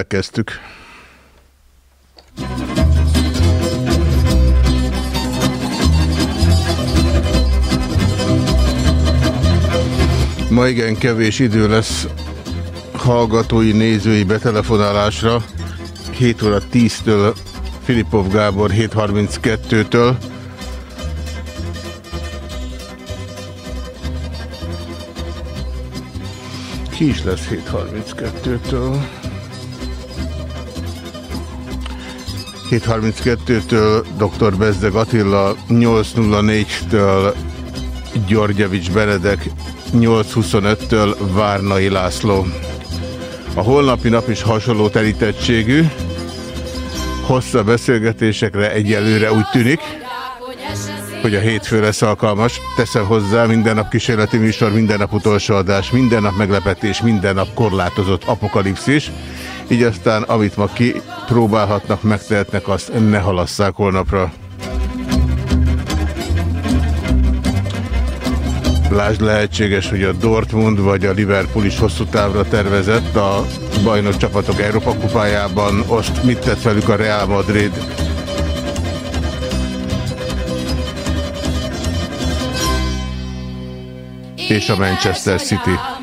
Elkezdtük. Ma igen kevés idő lesz hallgatói, nézői betelefonálásra. 7 óra 10-től Filipov Gábor 7.32-től. Ki is lesz 7.32-től? 7.32-től dr. Bezdeg Attila, 8.04-től Györgyevics Benedek, 8.25-től Várnai László. A holnapi nap is hasonló terítettségű, hosszabb beszélgetésekre egyelőre úgy tűnik, hogy a hétfő lesz alkalmas. Teszem hozzá, minden nap kísérleti műsor, minden nap utolsó adás, minden nap meglepetés, minden nap korlátozott apokalipszis. Így aztán, amit ma kipróbálhatnak, megtehetnek, azt ne halasszák holnapra. Lásd lehetséges, hogy a Dortmund vagy a Liverpool is hosszú távra tervezett a bajnok csapatok Európa kupájában. Azt mit tett velük a Real Madrid? És a Manchester City.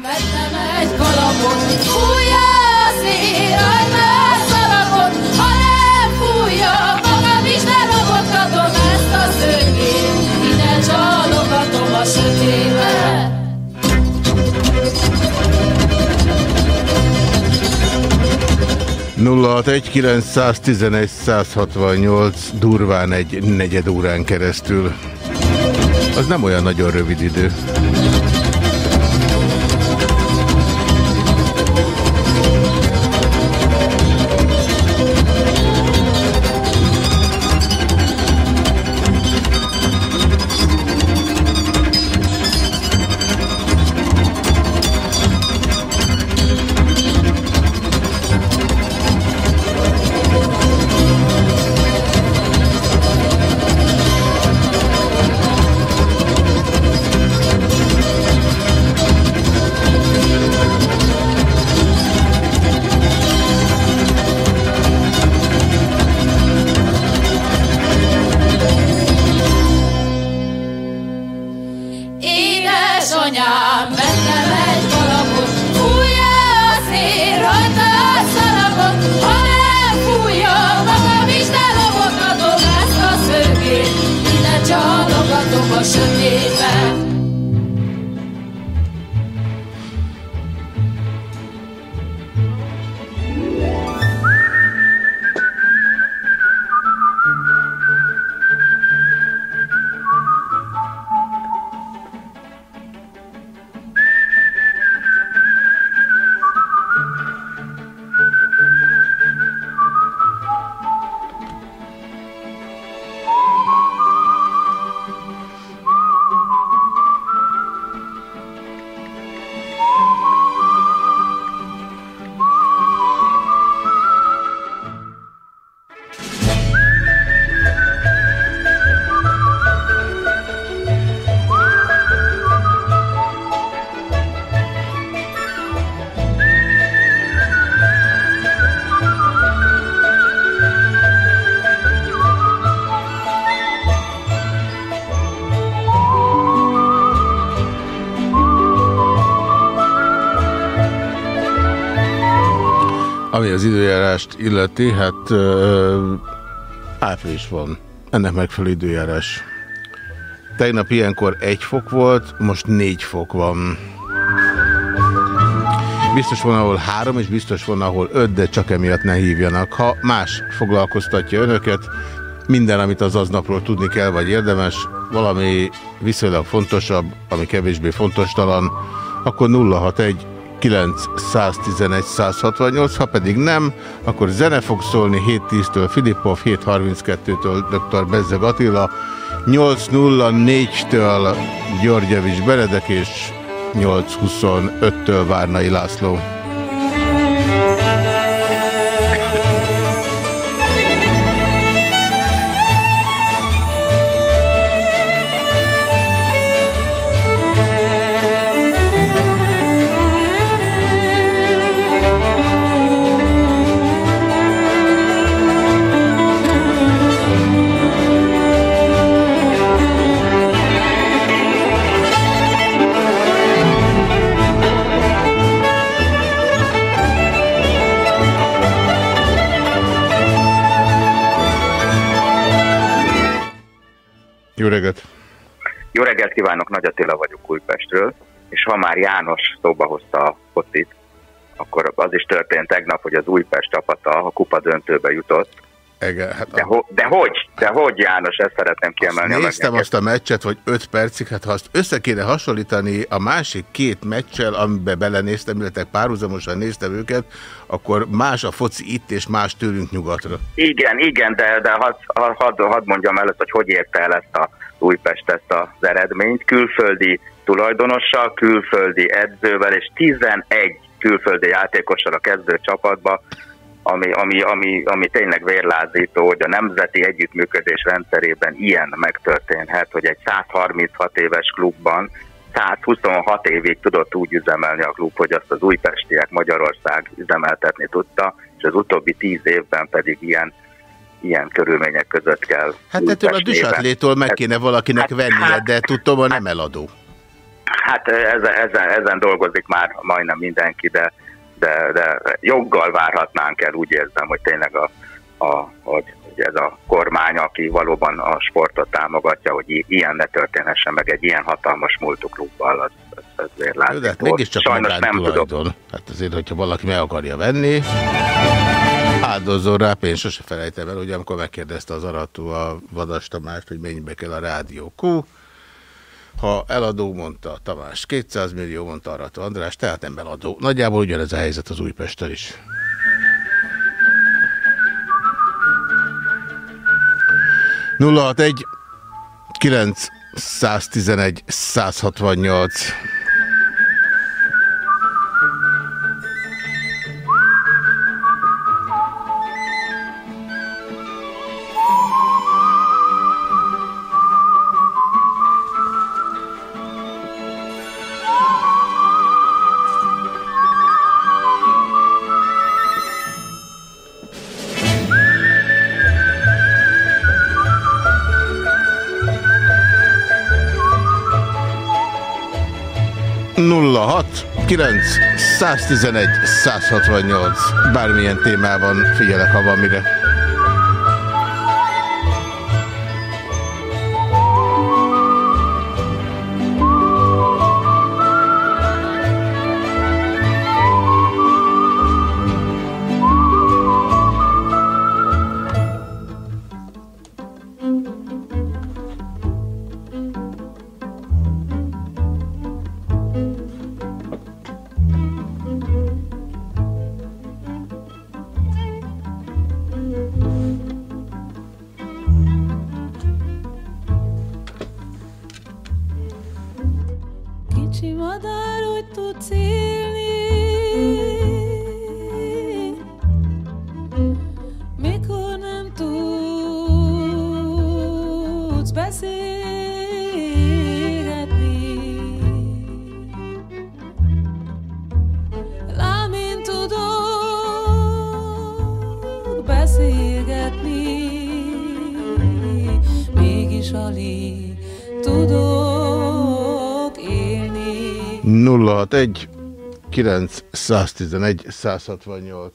Nulla durván egy negyed órán keresztül. Az nem olyan nagyon rövid idő. Időjárást illeti, hát április van. Ennek megfelelő időjárás. Tegnap ilyenkor egy fok volt, most négy fok van. Biztos van, ahol három, és biztos van, ahol öt, de csak emiatt ne hívjanak. Ha más foglalkoztatja önöket, minden, amit az aznapról tudni kell, vagy érdemes, valami viszonylag fontosabb, ami kevésbé fontos talán, akkor 061 911 168, ha pedig nem, akkor zene fog szólni 7.10-től Filipov, 7.32-től dr. Bezzeg Attila, 8.04-től Györgyevics Beredek és 8.25-től Várnai László. Nagy Attila vagyok Újpestről, és ha már János szóba hozta a focit, akkor az is történt tegnap, hogy az Újpest csapata a kupa döntőbe jutott, igen, hát de, ho de hogy? De hogy, János? Ezt szeretném kiemelni. Azt néztem azt a meccset, hogy 5 percig, hát ha azt össze kéne hasonlítani a másik két meccsel, amiben belenéztem, illetve párhuzamosan néztem őket, akkor más a foci itt, és más tőlünk nyugatra. Igen, igen, de, de hadd had, had mondjam előtt, hogy hogy érte el ezt a Újpest ezt az eredményt. Külföldi tulajdonossal, külföldi edzővel, és 11 külföldi játékossal a kezdő csapatba ami, ami, ami, ami tényleg vérlázító, hogy a nemzeti együttműködés rendszerében ilyen megtörténhet, hogy egy 136 éves klubban 126 évig tudott úgy üzemelni a klub, hogy azt az újpestiek Magyarország üzemeltetni tudta, és az utóbbi tíz évben pedig ilyen ilyen körülmények között kell. Hát ettől a Düsatlétól meg kéne valakinek hát, vennie, hát, de tudtom, a nem eladó. Hát ezen, ezen, ezen dolgozik már majdnem mindenki, de de, de joggal várhatnánk el, úgy érzem, hogy tényleg a, a, hogy ez a kormány, aki valóban a sportot támogatja, hogy ilyen ne történhessen meg egy ilyen hatalmas multiklubbal, az, az, az azért De hát mégiscsak Sajnos nem tudom. Hát azért, hogyha valaki meg akarja venni, áldozol rá, én sose felejtem el, hogy amikor megkérdezte az arató a Vadas Tamást, hogy mennyibe kell a rádió Q, ha eladó, mondta Tamás, 200 millió, mondta Arató András, tehát nem eladó. Nagyjából ugyanez a helyzet az Újpesttel is. Nulla egy 911 168 06 9 111 168 bármilyen témában figyelek, ha van mire. Egy 9 111 168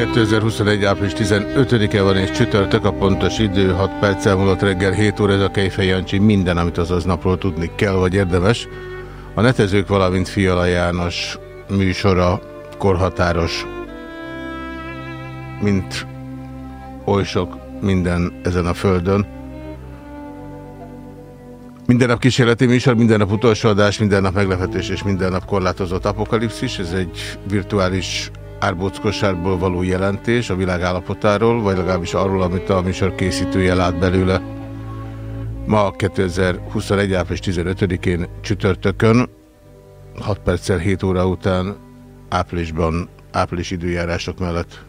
2021. április 15-e van és csütörtök a pontos idő, 6 perccel múlott reggel 7 óra, ez a Kejfej Jancsi, minden, amit azaz napról tudni kell, vagy érdemes. A netezők, valamint Fiala János műsora korhatáros, mint oly sok minden ezen a földön. Minden nap kísérleti műsor, minden nap utolsó adás, minden nap meglepetés és minden nap korlátozott apokalipszis. Ez egy virtuális árbóckosárból való jelentés a világ állapotáról, vagy legalábbis arról, amit a műsor készítője lát belőle. Ma 2021. április 15-én csütörtökön, 6 perccel 7 óra után áprilisban, április időjárások mellett.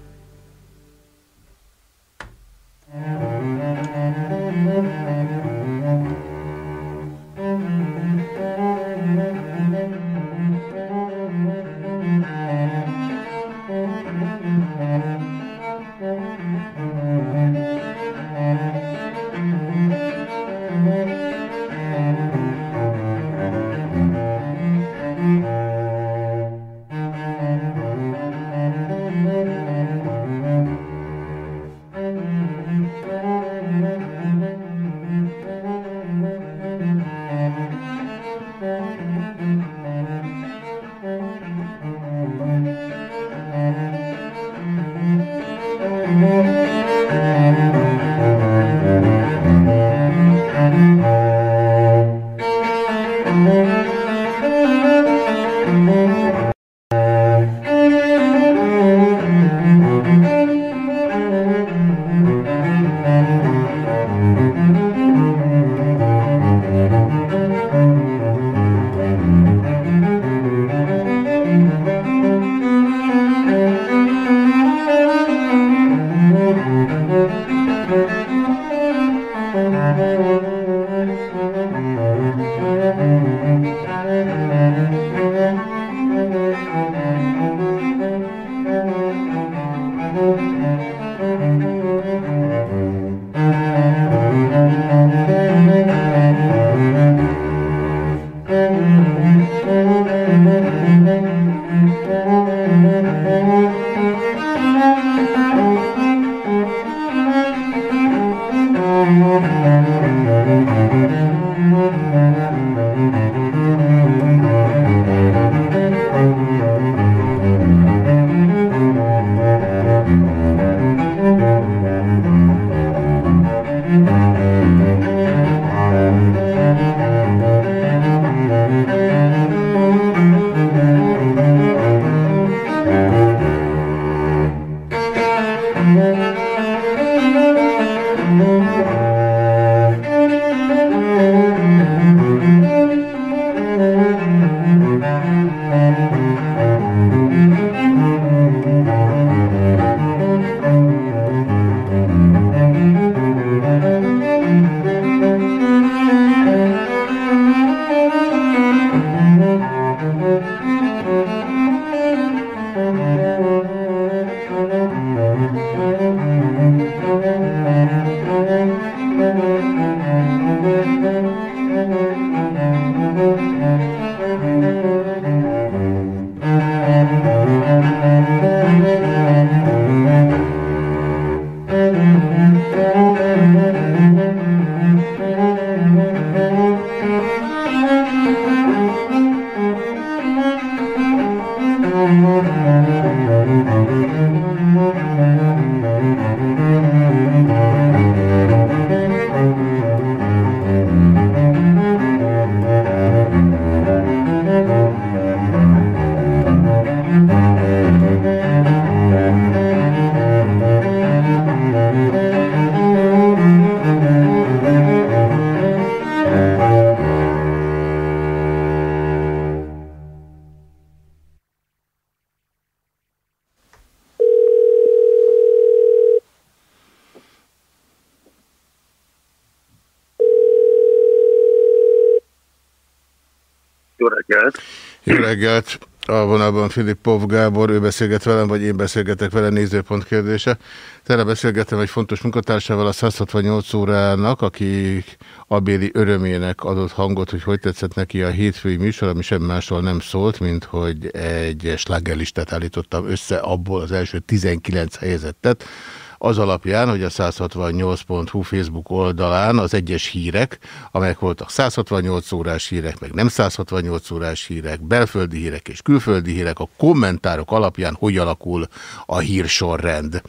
Reggelt! A vonalban Filippov Gábor, ő beszélget velem, vagy én beszélgetek vele, nézőpont kérdése. Tele beszélgetem egy fontos munkatársával a 168 órának, aki abéli örömének adott hangot, hogy hogy tetszett neki a hétfői műsor, ami semmi másról nem szólt, mint hogy egy slágerlistát állítottam össze abból az első 19 helyezettet, az alapján, hogy a 168.hu Facebook oldalán az egyes hírek, amelyek voltak 168 órás hírek, meg nem 168 órás hírek, belföldi hírek és külföldi hírek, a kommentárok alapján hogy alakul a hírsorrend.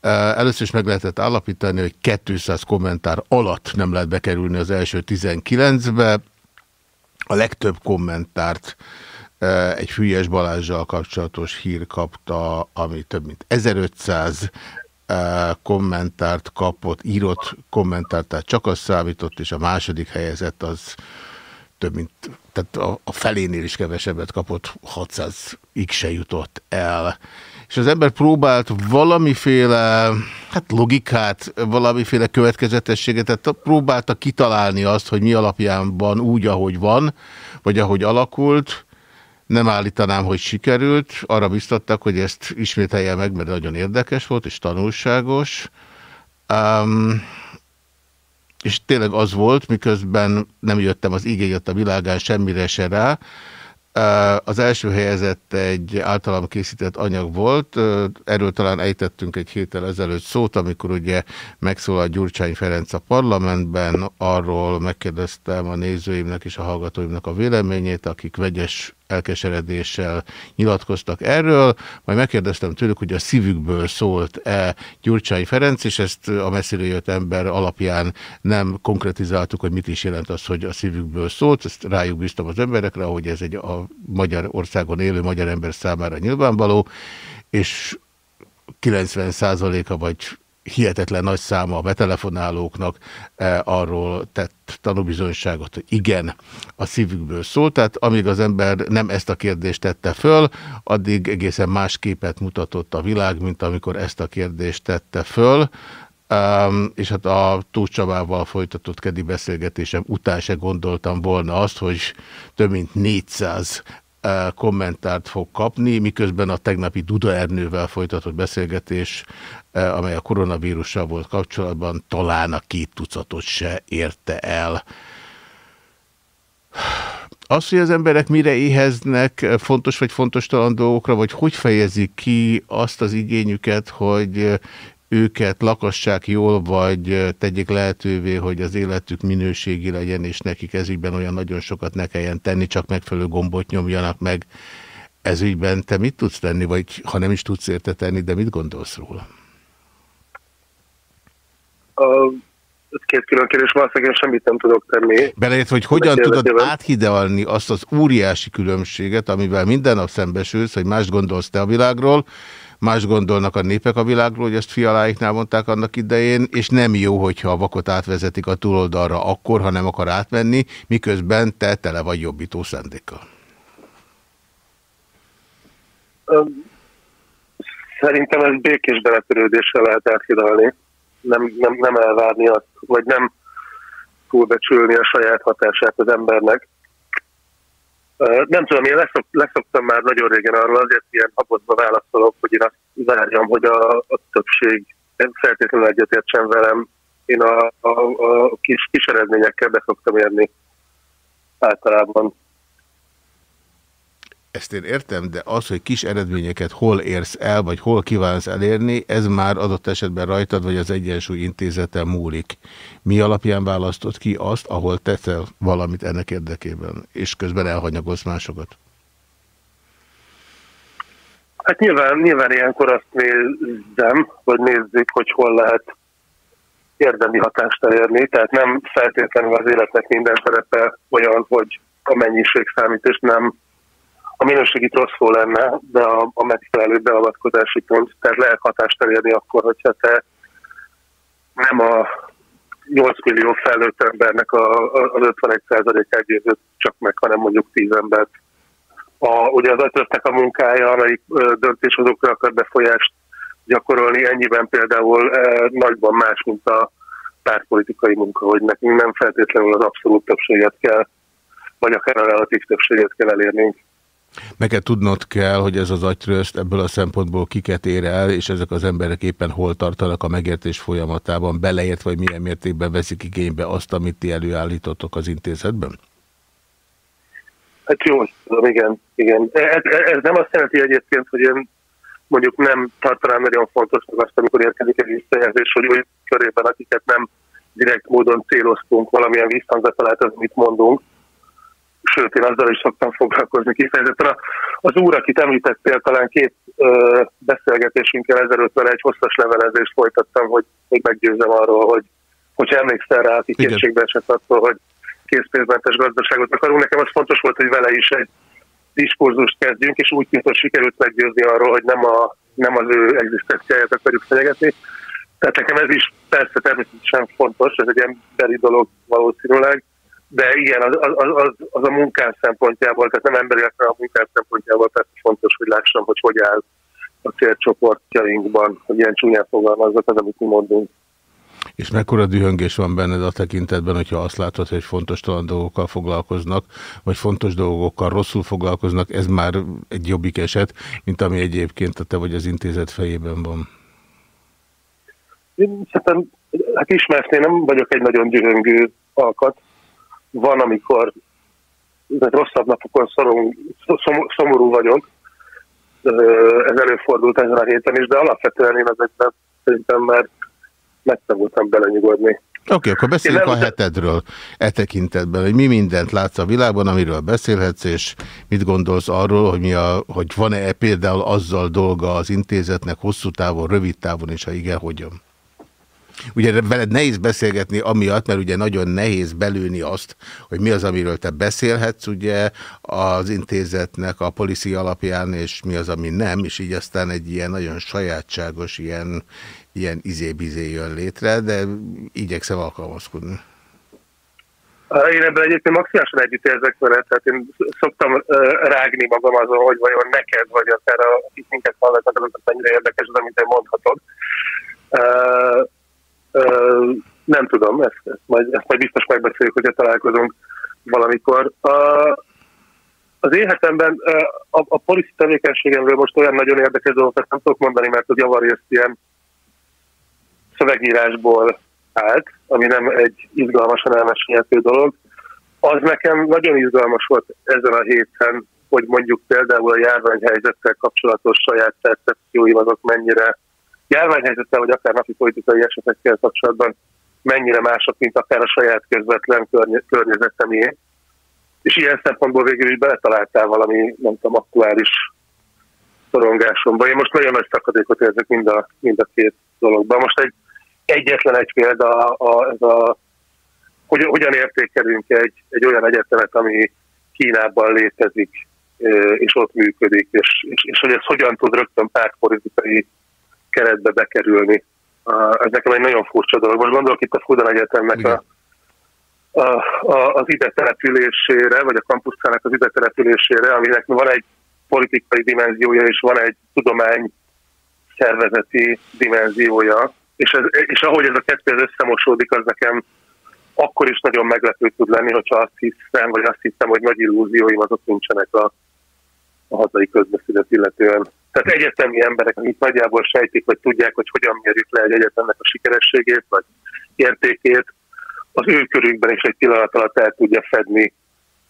Először is meg lehetett állapítani, hogy 200 kommentár alatt nem lehet bekerülni az első 19-be. A legtöbb kommentárt egy Fülyes Balázsjal kapcsolatos hír kapta, ami több mint 1500, kommentárt kapott, írott kommentárt, tehát csak az számított, és a második helyezett az több mint, tehát a, a felénél is kevesebbet kapott, 600-ig se jutott el. És az ember próbált valamiféle hát logikát, valamiféle következetességet, tehát próbálta kitalálni azt, hogy mi alapján van úgy, ahogy van, vagy ahogy alakult, nem állítanám, hogy sikerült. Arra biztattak, hogy ezt ismételje meg, mert nagyon érdekes volt, és tanulságos. Um, és tényleg az volt, miközben nem jöttem az igényet a világán semmire se rá, az első helyezett egy általam készített anyag volt, erről talán ejtettünk egy héttel ezelőtt szót, amikor ugye megszólalt Gyurcsány Ferenc a parlamentben, arról megkérdeztem a nézőimnek és a hallgatóimnak a véleményét, akik vegyes elkeseredéssel nyilatkoztak erről, majd megkérdeztem tőlük, hogy a szívükből szólt-e Gyurcsány Ferenc, és ezt a messzire jött ember alapján nem konkretizáltuk, hogy mit is jelent az, hogy a szívükből szólt, ezt rájuk bíztam az emberekre, hogy ez egy a magyar országon élő magyar ember számára nyilvánvaló, és 90%-a vagy hihetetlen nagy száma a betelefonálóknak e, arról tett tanúbizonyságot, hogy igen, a szívükből szólt. Tehát amíg az ember nem ezt a kérdést tette föl, addig egészen más képet mutatott a világ, mint amikor ezt a kérdést tette föl. Um, és hát a Tóth Csabával folytatott kedi beszélgetésem után se gondoltam volna azt, hogy több mint 400 kommentárt fog kapni, miközben a tegnapi Duda Ernővel folytatott beszélgetés, amely a koronavírussal volt kapcsolatban, talán a két tucatot se érte el. Az, hogy az emberek mire éheznek fontos vagy fontos talán dolgokra, vagy hogy fejezik ki azt az igényüket, hogy őket lakassák jól, vagy tegyék lehetővé, hogy az életük minőségi legyen, és nekik ezügyben olyan nagyon sokat ne kelljen tenni, csak megfelelő gombot nyomjanak meg. Ezügyben te mit tudsz tenni, vagy ha nem is tudsz érte tenni, de mit gondolsz róla? A, ez két külön kérdés, valószínűleg én semmit nem tudok tenni. Belejött, hogy hogyan tudod áthidealni azt az óriási különbséget, amivel minden nap szembesülsz, hogy más gondolsz te a világról, más gondolnak a népek a világról, hogy ezt fialáiknál mondták annak idején, és nem jó, hogyha a vakot átvezetik a túloldalra akkor, ha nem akar átmenni, miközben te tele vagy jobbító szándékkal. Szerintem ez békés beletörődéssel lehet áthidalni. Nem, nem, nem elvárni azt, vagy nem túlbecsülni a saját hatását az embernek. Nem tudom, én leszok, leszoktam már nagyon régen arról, azért ilyen habozva válaszolok, hogy én azt várjam, hogy a, a többség feltétlenül egyetértsen velem. Én a, a, a kis, kis eredményekkel beszoktam érni általában. Ezt én értem, de az, hogy kis eredményeket hol érsz el, vagy hol kívánsz elérni, ez már adott esetben rajtad, vagy az Egyensúly Intézete múlik. Mi alapján választod ki azt, ahol teszel valamit ennek érdekében, és közben elhanyagolsz másokat? Hát nyilván, nyilván ilyenkor azt nézem, vagy nézzük, hogy hol lehet érdemi hatást elérni, tehát nem feltétlenül az életnek minden szerepe olyan, hogy a mennyiség számít, és nem a minőségi rosszul lenne, de a, a megfelelő beavatkozási pont, tehát lehet hatást elérni akkor, hogyha te nem a 8 millió felnőtt embernek a, az 51 százalékát győzött csak meg, hanem mondjuk 10 embert. A, ugye az ötöttek a munkája, amelyik döntéshozókra akar befolyást gyakorolni, ennyiben például e, nagyban más, mint a pártpolitikai munka, hogy nekünk nem feltétlenül az abszolút többséget kell, vagy akár a relatív többséget kell elérnünk. Neked tudnod kell, hogy ez az agytrözt ebből a szempontból kiket ér el, és ezek az emberek éppen hol tartanak a megértés folyamatában, beleért, vagy milyen mértékben veszik igénybe azt, amit ti előállítottok az intézetben? Hát jó, igen, igen. Ez, ez nem azt jelenti egyébként, hogy én mondjuk nem tartanám nagyon fontosnak azt, amikor érkezik egy visszajelzés, hogy úgy körében, akiket nem direkt módon céloztunk, valamilyen visszhangzat talált az, mit mondunk. Sőt, én azzal is szoktam foglalkozni kifejezetten. Az úr, akit említettél, talán két ö, beszélgetésünkkel ezelőtt vele egy hosszas levelezést folytattam, hogy még meggyőzem arról, hogy hogyha emlékszel rá, aki kétségbe esett attól, hogy készpénzmentes gazdaságot akarunk. Nekem az fontos volt, hogy vele is egy diskurzust kezdjünk, és úgy tűnt, hogy sikerült meggyőzni arról, hogy nem, a, nem az ő egzisztenciáját akarjuk fenyegetni. Tehát nekem ez is persze természetesen fontos, ez egy emberi dolog valószínűleg, de igen, az, az, az, az a munkám szempontjából, tehát nem emberi, hanem a munkám szempontjából persze fontos, hogy lássam, hogy hogy áll a célcsoportjainkban, hogy ilyen csúnyán fogalmazzak az, amit mi mondunk. És mekkora dühöngés van benned a tekintetben, hogyha azt látod, hogy fontos talán dolgokkal foglalkoznak, vagy fontos dolgokkal rosszul foglalkoznak, ez már egy jobbik eset, mint ami egyébként a te vagy az intézet fejében van. Én szerintem, hát ismersz, én nem vagyok egy nagyon dühöngő alkat. Van, amikor rosszabb napokon szorong, szomorú vagyok, ez előfordult ezen a héten is, de alapvetően én ezekben szerintem már megtanultam belenyugodni. Oké, okay, akkor beszéljünk a hetedről e tekintetben, hogy mi mindent látsz a világban, amiről beszélhetsz, és mit gondolsz arról, hogy, mi a, hogy van-e például azzal dolga az intézetnek hosszú távon, rövid távon, és ha igen, hogyan? Ugye veled nehéz beszélgetni amiatt, mert ugye nagyon nehéz belőni azt, hogy mi az, amiről te beszélhetsz ugye az intézetnek a policy alapján, és mi az, ami nem, és így aztán egy ilyen nagyon sajátságos, ilyen, ilyen izébizé jön létre, de igyekszem alkalmazkodni. Én ebben egyébként maximálisan együtt érzek vele, tehát én szoktam rágni magam azon, hogy vajon neked, vagy akár akik minket hallgatnak, azokat mennyire érdekes az, amit te mondhatod. Nem tudom, ezt, ezt, majd, ezt majd biztos megbeszéljük, hogyha találkozunk valamikor. Uh, az én hetemben uh, a, a policy tevékenységemről most olyan nagyon érdekes dolgokat nem tudok mondani, mert a javarészt ilyen szövegírásból állt, ami nem egy izgalmasan elmesélhető dolog. Az nekem nagyon izgalmas volt ezen a héten, hogy mondjuk például a járványhelyzettel kapcsolatos saját percepcióim azok mennyire járványhelyzettel, vagy akár napi politikai esetekkel kapcsolatban mennyire mások, mint akár a saját közvetlen körny- környezetemé. És ilyen szempontból végül is beletaláltál valami, nem tudom, aktuális szorongásomba. Én most nagyon nagy szakadékot érzek mind a, mind a két dologban. Most egy egyetlen egy példa a, ez a, hogy, hogyan értékelünk egy, egy olyan egyetemet, ami Kínában létezik, és ott működik, és, és, és hogy ez hogyan tud rögtön pártpolitikai keretbe bekerülni. Ez nekem egy nagyon furcsa dolog. Most gondolok itt a Fudan Egyetemnek a, a, a, az ide településére, vagy a kampuszának az ide településére, aminek van egy politikai dimenziója, és van egy tudomány szervezeti dimenziója, és, ez, és ahogy ez a kettő összemosódik, az nekem akkor is nagyon meglepő tud lenni, hogyha azt hiszem, vagy azt hiszem, hogy nagy illúzióim azok nincsenek a, a hazai közbeszédet illetően. Tehát egyetemi emberek, akik nagyjából sejtik, vagy tudják, hogy hogyan mérjük le egy egyetemnek a sikerességét, vagy értékét, az ő körükben is egy pillanat alatt el tudja fedni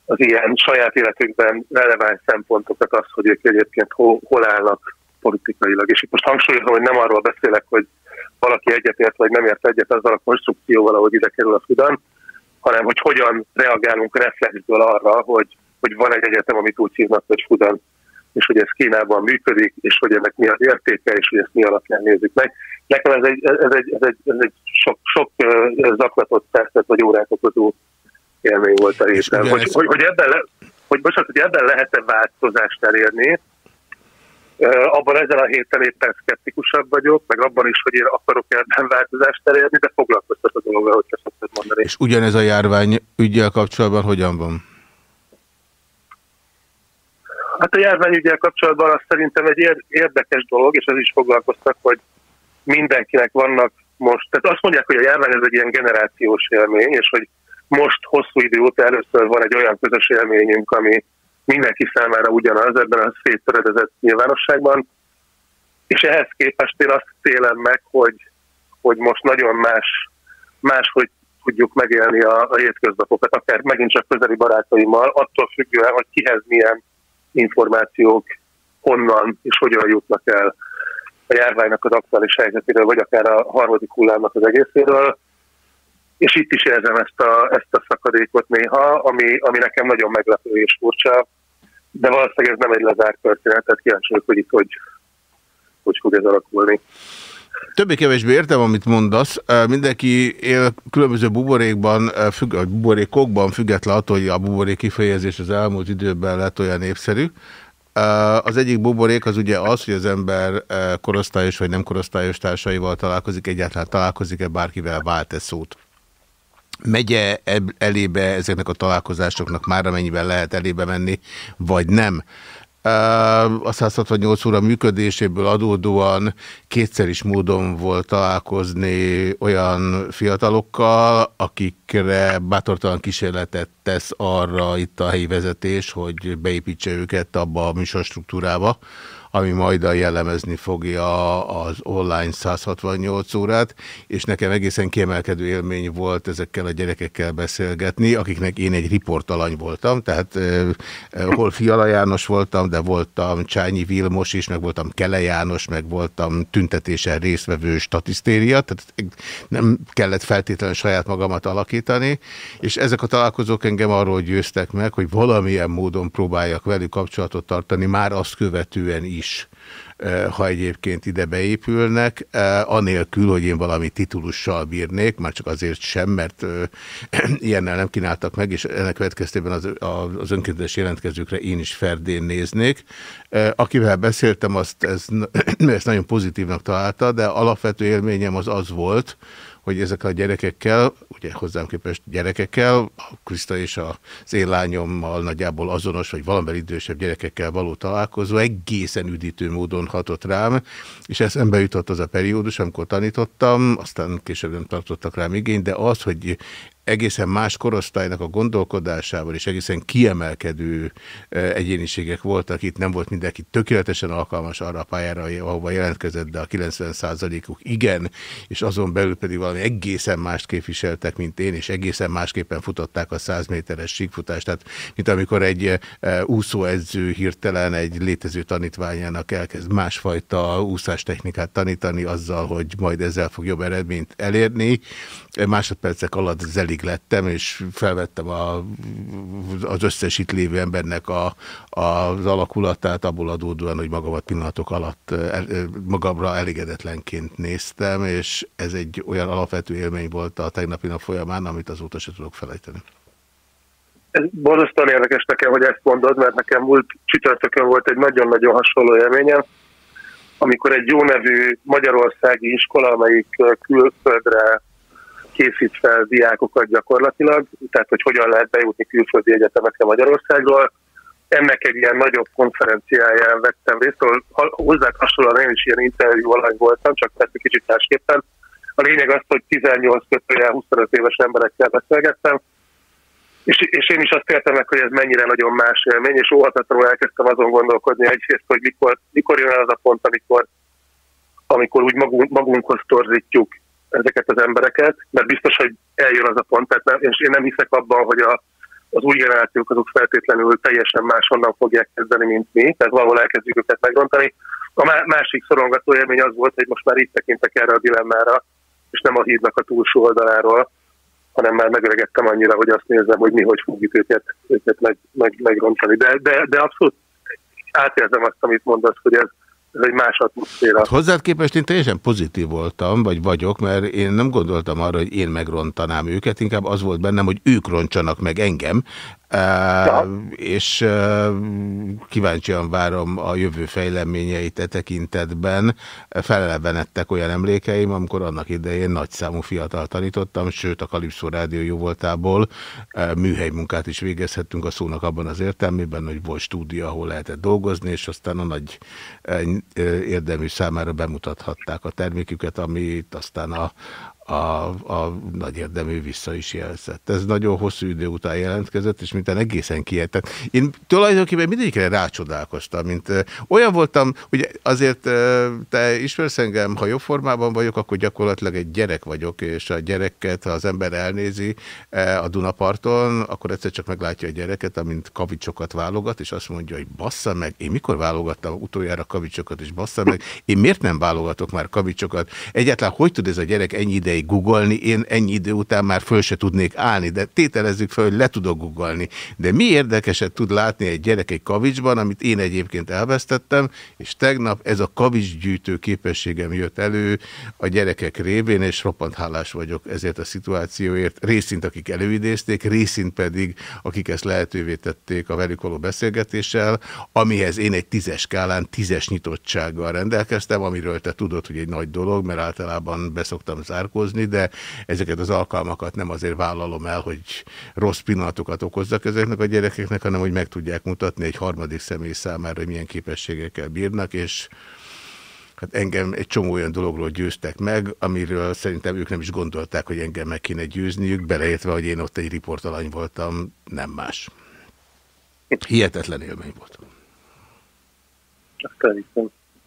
az ilyen saját életükben releváns szempontokat, az, hogy ők egyébként hol, hol állnak politikailag. És itt most hangsúlyozom, hogy nem arról beszélek, hogy valaki egyetért vagy nem ért egyet azzal a konstrukcióval, ahogy ide kerül a Fudan, hanem hogy hogyan reagálunk reflexből arra, hogy, hogy van egy egyetem, amit úgy hívnak, hogy Fudan, és hogy ez Kínában működik, és hogy ennek mi az értéke, és hogy ezt mi alapján nézzük meg. Nekem ez egy, ez egy, ez egy, ez egy sok, sok zaklatott percet vagy órát okozó élmény volt a héten. Hogy, hogy, hogy, ebben le, hogy, bocsánat, hogy ebben lehet-e változást elérni, abban ezen a héten éppen szkeptikusabb vagyok, meg abban is, hogy én akarok ebben változást elérni, de foglalkoztat a dologgal, hogy szoktad mondani. És ugyanez a járvány ügyel kapcsolatban hogyan van? Hát a járványügyel kapcsolatban az szerintem egy érdekes dolog, és ez is foglalkoztak, hogy mindenkinek vannak most, tehát azt mondják, hogy a járvány ez egy ilyen generációs élmény, és hogy most hosszú idő óta először van egy olyan közös élményünk, ami mindenki számára ugyanaz ebben a széttöredezett nyilvánosságban, és ehhez képest én azt célem meg, hogy, hogy most nagyon más, máshogy tudjuk megélni a, a hétköznapokat, akár megint csak közeli barátaimmal, attól függően, hogy kihez milyen információk honnan és hogyan jutnak el a járványnak az aktuális helyzetéről, vagy akár a harmadik hullámnak az egészéről. És itt is érzem ezt a, ezt a szakadékot néha, ami, ami nekem nagyon meglepő és furcsa, de valószínűleg ez nem egy lezárt történet, tehát kíváncsi hogy itt hogy, hogy fog ez alakulni. Többé-kevésbé értem, amit mondasz. Mindenki él különböző buborékban, függ, buborékokban, független attól, hogy a buborék kifejezés az elmúlt időben lett olyan népszerű. Az egyik buborék az ugye az, hogy az ember korosztályos vagy nem korosztályos társaival találkozik, egyáltalán találkozik-e bárkivel, vált-e szót. Megye elébe ezeknek a találkozásoknak már amennyiben lehet elébe menni, vagy nem a 168 óra működéséből adódóan kétszer is módon volt találkozni olyan fiatalokkal, akikre bátortalan kísérletet tesz arra itt a helyi vezetés, hogy beépítse őket abba a műsorstruktúrába, ami majd jellemezni fogja az online 168 órát, és nekem egészen kiemelkedő élmény volt ezekkel a gyerekekkel beszélgetni, akiknek én egy riportalany voltam, tehát eh, hol Fiala János voltam, de voltam Csányi Vilmos is, meg voltam Kele János, meg voltam tüntetésen résztvevő statisztéria, tehát nem kellett feltétlenül saját magamat alakítani, és ezek a találkozók engem arról győztek meg, hogy valamilyen módon próbáljak velük kapcsolatot tartani, már azt követően is is, ha egyébként ide beépülnek, anélkül, hogy én valami titulussal bírnék, már csak azért sem, mert ilyennel nem kínáltak meg, és ennek következtében az, az önkéntes jelentkezőkre én is ferdén néznék. Akivel beszéltem, azt ez, ezt nagyon pozitívnak találta, de alapvető élményem az az volt, hogy ezek a gyerekekkel, ugye hozzám képest gyerekekkel, a Krista és az én lányommal nagyjából azonos, vagy valamivel idősebb gyerekekkel való találkozó egészen üdítő módon hatott rám, és eszembe jutott az a periódus, amikor tanítottam, aztán később nem tartottak rám igényt, de az, hogy egészen más korosztálynak a gondolkodásával és egészen kiemelkedő egyéniségek voltak. Itt nem volt mindenki tökéletesen alkalmas arra a pályára, ahova jelentkezett, de a 90%-uk igen, és azon belül pedig valami egészen mást képviseltek, mint én, és egészen másképpen futották a 100 méteres síkfutást. Tehát, mint amikor egy úszóedző hirtelen egy létező tanítványának elkezd másfajta úszástechnikát tanítani azzal, hogy majd ezzel fog jobb eredményt elérni. Másodpercek alatt zeli elég lettem, és felvettem a, az összes itt lévő embernek a, az alakulatát, abból adódóan, hogy magamat pillanatok alatt el, magamra elégedetlenként néztem, és ez egy olyan alapvető élmény volt a tegnapi nap folyamán, amit azóta se tudok felejteni. Ez borzasztóan érdekes nekem, hogy ezt mondod, mert nekem múlt csütörtökön volt egy nagyon-nagyon hasonló élményem, amikor egy jó nevű magyarországi iskola, amelyik külföldre készít fel diákokat gyakorlatilag, tehát hogy hogyan lehet bejutni külföldi egyetemekre Magyarországról. Ennek egy ilyen nagyobb konferenciáján vettem részt, ahol hozzá hasonlóan én is ilyen interjú alany voltam, csak persze kicsit másképpen. A lényeg az, hogy 18 kötője 25 éves emberekkel beszélgettem, és, és én is azt értem meg, hogy ez mennyire nagyon más élmény, és óhatatlanul elkezdtem azon gondolkodni egyrészt, hogy mikor, mikor jön az a pont, amikor, amikor úgy magunk, magunkhoz torzítjuk ezeket az embereket, mert biztos, hogy eljön az a pont, tehát nem, és én nem hiszek abban, hogy a, az új generációk azok feltétlenül teljesen máshonnan fogják kezdeni, mint mi, tehát valahol elkezdjük őket megrontani. A másik szorongató élmény az volt, hogy most már itt tekintek erre a dilemmára, és nem a hídnak a túlsó oldaláról, hanem már megöregettem annyira, hogy azt nézem, hogy mi hogy fogjuk őket, őket meg, meg, megrontani. De, de, de abszolút átérzem azt, amit mondasz, hogy ez, ez egy más atmoszféra. Hát hozzád képest én teljesen pozitív voltam, vagy vagyok, mert én nem gondoltam arra, hogy én megrontanám őket, inkább az volt bennem, hogy ők roncsanak meg engem, Ja. És kíváncsian várom a jövő fejleményeit e tekintetben. Felelevenedtek olyan emlékeim, amikor annak idején nagyszámú fiatal tanítottam, sőt a Kalipszó Rádió jó voltából műhely munkát is végezhettünk a szónak abban az értelmében, hogy volt stúdió, ahol lehetett dolgozni, és aztán a nagy érdemű számára bemutathatták a terméküket, amit aztán a, a, a nagy érdemű vissza is jelzett. Ez nagyon hosszú idő után jelentkezett, és mintán egészen kijeltett. Én tulajdonképpen mindegyikre rácsodálkoztam, mint uh, olyan voltam, hogy azért uh, te ismersz engem, ha jobb formában vagyok, akkor gyakorlatilag egy gyerek vagyok, és a gyereket, ha az ember elnézi uh, a Dunaparton, akkor egyszer csak meglátja a gyereket, amint kavicsokat válogat, és azt mondja, hogy bassza meg, én mikor válogattam utoljára kavicsokat, és bassza meg, én miért nem válogatok már kavicsokat? Egyáltalán hogy tud ez a gyerek ennyi ideig googolni, én ennyi idő után már föl se tudnék állni, de tételezzük fel, hogy le tudok googolni. De mi érdekeset tud látni egy gyerek egy kavicsban, amit én egyébként elvesztettem, és tegnap ez a kavicsgyűjtő képességem jött elő a gyerekek révén, és roppant hálás vagyok ezért a szituációért. Részint akik előidézték, részint pedig akik ezt lehetővé tették a velük való beszélgetéssel, amihez én egy tízes skálán tízes nyitottsággal rendelkeztem, amiről te tudod, hogy egy nagy dolog, mert általában beszoktam zárkózni, de ezeket az alkalmakat nem azért vállalom el, hogy rossz pillanatokat okozzak ezeknek a gyerekeknek, hanem hogy meg tudják mutatni egy harmadik személy számára, hogy milyen képességekkel bírnak, és hát engem egy csomó olyan dologról győztek meg, amiről szerintem ők nem is gondolták, hogy engem meg kéne győzniük, beleértve, hogy én ott egy riportalany voltam, nem más. Hihetetlen élmény volt.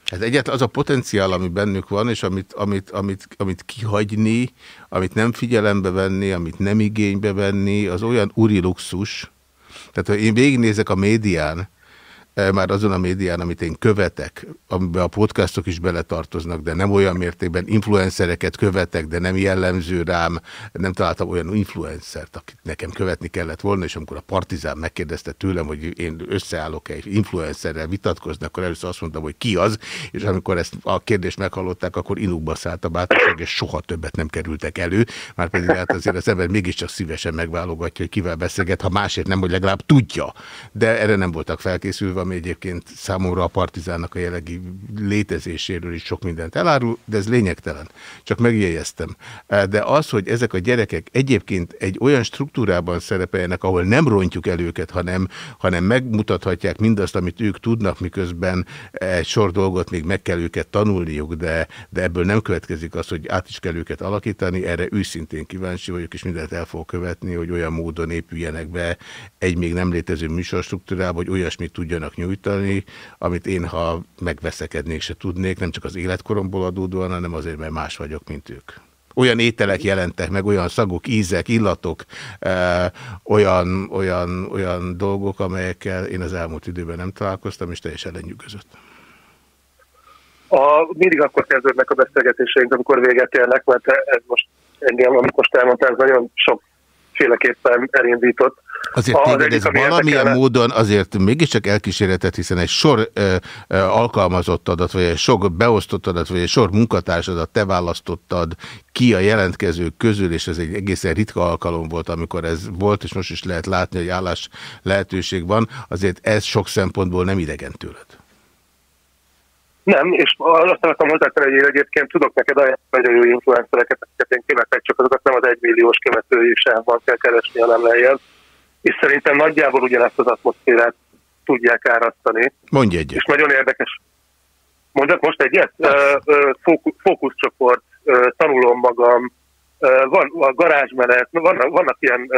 Hát egyáltalán az a potenciál, ami bennük van, és amit, amit, amit, amit kihagyni, amit nem figyelembe venni, amit nem igénybe venni, az olyan uri luxus. Tehát, ha én végignézek a médián, már azon a médián, amit én követek, amiben a podcastok is beletartoznak, de nem olyan mértékben influencereket követek, de nem jellemző rám, nem találtam olyan influencert, akit nekem követni kellett volna, és amikor a Partizán megkérdezte tőlem, hogy én összeállok egy influencerrel vitatkozni, akkor először azt mondtam, hogy ki az, és amikor ezt a kérdést meghallották, akkor inukba szállt a bátorság, és soha többet nem kerültek elő, már pedig hát azért az ember mégiscsak szívesen megválogatja, hogy kivel beszélget, ha másért nem, hogy legalább tudja. De erre nem voltak felkészülve, ami egyébként számomra a partizánnak a jellegi létezéséről is sok mindent elárul, de ez lényegtelen. Csak megjegyeztem. De az, hogy ezek a gyerekek egyébként egy olyan struktúrában szerepeljenek, ahol nem rontjuk el őket, hanem, hanem megmutathatják mindazt, amit ők tudnak, miközben egy sor dolgot még meg kell őket tanulniuk, de, de ebből nem következik az, hogy át is kell őket alakítani. Erre őszintén kíváncsi vagyok, és mindent el fog követni, hogy olyan módon épüljenek be egy még nem létező műsorstruktúrába, hogy olyasmit tudjanak nyújtani, amit én, ha megveszekednék, se tudnék, nem csak az életkoromból adódóan, hanem azért, mert más vagyok, mint ők. Olyan ételek jelentek meg, olyan szagok, ízek, illatok, ö, olyan, olyan, olyan dolgok, amelyekkel én az elmúlt időben nem találkoztam, és teljesen lenyűgözött. A, mindig akkor kezdődnek a beszélgetéseink, amikor véget érnek, mert ez most engem, amit most elmondtál, ez nagyon sokféleképpen elindított. Azért téged egyik, ez valamilyen érdekelne... módon azért mégiscsak elkísérletet, hiszen egy sor ö, ö, alkalmazottadat, vagy egy sok beosztottadat, vagy egy sor munkatársadat te választottad ki a jelentkezők közül, és ez egy egészen ritka alkalom volt, amikor ez volt, és most is lehet látni, hogy állás lehetőség van, azért ez sok szempontból nem idegen tőled. Nem, és azt akartam hozzátenni, hogy én egyébként tudok neked olyan nagyon jó influencereket, akiket én követek, csak azokat nem az egymilliós követői sem van kell keresni, hanem lejjebb és szerintem nagyjából ugyanezt az atmoszférát tudják árasztani. Mondj egyet. És nagyon érdekes. Mondjak most egyet? Fókuszcsoport, tanulom magam, van a garázsmenet, vannak, vannak ilyen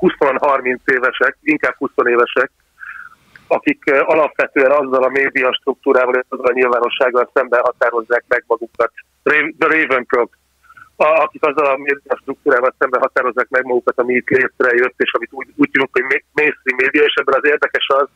20-30 évesek, inkább 20 évesek, akik alapvetően azzal a média struktúrával, azzal a nyilvánossággal szemben határozzák meg magukat. The Ravencroft akik azzal a média struktúrával szemben határozzák meg magukat, ami itt létrejött, és amit úgy, úgy tudunk, hogy mainstream média, és ebben az érdekes az,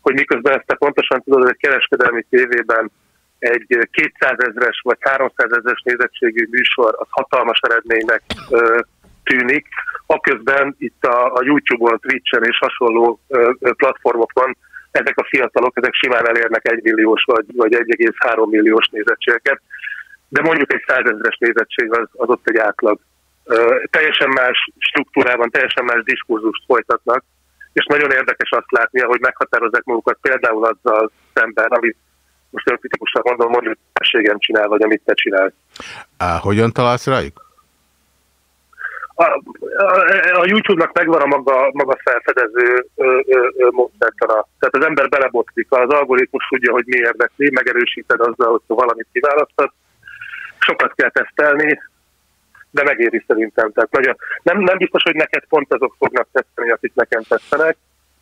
hogy miközben ezt te pontosan tudod, hogy egy kereskedelmi tévében egy 200 ezres vagy 300 ezres nézettségű műsor az hatalmas eredménynek ö, tűnik, aközben itt a, a YouTube-on, Twitch-en és hasonló ö, platformokon ezek a fiatalok, ezek simán elérnek 1 milliós vagy, vagy 1,3 milliós nézettségeket de mondjuk egy százezres nézettség az, az ott egy átlag. Uh, teljesen más struktúrában, teljesen más diskurzust folytatnak, és nagyon érdekes azt látni, hogy meghatározzák magukat például azzal szemben, amit most olyan kritikusan mondom, mondjuk tességem csinál, vagy amit te csinálsz. Á, hogyan találsz rájuk? A, a, a YouTube-nak megvan a maga, maga felfedező módszertana. Tehát az ember belebotlik, az algoritmus tudja, hogy mi érdekli, megerősíted azzal, hogy valamit kiválasztott, sokat kell tesztelni, de megéri szerintem. Tehát nagyon, nem, nem biztos, hogy neked pont azok fognak tesztelni, akik nekem tesztenek,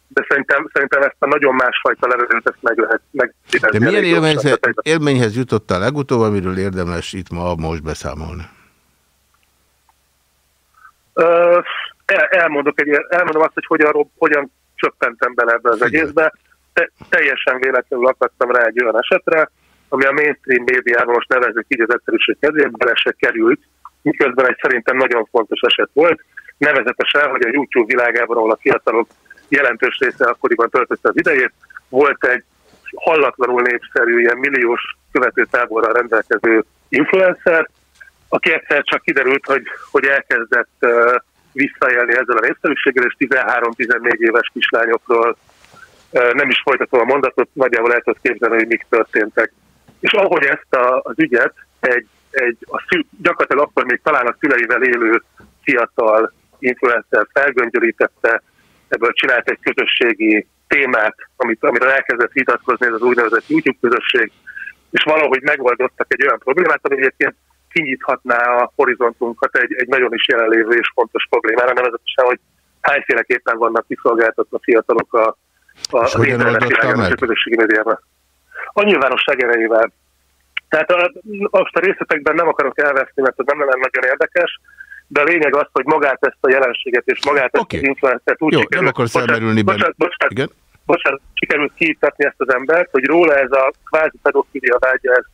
de szerintem, szerintem ezt a nagyon másfajta levegőt ezt meg lehet meg. De milyen élményhez, élményhez jutottál legutóbb, amiről érdemes itt ma most beszámolni? Uh, el, elmondok egy, elmondom azt, hogy hogyan, hogyan csöppentem bele ebbe az egészbe. Te, teljesen véletlenül akadtam rá egy olyan esetre, ami a mainstream médiában most nevezük így az egyszerűség kedvéért, bele se került, miközben egy szerintem nagyon fontos eset volt, nevezetesen, hogy a YouTube világában, ahol a fiatalok jelentős része akkoriban töltötte az idejét, volt egy hallatlanul népszerű, ilyen milliós követőtáborral rendelkező influencer, aki egyszer csak kiderült, hogy, hogy elkezdett uh, visszaélni ezzel a népszerűséggel, és 13-14 éves kislányokról uh, nem is folytatom a mondatot, nagyjából el tudod képzelni, hogy mik történtek. És ahogy ezt a, az ügyet egy, egy a szü, gyakorlatilag akkor még talán a szüleivel élő fiatal influencer felgöngyörítette, ebből csinált egy közösségi témát, amit, amiről elkezdett vitatkozni ez az úgynevezett YouTube közösség, és valahogy megoldottak egy olyan problémát, ami egyébként kinyithatná a horizontunkat egy, egy nagyon is jelenlévő és fontos problémára, nevezetesen, hogy hányféleképpen vannak kiszolgáltatva fiatalok a, a, az internet világában és a közösségi médiában. A nyilvánosság erejével. Tehát azt a részletekben nem akarok elveszni, mert ez nem lenne nagyon érdekes, de a lényeg az, hogy magát ezt a jelenséget és magát okay. ezt az influencert úgy Jó, sikerült, nem akarsz elmerülni benne. Bocsánat, bocsánat, Igen? bocsánat, sikerült kiítatni ezt az embert, hogy róla ez a kvázi pedofilia vágya, ez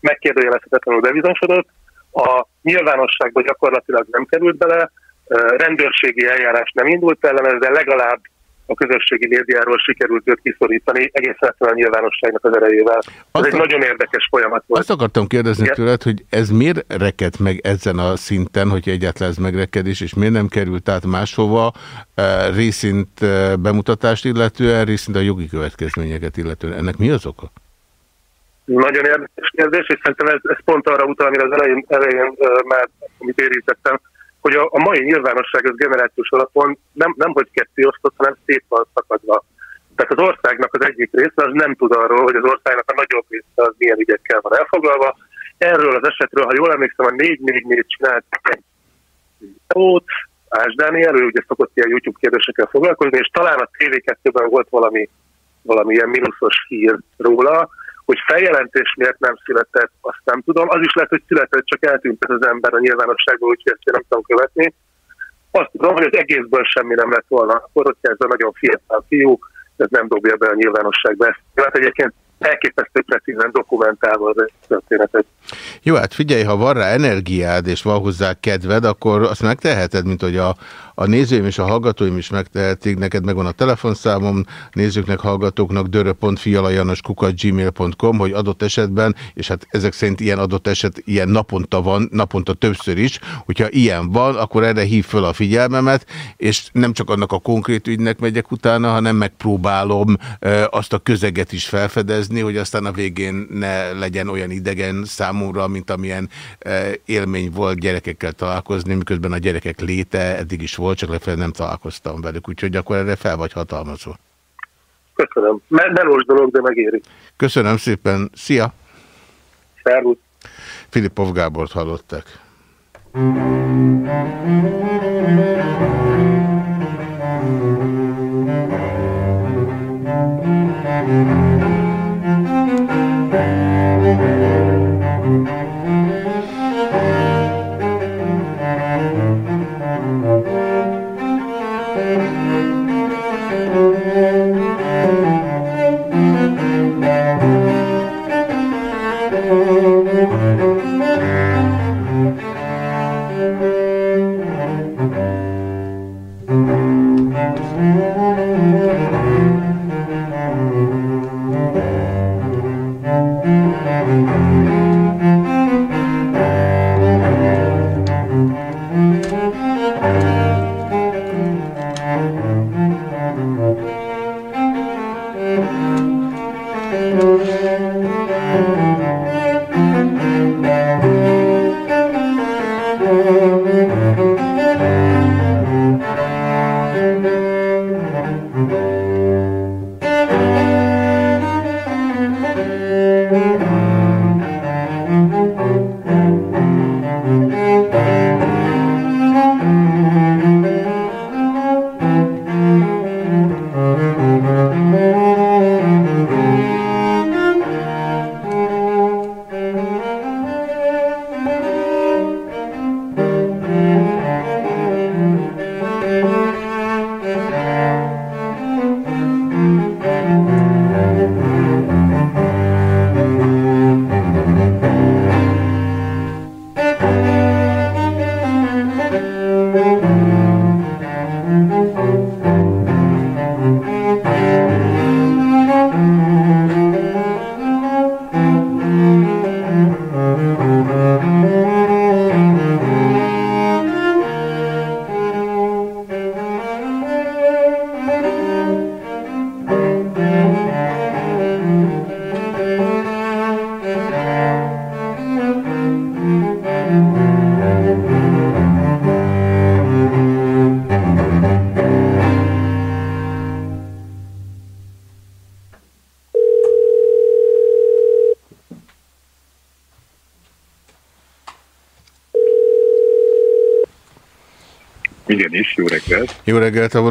megkérdőjelezhetetlenül bebizonyosodott, a nyilvánosságban gyakorlatilag nem került bele, rendőrségi eljárás nem indult ellen, de legalább a közösségi médiáról sikerült őt kiszorítani egészen a nyilvánosságnak az erejével. Ez azt egy a... nagyon érdekes folyamat volt. Azt akartam kérdezni Igen? tőled, hogy ez miért rekedt meg ezen a szinten, hogy egyáltalán ez megrekedés, és miért nem került át máshova részint bemutatást illetően, részint a jogi következményeket illetően. Ennek mi az oka? Nagyon érdekes kérdés, és szerintem ez, ez pont arra utal, amire az elején, elején uh, már, amit érintettem, hogy a, a mai nyilvánosság az generációs alapon nem, nem hogy ketté osztott, hanem szét van szakadva. Tehát az országnak az egyik része az nem tud arról, hogy az országnak a nagyobb része az milyen ügyekkel van elfoglalva. Erről az esetről, ha jól emlékszem, a 444 csinált egy videót, Ás Dániel, ő ugye szokott ilyen YouTube kérdésekkel foglalkozni, és talán a TV2-ben volt valami, valami ilyen mínuszos hír róla, hogy feljelentés miért nem született, azt nem tudom. Az is lehet, hogy született, csak eltűnt ez az ember a nyilvánosságból, úgyhogy ezt nem tudom követni. Azt tudom, hogy az egészből semmi nem lett volna. Akkor, hogyha ez a nagyon fiatal fiú, ez nem dobja be a nyilvánosságba. Ezt hát egyébként elképesztő precízen dokumentálva az történetet. Jó, hát figyelj, ha van rá energiád és van hozzá kedved, akkor azt megteheted, mint hogy a, a nézőim és a hallgatóim is megtehetik. Neked megvan a telefonszámom, nézőknek, hallgatóknak dörö.fialajanoskukat.gmail.com, hogy adott esetben, és hát ezek szerint ilyen adott eset ilyen naponta van, naponta többször is, hogyha ilyen van, akkor erre hív föl a figyelmemet, és nem csak annak a konkrét ügynek megyek utána, hanem megpróbálom azt a közeget is felfedezni, dolgozni, hogy aztán a végén ne legyen olyan idegen számomra, mint amilyen e, élmény volt gyerekekkel találkozni, miközben a gyerekek léte eddig is volt, csak lefelé nem találkoztam velük, úgyhogy akkor erre fel vagy hatalmazva. Köszönöm. Melós dolog, de megéri. Köszönöm szépen. Szia! Szervusz! Filipov Gábort hallottak.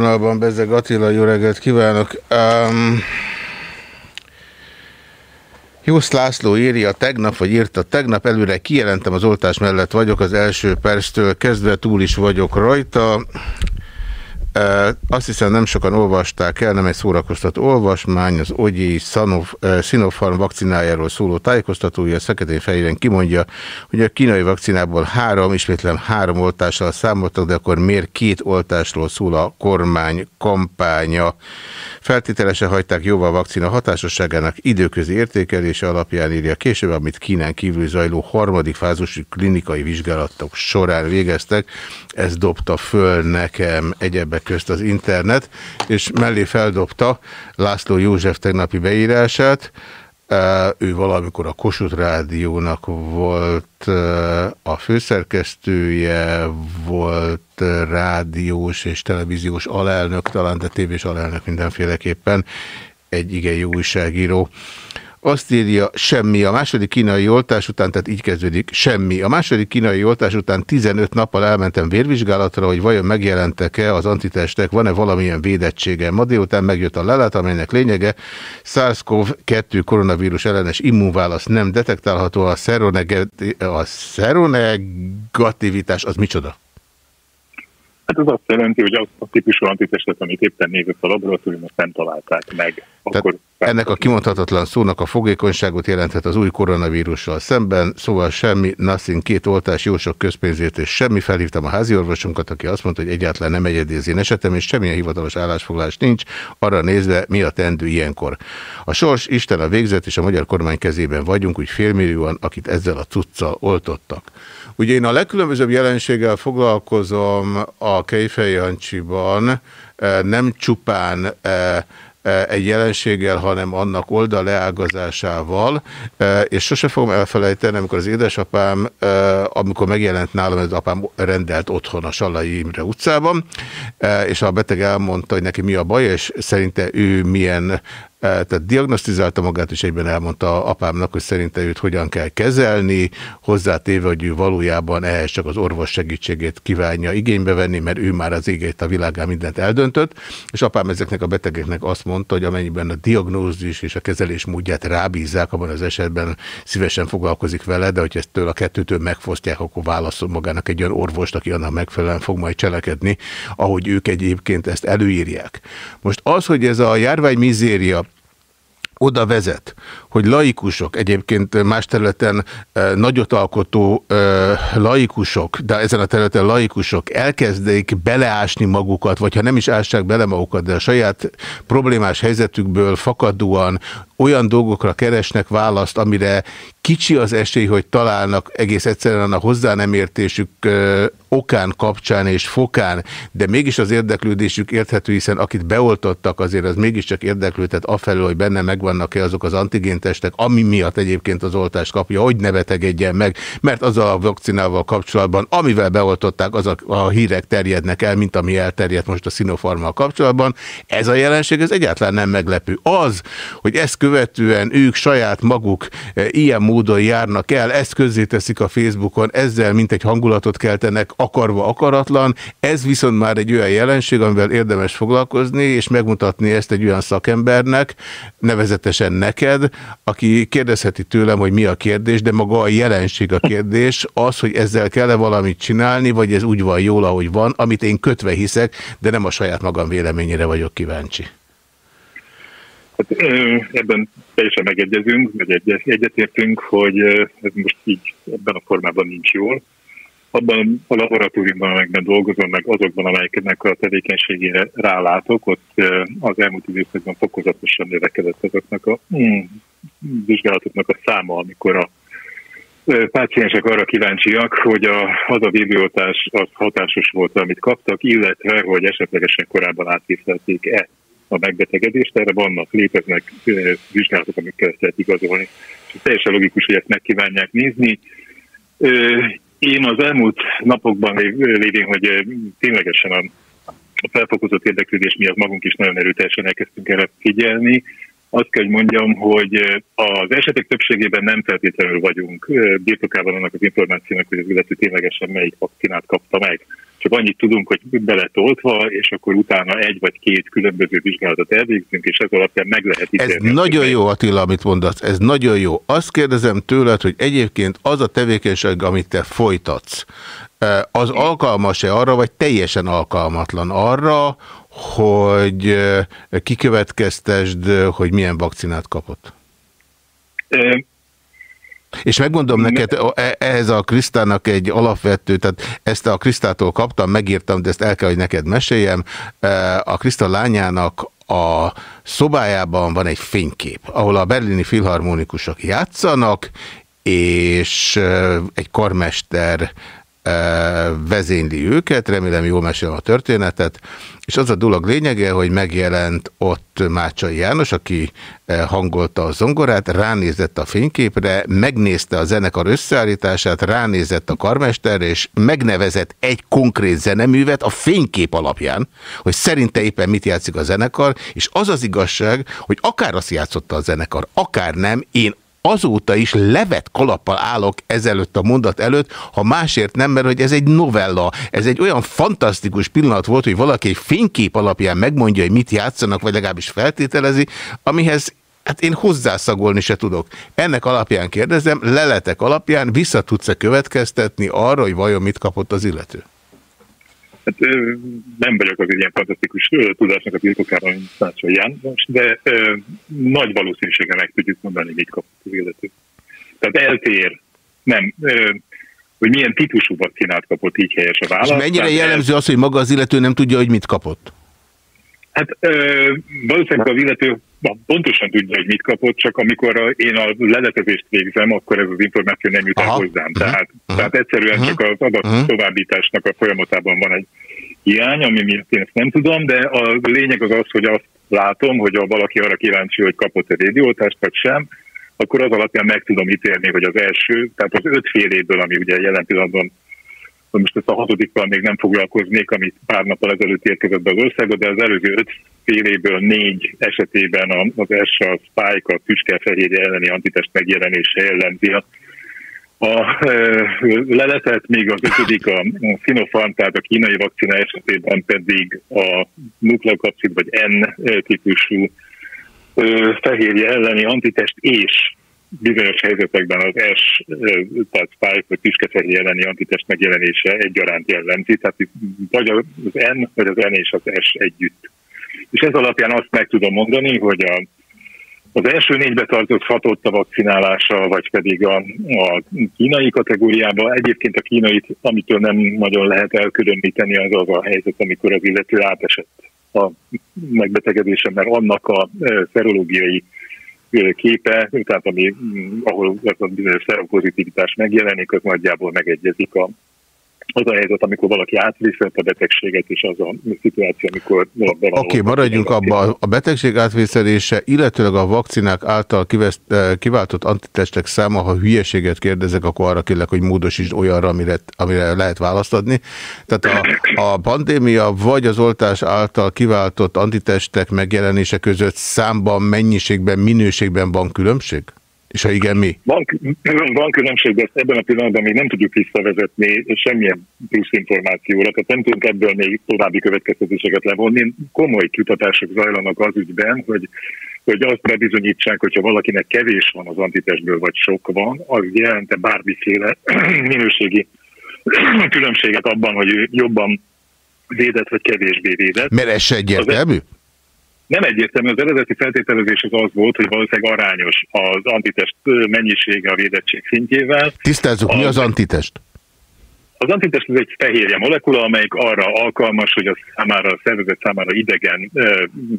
Vonalban, Bezeg Attila, jó reggelt kívánok. Um, Jósz László írja tegnap, vagy írta tegnap, előre kijelentem az oltás mellett vagyok, az első perctől kezdve túl is vagyok rajta. Azt hiszem nem sokan olvasták el, nem egy szórakoztató olvasmány, az Ogyi Sinopharm vakcinájáról szóló tájékoztatója Szeketén fejében kimondja, hogy a kínai vakcinából három, ismétlem három oltással számoltak, de akkor miért két oltásról szól a kormány kampánya. Feltételesen hagyták jóval a vakcina hatásosságának időközi értékelése alapján írja később, amit Kínán kívül zajló harmadik fázusú klinikai vizsgálatok során végeztek. Ez dobta föl nekem egyebek közt az internet, és mellé feldobta László József tegnapi beírását, ő valamikor a Kossuth Rádiónak volt a főszerkesztője, volt rádiós és televíziós alelnök, talán de tévés alelnök mindenféleképpen, egy igen jó újságíró. Azt írja, semmi. A második kínai oltás után, tehát így kezdődik, semmi. A második kínai oltás után 15 nappal elmentem vérvizsgálatra, hogy vajon megjelentek-e az antitestek, van-e valamilyen védettsége. Ma délután megjött a lelet, amelynek lényege SARS-CoV-2 koronavírus ellenes immunválasz nem detektálható, a szeronegativitás az micsoda? Hát ez azt jelenti, hogy az a típusú antitestet, amit éppen nézett a laboratórium, azt nem találták meg. Akkor ennek a kimondhatatlan szónak a fogékonyságot jelenthet az új koronavírussal szemben, szóval semmi, nothing, két oltás, jó sok közpénzért és semmi. Felhívtam a házi orvosunkat, aki azt mondta, hogy egyáltalán nem egyedi az én esetem, és semmilyen hivatalos állásfoglalás nincs, arra nézve mi a tendő ilyenkor. A sors, Isten a végzet és a magyar kormány kezében vagyunk, úgy félmillióan, akit ezzel a cuccal oltottak. Ugye én a legkülönbözőbb jelenséggel foglalkozom a Kejfej eh, nem csupán eh, eh, egy jelenséggel, hanem annak oldal leágazásával, és sose fogom elfelejteni, amikor az édesapám, amikor megjelent nálam, az apám rendelt otthon a Sallai Imre utcában, és a beteg elmondta, hogy neki mi a baj, és szerinte ő milyen tehát diagnosztizálta magát, és egyben elmondta apámnak, hogy szerinte őt hogyan kell kezelni, hozzátéve, hogy ő valójában ehhez csak az orvos segítségét kívánja igénybe venni, mert ő már az égét a világán mindent eldöntött, és apám ezeknek a betegeknek azt mondta, hogy amennyiben a diagnózis és a kezelés módját rábízzák, abban az esetben szívesen foglalkozik vele, de hogy ezt a kettőtől megfosztják, akkor válaszol magának egy olyan orvost, aki annak megfelelően fog majd cselekedni, ahogy ők egyébként ezt előírják. Most az, hogy ez a járvány mizéria oda vezet, hogy laikusok, egyébként más területen nagyot alkotó laikusok, de ezen a területen laikusok elkezdik beleásni magukat, vagy ha nem is ássák bele magukat, de a saját problémás helyzetükből fakadóan olyan dolgokra keresnek választ, amire kicsi az esély, hogy találnak egész egyszerűen a hozzá nem értésük okán, kapcsán és fokán, de mégis az érdeklődésük érthető, hiszen akit beoltottak, azért az mégiscsak érdeklődhet afelől, hogy benne megvannak-e azok az antigéntestek, ami miatt egyébként az oltást kapja, hogy ne betegedjen meg, mert az a vakcinával kapcsolatban, amivel beoltották, az a, hírek terjednek el, mint ami elterjedt most a Sinopharmal kapcsolatban. Ez a jelenség, ez egyáltalán nem meglepő. Az, hogy ezt követően ők saját maguk ilyen módon járnak el, ezt közzéteszik a Facebookon, ezzel mint egy hangulatot keltenek, akarva akaratlan, ez viszont már egy olyan jelenség, amivel érdemes foglalkozni, és megmutatni ezt egy olyan szakembernek, nevezetesen neked, aki kérdezheti tőlem, hogy mi a kérdés, de maga a jelenség a kérdés, az, hogy ezzel kell-e valamit csinálni, vagy ez úgy van jól, ahogy van, amit én kötve hiszek, de nem a saját magam véleményére vagyok kíváncsi. Hát, ebben teljesen megegyezünk, vagy egyetértünk, hogy ez most így ebben a formában nincs jól. Abban a laboratóriumban, amelyekben dolgozom, meg azokban, amelyeknek a tevékenységére rálátok, ott az elmúlt időszakban fokozatosan növekedett azoknak a mm, vizsgálatoknak a száma, amikor a páciensek arra kíváncsiak, hogy a, az a védőoltás az hatásos volt, amit kaptak, illetve, hogy esetlegesen korábban átkészítették-e a megbetegedést, erre vannak, léteznek vizsgálatok, amikkel ezt lehet igazolni. És teljesen logikus, hogy ezt megkívánják nézni. Én az elmúlt napokban lévén, hogy ténylegesen a felfokozott érdeklődés miatt magunk is nagyon erőteljesen elkezdtünk erre figyelni, azt kell, hogy mondjam, hogy az esetek többségében nem feltétlenül vagyunk birtokában annak az információnak, hogy az illető ténylegesen melyik vakcinát kapta meg. Csak annyit tudunk, hogy beletoltva, és akkor utána egy vagy két különböző vizsgálatot elvégzünk, és ez alapján meg lehet ítélni. Ez nagyon jó, Attila, amit mondasz, ez nagyon jó. Azt kérdezem tőled, hogy egyébként az a tevékenység, amit te folytatsz, az alkalmas-e arra, vagy teljesen alkalmatlan arra, hogy kikövetkeztesd, hogy milyen vakcinát kapott? És megmondom neked, e, ehhez a Krisztának egy alapvető, tehát ezt a Krisztától kaptam, megírtam, de ezt el kell, hogy neked meséljem. A Kriszta lányának a szobájában van egy fénykép, ahol a berlini filharmonikusok játszanak, és egy karmester vezényli őket, remélem jól mesélem a történetet, és az a dolog lényege, hogy megjelent ott Mácsai János, aki hangolta a zongorát, ránézett a fényképre, megnézte a zenekar összeállítását, ránézett a karmesterre, és megnevezett egy konkrét zeneművet a fénykép alapján, hogy szerinte éppen mit játszik a zenekar, és az az igazság, hogy akár azt játszotta a zenekar, akár nem, én azóta is levet kalappal állok ezelőtt a mondat előtt, ha másért nem, mert hogy ez egy novella, ez egy olyan fantasztikus pillanat volt, hogy valaki egy fénykép alapján megmondja, hogy mit játszanak, vagy legalábbis feltételezi, amihez Hát én hozzászagolni se tudok. Ennek alapján kérdezem, leletek alapján vissza tudsz-e következtetni arra, hogy vajon mit kapott az illető? Hát, nem vagyok az ilyen fantasztikus tudásnak a birtokára, mint Szácsa János, de ö, nagy valószínűséggel meg tudjuk mondani, mit kapott az illető. Tehát eltér, nem, ö, hogy milyen típusú vakcinát kapott, így helyes a válasz. És mennyire jellemző az, hogy maga az illető nem tudja, hogy mit kapott? Hát ö, valószínűleg az illető pontosan tudja, hogy mit kapott, csak amikor a, én a leletezést végzem, akkor ez az információ nem jut el hozzám. Uh -huh. Tehát, uh -huh. tehát egyszerűen uh -huh. csak az adat -huh. továbbításnak a folyamatában van egy hiány, ami miatt én ezt nem tudom, de a lényeg az az, hogy azt látom, hogy ha valaki arra kíváncsi, hogy kapott-e rédiótást, vagy sem, akkor az alapján meg tudom ítélni, hogy az első, tehát az öt fél évből, ami ugye jelen pillanatban most ezt a hatodikkal még nem foglalkoznék, amit pár nappal ezelőtt érkezett be az országba, de az előző öt fél évből négy esetében az első a spike, a tüskefehérje elleni antitest megjelenése jellemzi a, a leletet, még az ötödik a Sinopharm, tehát a kínai vakcina esetében pedig a nukleokapszid vagy N típusú fehérje elleni antitest és bizonyos helyzetekben az S, tehát spike vagy tüskefehérje elleni antitest megjelenése egyaránt jellemzi, tehát vagy az N, vagy az N és az S együtt. És ez alapján azt meg tudom mondani, hogy a, az első négybe tartott hatott a vakcinálása, vagy pedig a, a kínai kategóriába. Egyébként a kínait, amitől nem nagyon lehet elkülöníteni, az az a helyzet, amikor az illető átesett a megbetegedésen, mert annak a szerológiai képe, tehát ami, ahol ez a bizonyos szeropozitivitás megjelenik, az nagyjából megegyezik a, az a helyzet, amikor valaki átviszelt a betegséget, és az a szituáció, amikor... Oké, okay, maradjunk abban. A betegség átvészelése, illetőleg a vakcinák által kiveszt, eh, kiváltott antitestek száma, ha hülyeséget kérdezek, akkor arra kérlek, hogy módosítsd olyanra, amire, amire lehet választ adni. Tehát a, a pandémia vagy az oltás által kiváltott antitestek megjelenése között számban, mennyiségben, minőségben van különbség? És ha igen, mi? Van, van különbség, de ezt ebben a pillanatban még nem tudjuk visszavezetni semmilyen plusz információra, tehát nem tudunk ebből még további következtetéseket levonni. Komoly kutatások zajlanak az ügyben, hogy hogy azt bebizonyítsák, hogyha valakinek kevés van az antitestből, vagy sok van, az jelente bármiféle minőségi különbséget abban, hogy jobban védett, vagy kevésbé védett. Mert ez se egyértelmű? Az nem egyértelmű, az eredeti feltételezés az az volt, hogy valószínűleg arányos az antitest mennyisége a védettség szintjével. Tisztázzuk, a, mi az antitest? Az antitest ez egy fehérje molekula, amelyik arra alkalmas, hogy a számára, a szervezet számára idegen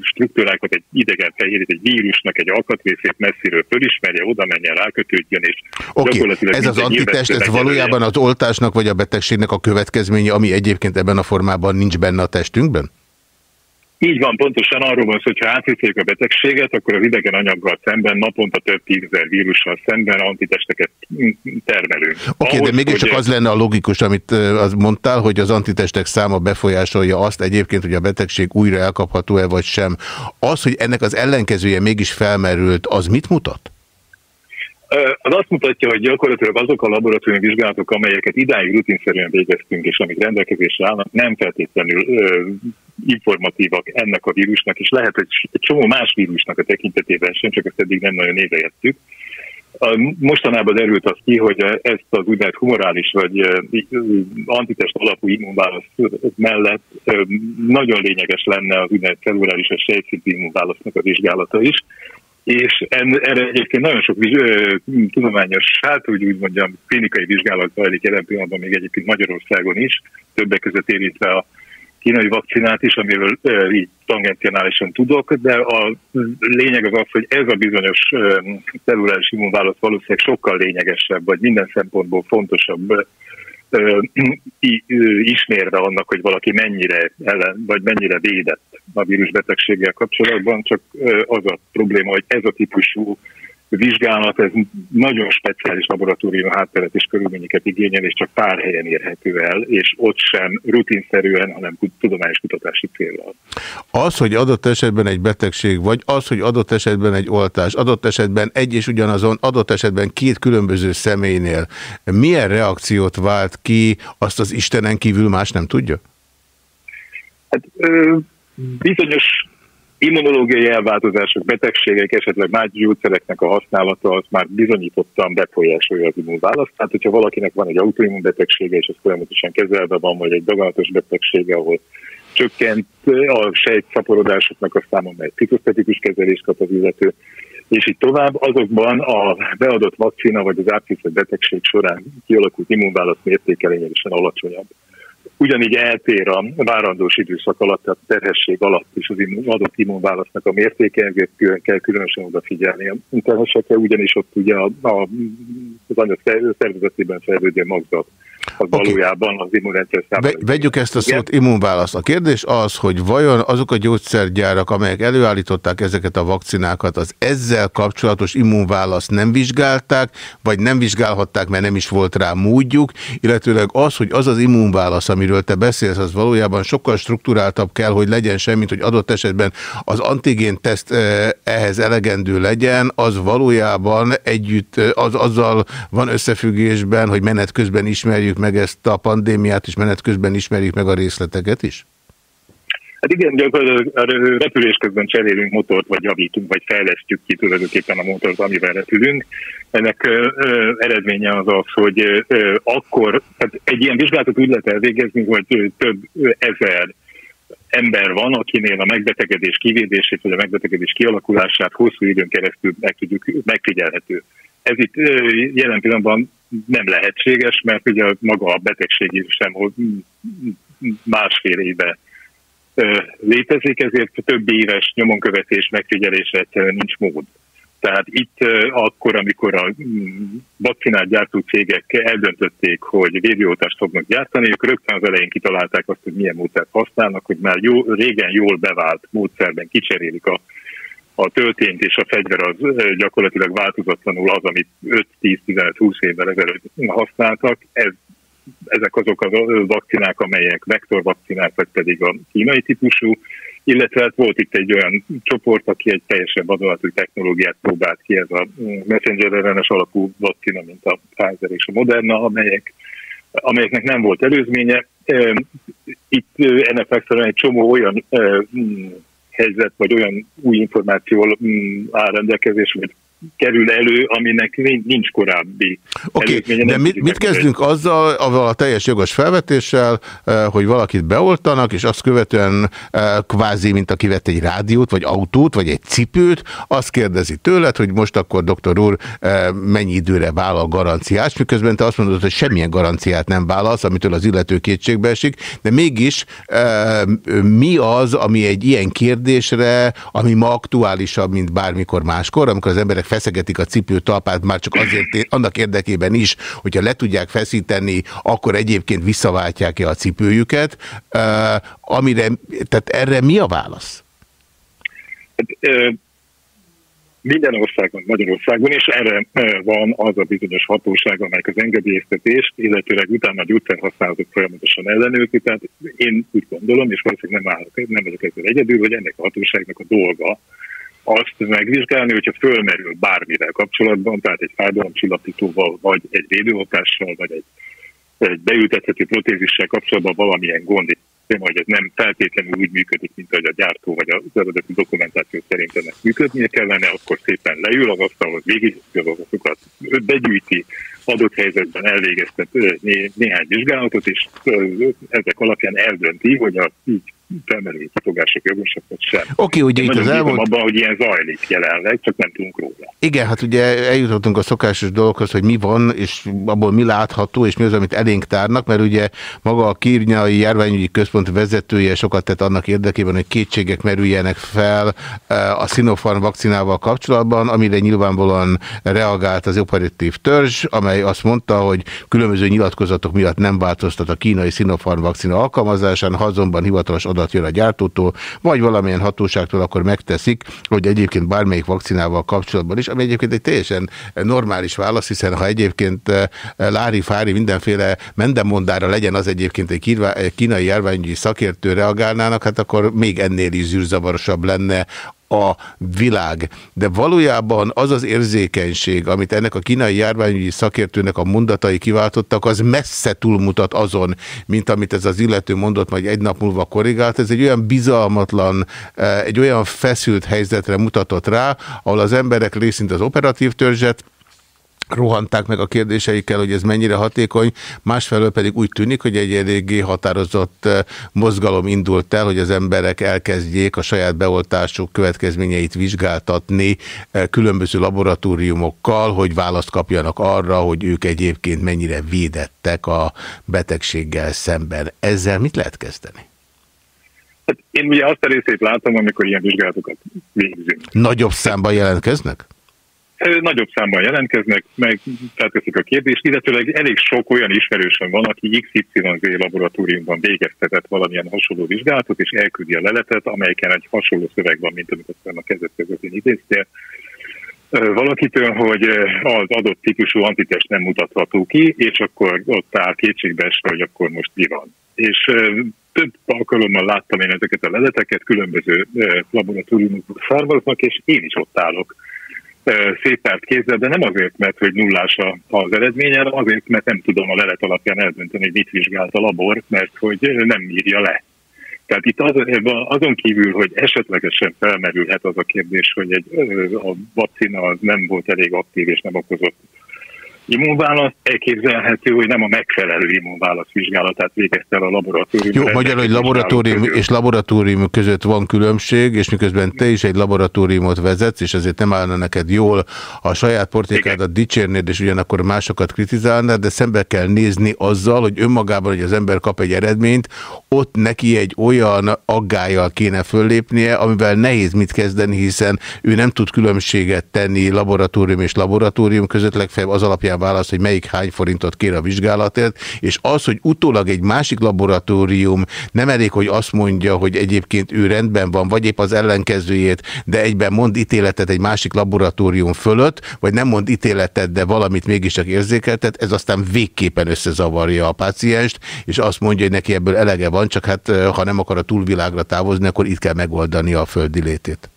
struktúrákat, egy idegen fehérjét, egy vírusnak egy alkatrészét messziről fölismerje, oda menjen, rákötődjön, és okay. Ez az antitest, ez valójában az oltásnak vagy a betegségnek a következménye, ami egyébként ebben a formában nincs benne a testünkben? Így van, pontosan arról van szó, hogyha átviszik a betegséget, akkor az idegen anyaggal szemben naponta több tízezer vírussal szemben antitesteket termelünk. Oké, okay, de mégiscsak hogy... az lenne a logikus, amit az mondtál, hogy az antitestek száma befolyásolja azt egyébként, hogy a betegség újra elkapható-e vagy sem. Az, hogy ennek az ellenkezője mégis felmerült, az mit mutat? az azt mutatja, hogy gyakorlatilag azok a laboratóriumi vizsgálatok, amelyeket idáig rutinszerűen végeztünk, és amik rendelkezésre állnak, nem feltétlenül ö, informatívak ennek a vírusnak, és lehet, hogy egy csomó más vírusnak a tekintetében sem, csak ezt eddig nem nagyon évejettük. Mostanában derült az ki, hogy ezt az úgynevezett humorális vagy antitest alapú immunválasz mellett nagyon lényeges lenne az úgynevezett celluláris és sejtszintű immunválasznak a vizsgálata is, és erre egyébként nagyon sok tudományos, hát úgy, úgy mondjam, klinikai vizsgálat zajlik jelen pillanatban még egyébként Magyarországon is, többek között érintve a kínai vakcinát is, amiről így tangencionálisan tudok, de a lényeg az az, hogy ez a bizonyos celluláris immunválasz valószínűleg sokkal lényegesebb, vagy minden szempontból fontosabb ismérve annak, hogy valaki mennyire ellen, vagy mennyire védett a vírusbetegséggel kapcsolatban, csak az a probléma, hogy ez a típusú vizsgálat, ez nagyon speciális laboratórium hátteret és körülményeket igényel, és csak pár helyen érhető el, és ott sem rutinszerűen, hanem tudományos kutatási célral. Az, hogy adott esetben egy betegség, vagy az, hogy adott esetben egy oltás, adott esetben egy és ugyanazon, adott esetben két különböző személynél milyen reakciót vált ki, azt az Istenen kívül más nem tudja? Hát ö, bizonyos immunológiai elváltozások, betegségek, esetleg más gyógyszereknek a használata az már bizonyítottan befolyásolja az immunválaszt. Tehát, hogyha valakinek van egy autoimmunbetegsége, és ez folyamatosan kezelve van, vagy egy daganatos betegsége, ahol csökkent a sejtszaporodásoknak a száma, mert pszichosztetikus kezelést kap az illető, és így tovább, azokban a beadott vakcina vagy az átviszett betegség során kialakult immunválasz mértéke lényegesen alacsonyabb ugyanígy eltér a várandós időszak alatt, tehát a terhesség alatt is az adott immunválasznak a mértéke, ezért kell különösen odafigyelni a terhesekre, ugyanis ott ugye a, a, az anyag szervezetében fejlődő magzat az okay. valójában az immunrendszer számára. Vegyük ezt a szót Igen? immunválaszt. A kérdés az, hogy vajon azok a gyógyszergyárak, amelyek előállították ezeket a vakcinákat, az ezzel kapcsolatos immunválaszt nem vizsgálták, vagy nem vizsgálhatták, mert nem is volt rá módjuk, illetőleg az, hogy az az immunválasz, amiről te beszélsz, az valójában sokkal struktúráltabb kell, hogy legyen semmit, hogy adott esetben az antigén teszt eh, ehhez elegendő legyen, az valójában együtt, eh, az, azzal van összefüggésben, hogy menet közben ismerjük meg ezt a pandémiát, és menet közben ismerjük meg a részleteket is? Hát igen, gyakorlatilag repülés közben cserélünk motort, vagy javítunk, vagy fejlesztjük ki tulajdonképpen a motort, amivel repülünk. Ennek ö, ö, eredménye az az, hogy ö, akkor, tehát egy ilyen vizsgálatot úgy lehet elvégezni, hogy több ezer ember van, akinél a megbetegedés kivédését, vagy a megbetegedés kialakulását hosszú időn keresztül meg tudjuk, megfigyelhető. Ez itt jelen pillanatban nem lehetséges, mert ugye maga a betegség is sem másfél éve létezik, ezért több éves nyomonkövetés megfigyelésre nincs mód. Tehát itt akkor, amikor a vakcinát gyártó cégek eldöntötték, hogy védőoltást fognak gyártani, ők rögtön az elején kitalálták azt, hogy milyen módszert használnak, hogy már jó, régen jól bevált módszerben kicserélik a, a töltényt és a fegyver az gyakorlatilag változatlanul az, amit 5-10-15-20 évvel ezelőtt használtak. Ez ezek azok a vakcinák, amelyek vektorvakcinák, vagy pedig a kínai típusú, illetve hát volt itt egy olyan csoport, aki egy teljesebb adatú technológiát próbált ki, ez a messenger RNS alapú vakcina, mint a Pfizer és a Moderna, amelyek, amelyeknek nem volt előzménye. Itt ennek megfelelően egy csomó olyan helyzet, vagy olyan új információ mm, áll rendelkezés, vagy kerül elő, aminek nincs korábbi Oké, okay, de mit, mit kezdünk azzal, avval a teljes jogos felvetéssel, eh, hogy valakit beoltanak, és azt követően eh, kvázi, mint aki vett egy rádiót, vagy autót, vagy egy cipőt, azt kérdezi tőled, hogy most akkor doktor úr eh, mennyi időre vállal garanciás, miközben te azt mondod, hogy semmilyen garanciát nem válasz, amitől az illető kétségbe esik, de mégis mi az, ami egy ilyen kérdésre, ami ma aktuálisabb, mint bármikor máskor, amikor az emberek feszegetik a cipő talpát már csak azért, annak érdekében is, hogyha le tudják feszíteni, akkor egyébként visszaváltják-e a cipőjüket. Uh, amire, tehát erre mi a válasz? Hát, minden országban, Magyarországon, és erre van az a bizonyos hatóság, amelyik az engedélyeztetést, illetőleg utána a gyógyszerhasználatot folyamatosan ellenőrzi. Tehát én úgy gondolom, és valószínűleg nem, állok, nem vagyok ezzel egyedül, hogy ennek a hatóságnak a dolga, azt megvizsgálni, hogyha fölmerül bármivel kapcsolatban, tehát egy fájdalomcsillapítóval, vagy egy védőhatással, vagy egy, egy beültethető protézissel kapcsolatban valamilyen gond, hogy ez nem feltétlenül úgy működik, mint ahogy a gyártó vagy az eredeti dokumentáció szerint ennek működnie kellene, akkor szépen leül az asztalhoz, végig az adatokat begyűjti, adott helyzetben elvégeztet né- néhány vizsgálatot, és ezek alapján eldönti, hogy a így felmerülő kifogások jogosak, vagy sem. Oké, ugye itt az elmond... abban, hogy ilyen zajlik jelenleg, csak nem tudunk róla. Igen, hát ugye eljutottunk a szokásos dolgokhoz, hogy mi van, és abból mi látható, és mi az, amit elénk tárnak, mert ugye maga a Kírnyai Járványügyi Központ vezetője sokat tett annak érdekében, hogy kétségek merüljenek fel eh, a Sinopharm vakcinával kapcsolatban, amire nyilvánvalóan reagált az operatív törzs, amely azt mondta, hogy különböző nyilatkozatok miatt nem változtat a kínai Sinopharm vakcina alkalmazásán, ha azonban hivatalos adat jön a gyártótól, vagy valamilyen hatóságtól, akkor megteszik, hogy egyébként bármelyik vakcinával kapcsolatban is, ami egyébként egy teljesen normális válasz, hiszen ha egyébként eh, Lári-Fári mindenféle mendemondára legyen az egyébként egy kínai járványügyi szakértő reagálnának, hát akkor még ennél is zűrzavarosabb lenne a világ. De valójában az az érzékenység, amit ennek a kínai járványügyi szakértőnek a mondatai kiváltottak, az messze túlmutat azon, mint amit ez az illető mondott, majd egy nap múlva korrigált. Ez egy olyan bizalmatlan, eh, egy olyan feszült helyzetre mutatott rá, ahol az emberek részint az operatív törzset, rohanták meg a kérdéseikkel, hogy ez mennyire hatékony, másfelől pedig úgy tűnik, hogy egy eléggé határozott eh, mozgalom indult el, hogy az emberek elkezdjék a saját beoltásuk következményeit vizsgáltatni eh, különböző laboratóriumokkal, hogy választ kapjanak arra, hogy ők egyébként mennyire védettek a betegséggel szemben. Ezzel mit lehet kezdeni? Hát én ugye azt a részét látom, amikor ilyen vizsgálatokat végzünk. Nagyobb számban jelentkeznek? Nagyobb számban jelentkeznek, meg felteszik a kérdést, illetőleg elég sok olyan ismerősön van, aki XYZ laboratóriumban végeztetett valamilyen hasonló vizsgálatot, és elküldi a leletet, amelyeken egy hasonló szöveg van, mint amit a kezdet között idéztél, valakitől, hogy az adott típusú antitest nem mutatható ki, és akkor ott áll kétségbeesve, hogy akkor most mi van. És több alkalommal láttam én ezeket a leleteket, különböző laboratóriumokból származnak, és én is ott állok szétárt kézzel, de nem azért, mert hogy nullás az eredménye, hanem azért, mert nem tudom a lelet alapján eldönteni, hogy mit vizsgált a labor, mert hogy nem írja le. Tehát itt az, azon kívül, hogy esetlegesen felmerülhet az a kérdés, hogy egy, a vakcina az nem volt elég aktív és nem okozott immunválasz, elképzelhető, hogy nem a megfelelő immunválasz vizsgálatát végezte el a laboratórium. Jó, magyar, hogy laboratórium és laboratórium között van különbség, és miközben te is egy laboratóriumot vezetsz, és ezért nem állna neked jól a saját portékádat dicsérnéd, és ugyanakkor másokat kritizálnád, de szembe kell nézni azzal, hogy önmagában, hogy az ember kap egy eredményt, ott neki egy olyan aggájjal kéne föllépnie, amivel nehéz mit kezdeni, hiszen ő nem tud különbséget tenni laboratórium és laboratórium között, legfeljebb az alapján alapján válasz, hogy melyik hány forintot kér a vizsgálatért, és az, hogy utólag egy másik laboratórium nem elég, hogy azt mondja, hogy egyébként ő rendben van, vagy épp az ellenkezőjét, de egyben mond ítéletet egy másik laboratórium fölött, vagy nem mond ítéletet, de valamit mégiscsak érzékeltet, ez aztán végképpen összezavarja a pácienst, és azt mondja, hogy neki ebből elege van, csak hát ha nem akar a túlvilágra távozni, akkor itt kell megoldani a földi létét.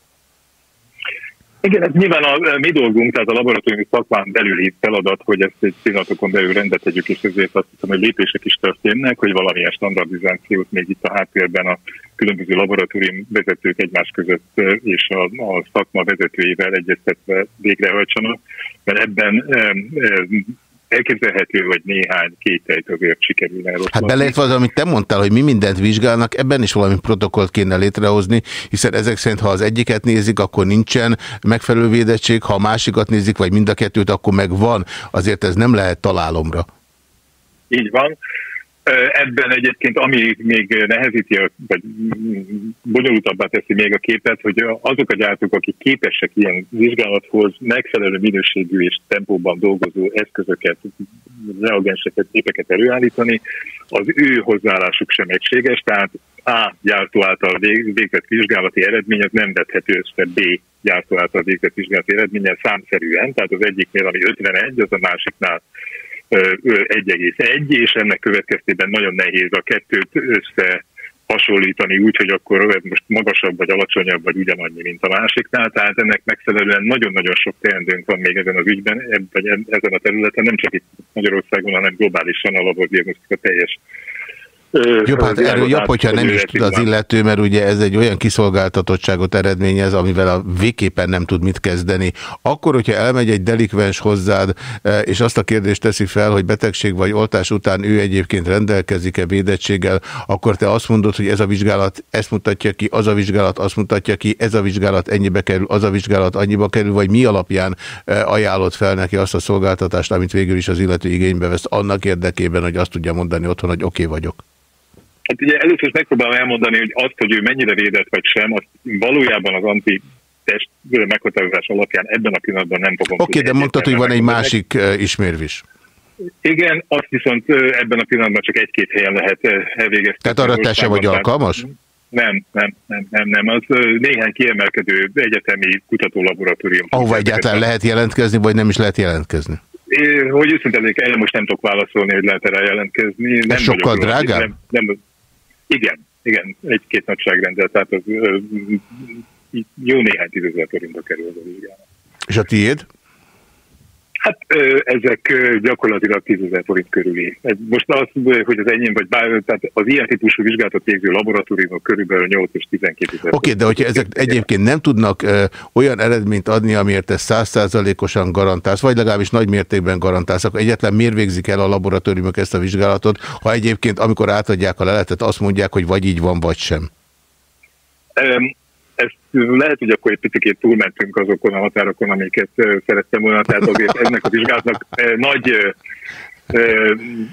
Igen, ez nyilván a mi dolgunk, tehát a laboratóriumi szakmán belüli feladat, hogy ezt egy pillanatokon belül rendet tegyük, és ezért azt hiszem, hogy lépések is történnek, hogy valamilyen standardizációt még itt a háttérben a különböző laboratórium vezetők egymás között és a, a szakma vezetőivel egyeztetve végrehajtsanak, mert ebben elképzelhető, hogy néhány kételyt azért sikerül eloszlatni. Hát beleértve az, amit te mondtál, hogy mi mindent vizsgálnak, ebben is valami protokollt kéne létrehozni, hiszen ezek szerint, ha az egyiket nézik, akkor nincsen megfelelő védettség, ha a másikat nézik, vagy mind a kettőt, akkor meg van. Azért ez nem lehet találomra. Így van. Ebben egyébként, ami még nehezíti, vagy bonyolultabbá teszi még a képet, hogy azok a gyártók, akik képesek ilyen vizsgálathoz megfelelő minőségű és tempóban dolgozó eszközöket, reagenseket, képeket előállítani, az ő hozzáállásuk sem egységes, tehát A gyártó által végzett vizsgálati eredmény az nem vethető össze B gyártó által végzett vizsgálati eredménye számszerűen, tehát az egyiknél, ami 51, az a másiknál 1,1, és ennek következtében nagyon nehéz a kettőt össze hasonlítani úgy, hogy akkor most magasabb vagy alacsonyabb vagy ugyanannyi, mint a másiknál, tehát ennek megfelelően nagyon-nagyon sok teendőnk van még ezen az ügyben, vagy ezen a területen, nem csak itt Magyarországon, hanem globálisan a labordiagnosztika teljes Jobb, hát erről jobb, hogyha nem is tud az illető, mert ugye ez egy olyan kiszolgáltatottságot eredményez, amivel a végképpen nem tud mit kezdeni. Akkor, hogyha elmegy egy delikvens hozzád, és azt a kérdést teszi fel, hogy betegség vagy oltás után ő egyébként rendelkezik-e védettséggel, akkor te azt mondod, hogy ez a vizsgálat ezt mutatja ki, az a vizsgálat azt mutatja ki, ez a vizsgálat ennyibe kerül, az a vizsgálat annyiba kerül, vagy mi alapján ajánlott fel neki azt a szolgáltatást, amit végül is az illető igénybe vesz annak érdekében, hogy azt tudja mondani otthon, hogy oké okay vagyok. Hát ugye először is megpróbálom elmondani, hogy azt, hogy ő mennyire védett vagy sem, azt valójában az anti test meghatározás alapján ebben a pillanatban nem fogom Oké, okay, de mondtad, hogy van egy másik uh, ismérvis. Igen, azt viszont ebben a pillanatban csak egy-két helyen lehet elvégezni. Tehát arra te sem vagy alkalmas? Nem, nem, nem, nem, nem. Az néhány kiemelkedő egyetemi kutatólaboratórium. Ahova egyáltalán lehet jelentkezni, vagy nem is lehet jelentkezni? É, hogy őszintén erre most nem tudok válaszolni, hogy lehet erre jelentkezni. Nem sokkal drágább? Nem, nem, igen, igen, egy-két nagyságrendel, tehát az ö, jó néhány tízezer forintba kerül a vizsgálat. És a tiéd? Hát ezek gyakorlatilag 10 ezer forint körüli. Most az, hogy az enyém, vagy bár, tehát az ilyen típusú vizsgálatot végző laboratóriumok körülbelül 8 és 12 ezer Oké, okay, de hogyha ezek egyébként nem tudnak ö, olyan eredményt adni, amiért te százszázalékosan garantálsz, vagy legalábbis nagy mértékben garantálsz, akkor egyetlen miért végzik el a laboratóriumok ezt a vizsgálatot, ha egyébként, amikor átadják a leletet, azt mondják, hogy vagy így van, vagy sem? Um, ezt lehet, hogy akkor egy picit túlmentünk azokon a határokon, amiket szerettem volna, tehát azért ennek a vizsgálatnak nagy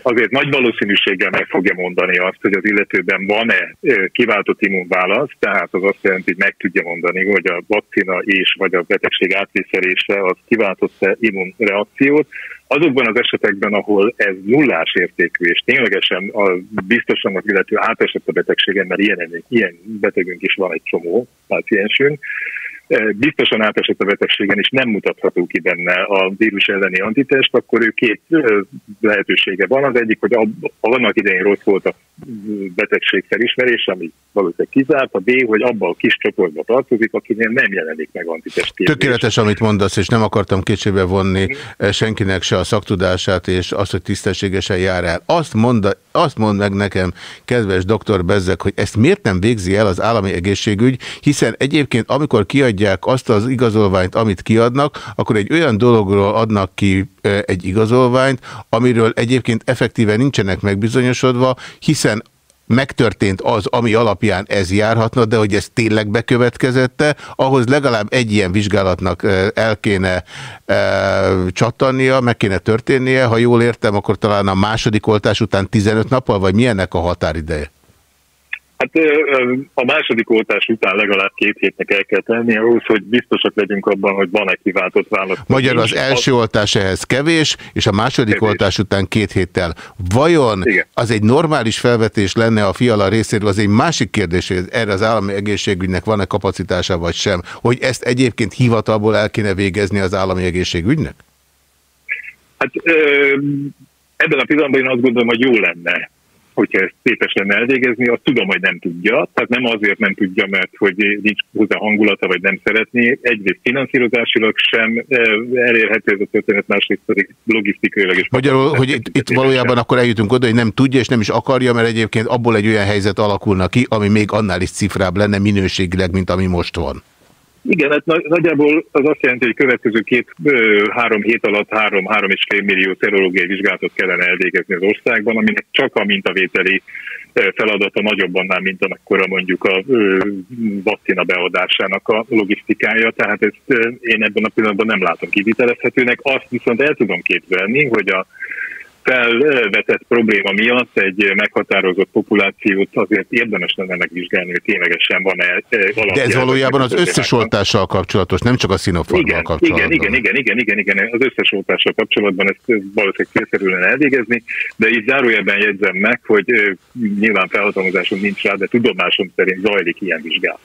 azért nagy valószínűséggel meg fogja mondani azt, hogy az illetőben van-e kiváltott immunválasz, tehát az azt jelenti, hogy meg tudja mondani, hogy a vakcina és vagy a betegség átvészelése az kiváltott-e immunreakciót. Azokban az esetekben, ahol ez nullás értékű, és ténylegesen a, biztosan az illető átesett a betegségen, mert ilyen, ilyen betegünk is van egy csomó páciensünk, biztosan átesett a betegségen, és nem mutatható ki benne a vírus elleni antitest, akkor ő két lehetősége van. Az egyik, hogy a, annak idején rossz volt a betegség felismerés, ami valószínűleg kizárt, a B, hogy abban a kis csoportba tartozik, akinél nem jelenik meg antitest kérdés. Tökéletes, amit mondasz, és nem akartam kétségbe vonni senkinek se a szaktudását, és azt, hogy tisztességesen jár el. Azt, mondd, azt mond meg nekem, kedves doktor Bezzek, hogy ezt miért nem végzi el az állami egészségügy, hiszen egyébként, amikor kiadják azt az igazolványt, amit kiadnak, akkor egy olyan dologról adnak ki egy igazolványt, amiről egyébként effektíven nincsenek megbizonyosodva, hiszen megtörtént az, ami alapján ez járhatna, de hogy ez tényleg bekövetkezette, ahhoz legalább egy ilyen vizsgálatnak el kéne e, csattannia, meg kéne történnie. Ha jól értem, akkor talán a második oltás után 15 nappal, vagy milyennek a határideje? Hát a második oltás után legalább két hétnek el kell tenni ahhoz, hogy biztosak legyünk abban, hogy van-e kiváltott válasz. Magyarul az első oltás ehhez kevés, és a második kevés. oltás után két héttel. Vajon Igen. az egy normális felvetés lenne a fiala részéről, az egy másik kérdés, hogy erre az állami egészségügynek van-e kapacitása vagy sem, hogy ezt egyébként hivatalból el kéne végezni az állami egészségügynek? Hát ebben a pillanatban én azt gondolom, hogy jó lenne, hogyha ezt képes lenne elvégezni, azt tudom, hogy nem tudja. Tehát nem azért nem tudja, mert hogy nincs hozzá hangulata, vagy nem szeretné. Egyrészt finanszírozásilag sem eh, elérhető ez a történet, másrészt pedig logisztikailag is. Magyarul, hogy itt, itt valójában akkor eljutunk oda, hogy nem tudja, és nem is akarja, mert egyébként abból egy olyan helyzet alakulna ki, ami még annál is cifrább lenne minőségileg, mint ami most van. Igen, hát nagyjából az azt jelenti, hogy következő két-három hét alatt három-három és fél millió szerológiai vizsgálatot kellene elvégezni az országban, aminek csak a mintavételi feladata nagyobb annál, mint amekkora mondjuk a vakcina beadásának a logisztikája, tehát ezt én ebben a pillanatban nem látom kivitelezhetőnek. Azt viszont el tudom képzelni, hogy a felvetett probléma miatt egy meghatározott populációt azért érdemes lenne megvizsgálni, hogy ténylegesen van-e De ez valójában az összes oltással kapcsolatos, nem csak a szinofarmal kapcsolatban. Igen, igen, igen, igen, igen, igen, az összes oltással kapcsolatban ezt valószínűleg célszerű lenne elvégezni, de így zárójelben jegyzem meg, hogy nyilván felhatalmazásom nincs rá, de tudomásom szerint zajlik ilyen vizsgálat.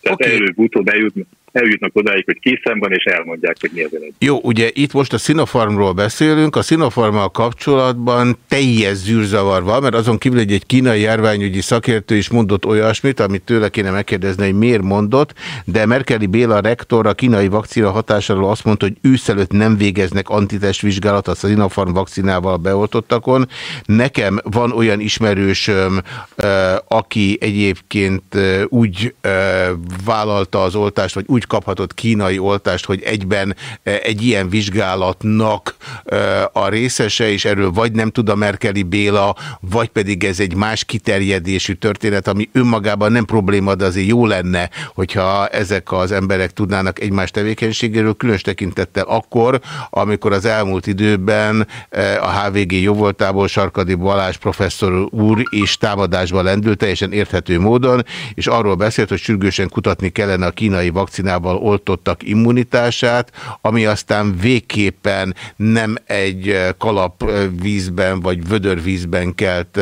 Tehát okay. előbb-utóbb eljutni eljutnak odáig, hogy készen van, és elmondják, hogy mi az eredmény. Jó, ugye itt most a Sinopharmról beszélünk, a Sinopharmmal kapcsolatban teljes zűrzavar van, mert azon kívül egy, egy kínai járványügyi szakértő is mondott olyasmit, amit tőle kéne megkérdezni, hogy miért mondott, de Merkeli Béla rektor a kínai vakcina hatásáról azt mondta, hogy őszelőtt nem végeznek antitestvizsgálat a Sinopharm vakcinával beoltottakon. Nekem van olyan ismerősöm, aki egyébként úgy vállalta az oltást, vagy úgy kaphatott kínai oltást, hogy egyben egy ilyen vizsgálatnak a részese, és erről vagy nem tud a Merkeli Béla, vagy pedig ez egy más kiterjedésű történet, ami önmagában nem probléma, de azért jó lenne, hogyha ezek az emberek tudnának egymás tevékenységéről, különös tekintettel akkor, amikor az elmúlt időben a HVG jóvoltából Sarkadi Balázs professzor úr is támadásba lendült, teljesen érthető módon, és arról beszélt, hogy sürgősen kutatni kellene a kínai vakcinával oltottak immunitását, ami aztán végképpen nem egy kalapvízben vagy vödörvízben kelt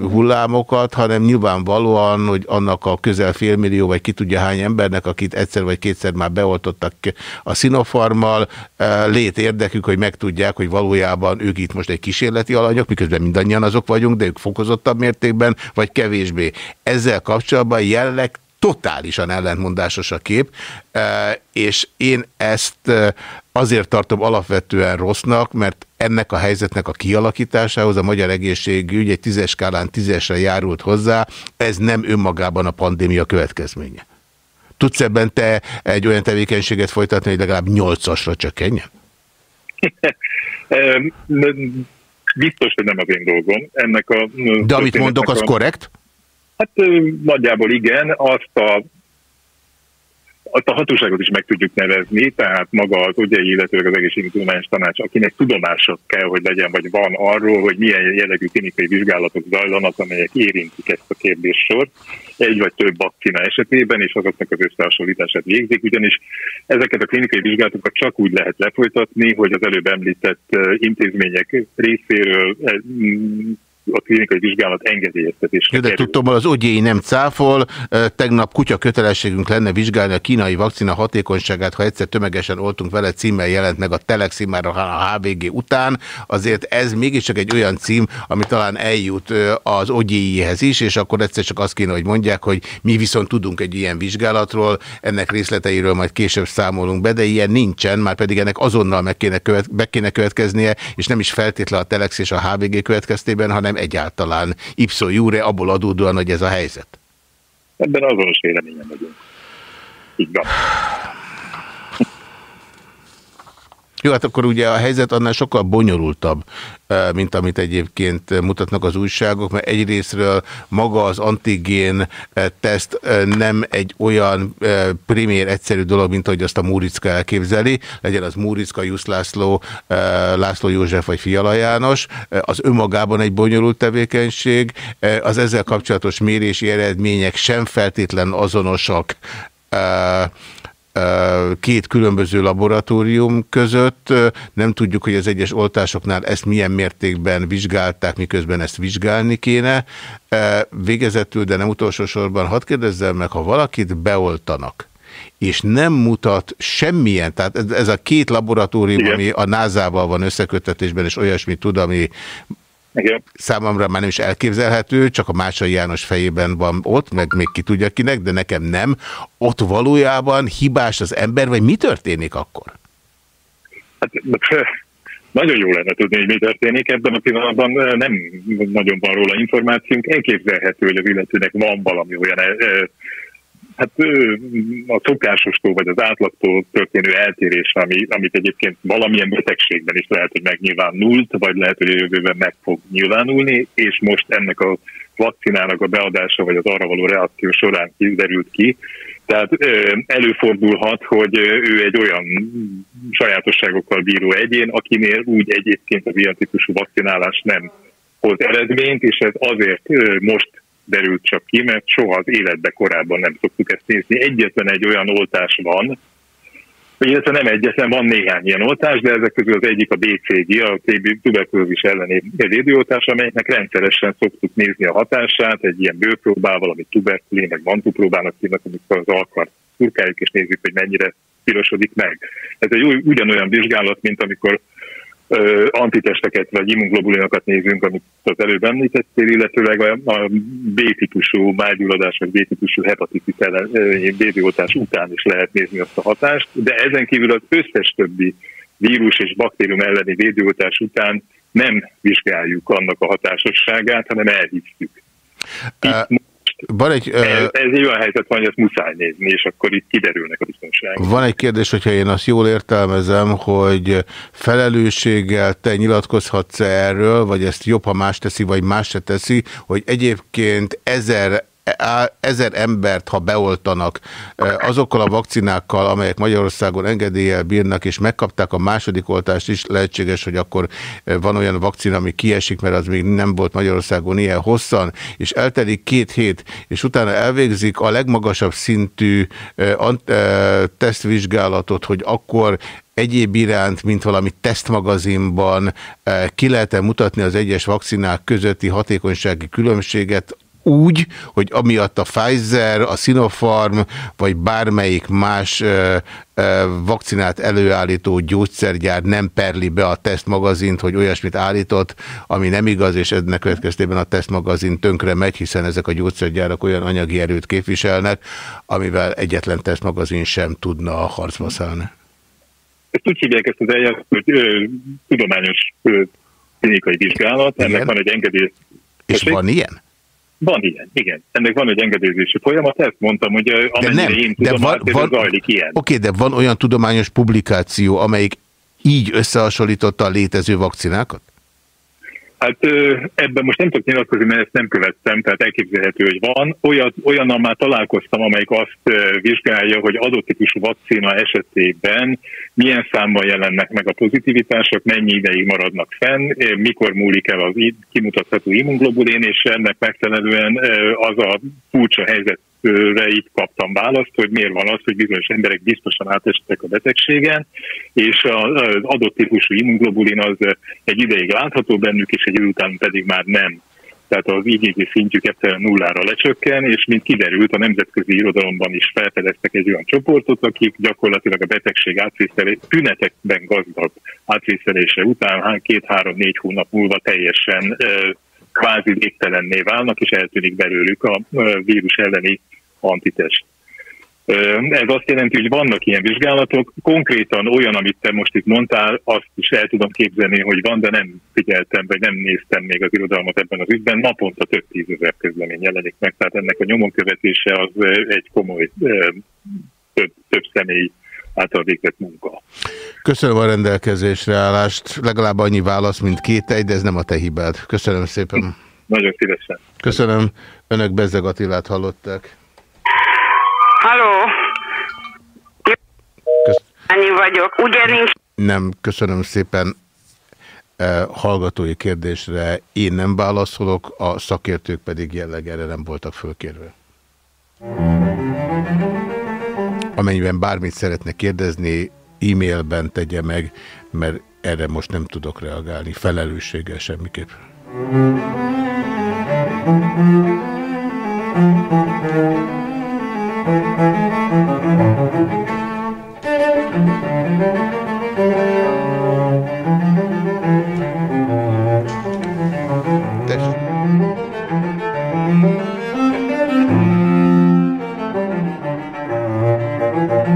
hullámokat, hanem nyilvánvalóan, hogy annak a közel félmillió, vagy ki tudja hány embernek, akit egyszer vagy kétszer már beoltottak a szinofarmal, lét érdekük, hogy megtudják, hogy valójában ők itt most egy kísérleti alanyok, miközben mindannyian azok vagyunk, de ők fokozottabb mértékben, vagy kevésbé. Ezzel kapcsolatban jelenleg totálisan ellentmondásos a kép, és én ezt azért tartom alapvetően rossznak, mert ennek a helyzetnek a kialakításához a magyar egészségügy egy tízes skálán tízesre járult hozzá, ez nem önmagában a pandémia következménye. Tudsz ebben te egy olyan tevékenységet folytatni, hogy legalább nyolcasra csökkenjen? Biztos, hogy nem az én dolgom. Ennek a, De amit mondok, az a... korrekt? Hát nagyjából igen, azt a azt a hatóságot is meg tudjuk nevezni, tehát maga az ugye, illetőleg az egészségügyi tudományos tanács, akinek tudomása kell, hogy legyen, vagy van arról, hogy milyen jellegű klinikai vizsgálatok zajlanak, amelyek érintik ezt a kérdéssort, egy vagy több vakcina esetében, és azoknak az összehasonlítását végzik, ugyanis ezeket a klinikai vizsgálatokat csak úgy lehet lefolytatni, hogy az előbb említett intézmények részéről a klinikai vizsgálat engedélyeztetés. Jó, de tudtam, az ogyéi nem cáfol, tegnap kutya kötelességünk lenne vizsgálni a kínai vakcina hatékonyságát, ha egyszer tömegesen oltunk vele, címmel jelent meg a Telexi már a HVG után, azért ez mégiscsak egy olyan cím, ami talán eljut az ogyéihez is, és akkor egyszer csak azt kéne, hogy mondják, hogy mi viszont tudunk egy ilyen vizsgálatról, ennek részleteiről majd később számolunk be, de ilyen nincsen, már pedig ennek azonnal meg kéne, követ, meg kéne következnie, és nem is feltétlen a Telex és a HVG következtében, hanem hanem egyáltalán ipso jure abból adódóan, hogy ez a helyzet? Ebben azonos véleményem vagyunk. Így van. Jó, hát akkor ugye a helyzet annál sokkal bonyolultabb, mint amit egyébként mutatnak az újságok, mert egyrésztről maga az antigén teszt nem egy olyan primér egyszerű dolog, mint ahogy azt a Múricka elképzeli, legyen az Múricka, Jusz László, László József vagy Fiala János, az önmagában egy bonyolult tevékenység, az ezzel kapcsolatos mérési eredmények sem feltétlen azonosak, két különböző laboratórium között. Nem tudjuk, hogy az egyes oltásoknál ezt milyen mértékben vizsgálták, miközben ezt vizsgálni kéne. Végezetül, de nem utolsó sorban, hadd kérdezzem meg, ha valakit beoltanak, és nem mutat semmilyen, tehát ez a két laboratórium, Igen. ami a NASA-val van összekötetésben, és olyasmit tud, ami igen. Számomra már nem is elképzelhető, csak a Másai János fejében van ott, meg még ki tudja kinek, de nekem nem. Ott valójában hibás az ember, vagy mi történik akkor? Hát, nagyon jó lenne tudni, hogy mi történik. Ebben a pillanatban nem nagyon van róla információnk. Elképzelhető, hogy az illetőnek van valami olyan Hát a szokásostól vagy az átlagtól történő eltérés, ami, amit egyébként valamilyen betegségben is lehet, hogy megnyilvánult, vagy lehet, hogy a jövőben meg fog nyilvánulni, és most ennek a vakcinának a beadása, vagy az arra való reakció során kiderült ki. Tehát előfordulhat, hogy ő egy olyan sajátosságokkal bíró egyén, akinél úgy egyébként az ilyen típusú vakcinálás nem hoz eredményt, és ez azért most derült csak ki, mert soha az életbe korábban nem szoktuk ezt nézni. Egyetlen egy olyan oltás van, illetve nem egyetlen, van néhány ilyen oltás, de ezek közül az egyik a BCG, a TB tuberkulózis elleni védőoltás, amelynek rendszeresen szoktuk nézni a hatását, egy ilyen bőpróbával, amit tuberkulin, meg mantupróbának hívnak, amikor az alkart szurkáljuk és nézzük, hogy mennyire pirosodik meg. Ez egy ugyanolyan vizsgálat, mint amikor antitesteket vagy immunglobulinokat nézünk, amit az előbb említettél, illetőleg a, a B-típusú májgyulladás vagy B-típusú hepatitis B-oltás után is lehet nézni azt a hatást, de ezen kívül az összes többi vírus és baktérium elleni védőoltás után nem vizsgáljuk annak a hatásosságát, hanem elhisszük. Itt van egy, ez, ez egy olyan helyzet van, hogy ezt muszáj nézni, és akkor itt kiderülnek a biztonságok. Van egy kérdés, hogyha én azt jól értelmezem, hogy felelősséggel te nyilatkozhatsz -e erről, vagy ezt jobb, ha más teszi, vagy más se teszi, hogy egyébként ezer ezer embert, ha beoltanak azokkal a vakcinákkal, amelyek Magyarországon engedéllyel bírnak, és megkapták a második oltást is, lehetséges, hogy akkor van olyan vakcina, ami kiesik, mert az még nem volt Magyarországon ilyen hosszan, és eltelik két hét, és utána elvégzik a legmagasabb szintű tesztvizsgálatot, hogy akkor egyéb iránt, mint valami tesztmagazinban ki lehet -e mutatni az egyes vakcinák közötti hatékonysági különbséget, úgy, hogy amiatt a Pfizer, a Sinopharm, vagy bármelyik más ö, ö, vakcinát előállító gyógyszergyár nem perli be a tesztmagazint, hogy olyasmit állított, ami nem igaz, és ennek következtében a tesztmagazin tönkre megy, hiszen ezek a gyógyszergyárak olyan anyagi erőt képviselnek, amivel egyetlen tesztmagazin sem tudna harcba szállni. Ezt úgy hívják ezt az eljárást, hogy ö, tudományos ö, klinikai vizsgálat, ennek Igen? van egy engedély. És van ilyen? Van ilyen, igen. Ennek van egy engedélyezési folyamat, ezt mondtam, hogy amennyire nem, én tudom, de van, van, zajlik ilyen. Oké, de van olyan tudományos publikáció, amelyik így összehasonlította a létező vakcinákat? Hát ebben most nem tudok nyilatkozni, mert ezt nem követtem, tehát elképzelhető, hogy van. Olyan, olyannal már találkoztam, amelyik azt vizsgálja, hogy adott típusú vakcina esetében milyen számban jelennek meg a pozitivitások, mennyi ideig maradnak fenn, mikor múlik el az kimutatható immunglobulin, és ennek megfelelően az a furcsa helyzet re itt kaptam választ, hogy miért van az, hogy bizonyos emberek biztosan átestek a betegségen, és az adott típusú immunglobulin az egy ideig látható bennük, és egy után pedig már nem. Tehát az IgG szintjük egyszerűen nullára lecsökken, és mint kiderült, a nemzetközi irodalomban is felfedeztek egy olyan csoportot, akik gyakorlatilag a betegség átvészelé, tünetekben gazdag átvészelése után két-három-négy hónap múlva teljesen kvázi végtelenné válnak, és eltűnik belőlük a vírus elleni antitest. Ez azt jelenti, hogy vannak ilyen vizsgálatok. Konkrétan olyan, amit te most itt mondtál, azt is el tudom képzelni, hogy van, de nem figyeltem, vagy nem néztem még az irodalmat ebben az ügyben. Naponta több tízezer közlemény jelenik meg, tehát ennek a nyomon követése az egy komoly több, több személy által végzett munka. Köszönöm a rendelkezésre állást. Legalább annyi válasz, mint két egy, de ez nem a te hibád. Köszönöm szépen. Nagyon szívesen. Köszönöm. Önök Bezzeg Attilát hallották. Halló? Annyi vagyok. Ugye nincs... Nem, köszönöm szépen. E, hallgatói kérdésre én nem válaszolok, a szakértők pedig jelleg erre nem voltak fölkérve amennyiben bármit szeretne kérdezni, e-mailben tegye meg, mert erre most nem tudok reagálni, felelősséggel semmiképp.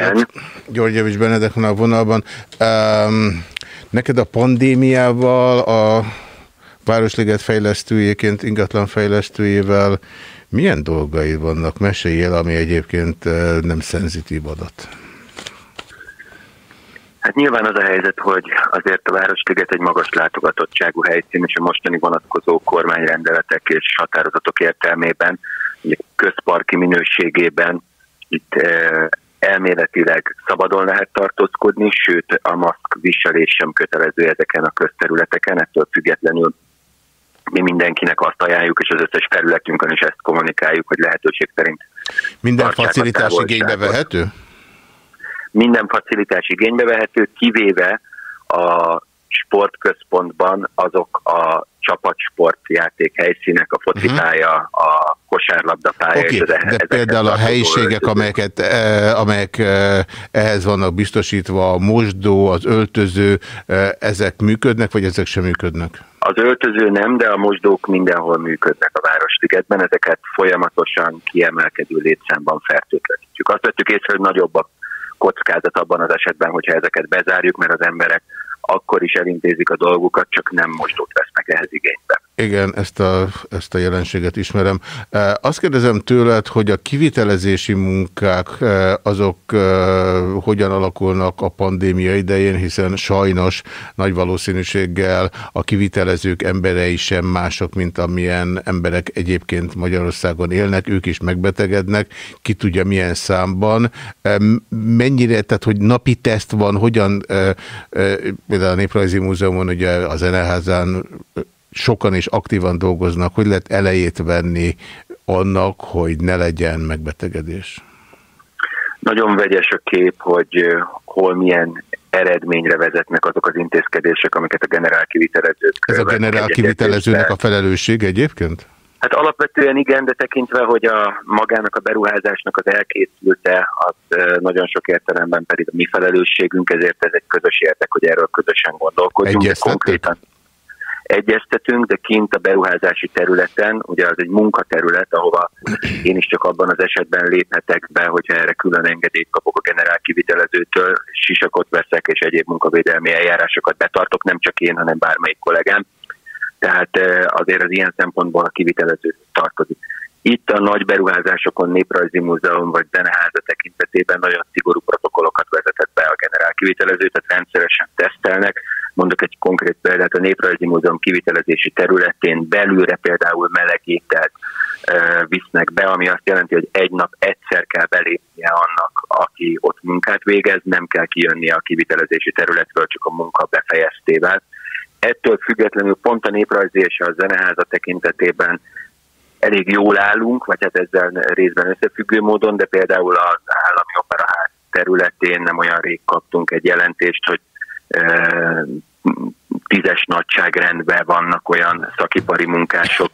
Jó reggelt! Györgyevics Benedek van a vonalban. Um, neked a pandémiával, a Városliget fejlesztőjéként, ingatlan fejlesztőjével milyen dolgai vannak? Meséljél, ami egyébként nem szenzitív adat. Hát nyilván az a helyzet, hogy azért a Városliget egy magas látogatottságú helyszín, és a mostani vonatkozó kormányrendeletek és határozatok értelmében, közparki minőségében itt elméletileg szabadon lehet tartózkodni, sőt a maszk viselés sem kötelező ezeken a közterületeken, ettől függetlenül mi mindenkinek azt ajánljuk, és az összes területünkön is ezt kommunikáljuk, hogy lehetőség szerint minden facilitás igénybe vehető? Minden facilitás igénybe vehető, kivéve a sportközpontban azok a csapatsportjáték helyszínek, a focipálya, uh -huh. a kosárlabdapálya. Okay, de, de például a helyiségek, amelyeket, eh, amelyek eh, ehhez vannak biztosítva, a mosdó, az öltöző, eh, ezek működnek, vagy ezek sem működnek? Az öltöző nem, de a mosdók mindenhol működnek a Városligetben, ezeket folyamatosan kiemelkedő létszámban fertőtlenítjük. Azt vettük észre, hogy nagyobb a kockázat abban az esetben, hogyha ezeket bezárjuk, mert az emberek akkor is elintézik a dolgukat, csak nem mostót vesznek ehhez igénybe. Igen, ezt a, ezt a jelenséget ismerem. Azt kérdezem tőled, hogy a kivitelezési munkák azok hogyan alakulnak a pandémia idején, hiszen sajnos nagy valószínűséggel a kivitelezők emberei sem mások, mint amilyen emberek egyébként Magyarországon élnek, ők is megbetegednek, ki tudja milyen számban. Mennyire, tehát hogy napi teszt van, hogyan, például a Néprajzi Múzeumon, ugye a Zeneházán sokan is aktívan dolgoznak, hogy lehet elejét venni annak, hogy ne legyen megbetegedés? Nagyon vegyes a kép, hogy hol milyen eredményre vezetnek azok az intézkedések, amiket a generál kivitelezők... Ez a generál kivitelezőnek a felelősség egyébként? Hát alapvetően igen, de tekintve, hogy a magának a beruházásnak az elkészülte, az nagyon sok értelemben pedig a mi felelősségünk, ezért ez egy közös érdek, hogy erről közösen gondolkodjunk. Konkrétan egyeztetünk, de kint a beruházási területen, ugye az egy munkaterület, ahova én is csak abban az esetben léphetek be, hogyha erre külön engedélyt kapok a generál kivitelezőtől, sisakot veszek és egyéb munkavédelmi eljárásokat betartok, nem csak én, hanem bármelyik kollégám. Tehát azért az ilyen szempontból a kivitelező tartozik. Itt a nagy beruházásokon Néprajzi Múzeum vagy Zeneháza tekintetében nagyon szigorú protokollokat vezetett be a generál kivitelező, tehát rendszeresen tesztelnek, Mondok egy konkrét példát, a Néprajzi Múzeum kivitelezési területén belülre például melegételt visznek be, ami azt jelenti, hogy egy nap egyszer kell belépnie annak, aki ott munkát végez, nem kell kijönnie a kivitelezési területről, csak a munka befejeztével. Ettől függetlenül pont a néprajzi és a zeneháza tekintetében elég jól állunk, vagy hát ezzel részben összefüggő módon, de például az állami operaház területén nem olyan rég kaptunk egy jelentést, hogy tízes nagyságrendben vannak olyan szakipari munkások,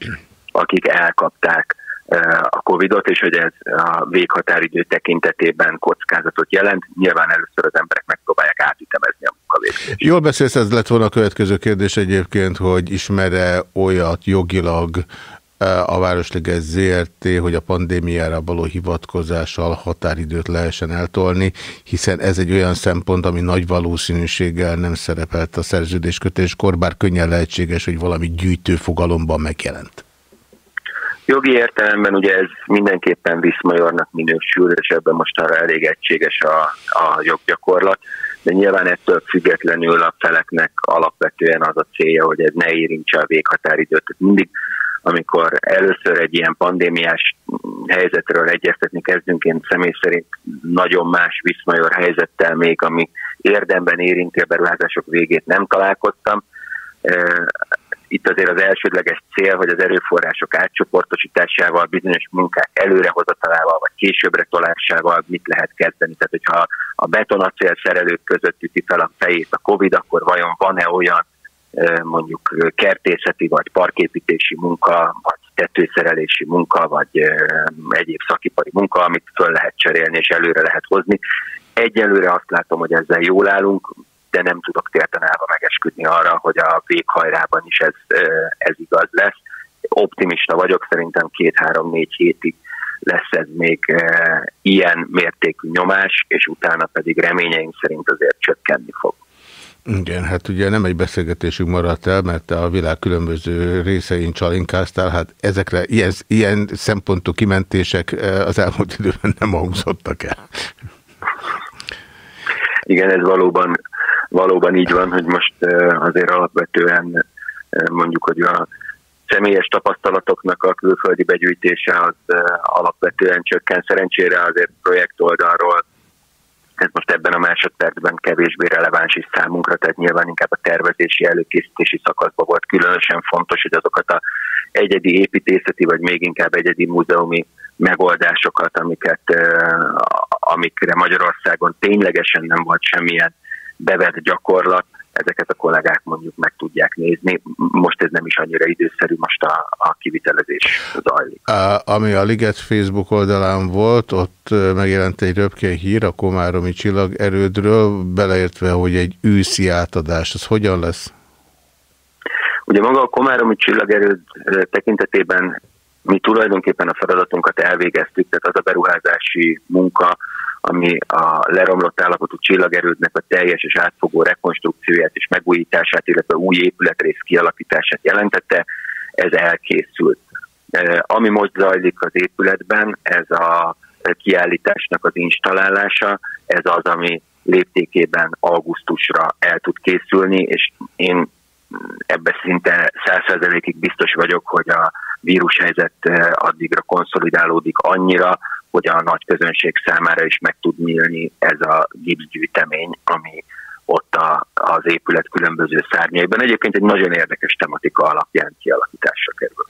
akik elkapták a Covid-ot, és hogy ez a véghatáridő tekintetében kockázatot jelent. Nyilván először az emberek megpróbálják átütemezni a munkavégzést. Jól beszélsz, ez lett volna a következő kérdés egyébként, hogy ismere olyat jogilag, a Városliget ZRT, hogy a pandémiára való hivatkozással határidőt lehessen eltolni, hiszen ez egy olyan szempont, ami nagy valószínűséggel nem szerepelt a szerződéskötéskor, bár könnyen lehetséges, hogy valami gyűjtő fogalomban megjelent. Jogi értelemben ugye ez mindenképpen viszmajornak minősül, és ebben most arra elég egységes a, a joggyakorlat, de nyilván ettől függetlenül a feleknek alapvetően az a célja, hogy ez ne érintse a véghatáridőt. Tehát mindig amikor először egy ilyen pandémiás helyzetről egyeztetni kezdünk, én személy szerint nagyon más viszmajor helyzettel még, ami érdemben érinti a beruházások végét nem találkoztam. Itt azért az elsődleges cél, hogy az erőforrások átcsoportosításával, bizonyos munkák előrehozatalával, vagy későbbre tolásával mit lehet kezdeni. Tehát, hogyha a betonacél szerelők között üti fel a fejét a Covid, akkor vajon van-e olyan mondjuk kertészeti vagy parképítési munka, vagy tetőszerelési munka, vagy egyéb szakipari munka, amit föl lehet cserélni és előre lehet hozni. Egyelőre azt látom, hogy ezzel jól állunk, de nem tudok térten állva megesküdni arra, hogy a véghajrában is ez, ez igaz lesz. Optimista vagyok, szerintem két-három-négy hétig lesz ez még e, ilyen mértékű nyomás, és utána pedig reményeink szerint azért csökkenni fog. Igen, hát ugye nem egy beszélgetésünk maradt el, mert a világ különböző részein csalinkáztál, hát ezekre ilyen, ilyen szempontú kimentések eh, az elmúlt időben nem hangzottak el. Igen, ez valóban, valóban így van, hogy most eh, azért alapvetően eh, mondjuk, hogy a személyes tapasztalatoknak a külföldi begyűjtése az alapvetően csökken. Szerencsére azért projekt oldalról ez most ebben a másodpercben kevésbé releváns is számunkra, tehát nyilván inkább a tervezési előkészítési szakaszban volt különösen fontos, hogy azokat a egyedi építészeti, vagy még inkább egyedi múzeumi megoldásokat, amiket, amikre Magyarországon ténylegesen nem volt semmilyen bevett gyakorlat, ezeket a kollégák mondjuk meg tudják nézni. Most ez nem is annyira időszerű, most a, a kivitelezés zajlik. A, ami a Liget Facebook oldalán volt, ott megjelent egy röpke hír a Komáromi csillagerődről, beleértve, hogy egy őszi átadás. Az hogyan lesz? Ugye maga a Komáromi csillagerőd tekintetében mi tulajdonképpen a feladatunkat elvégeztük, tehát az a beruházási munka, ami a leromlott állapotú csillagerődnek a teljes és átfogó rekonstrukcióját és megújítását, illetve új épületrész kialakítását jelentette, ez elkészült. E, ami most zajlik az épületben, ez a kiállításnak az installálása, ez az, ami léptékében augusztusra el tud készülni, és én ebbe szinte százszerzelékig biztos vagyok, hogy a vírushelyzet e, addigra konszolidálódik annyira, hogy a nagy közönség számára is meg tud nyílni ez a gipszgyűjtemény, ami ott a, az épület különböző szárnyaiban. Egyébként egy nagyon érdekes tematika alapján kialakításra kerül.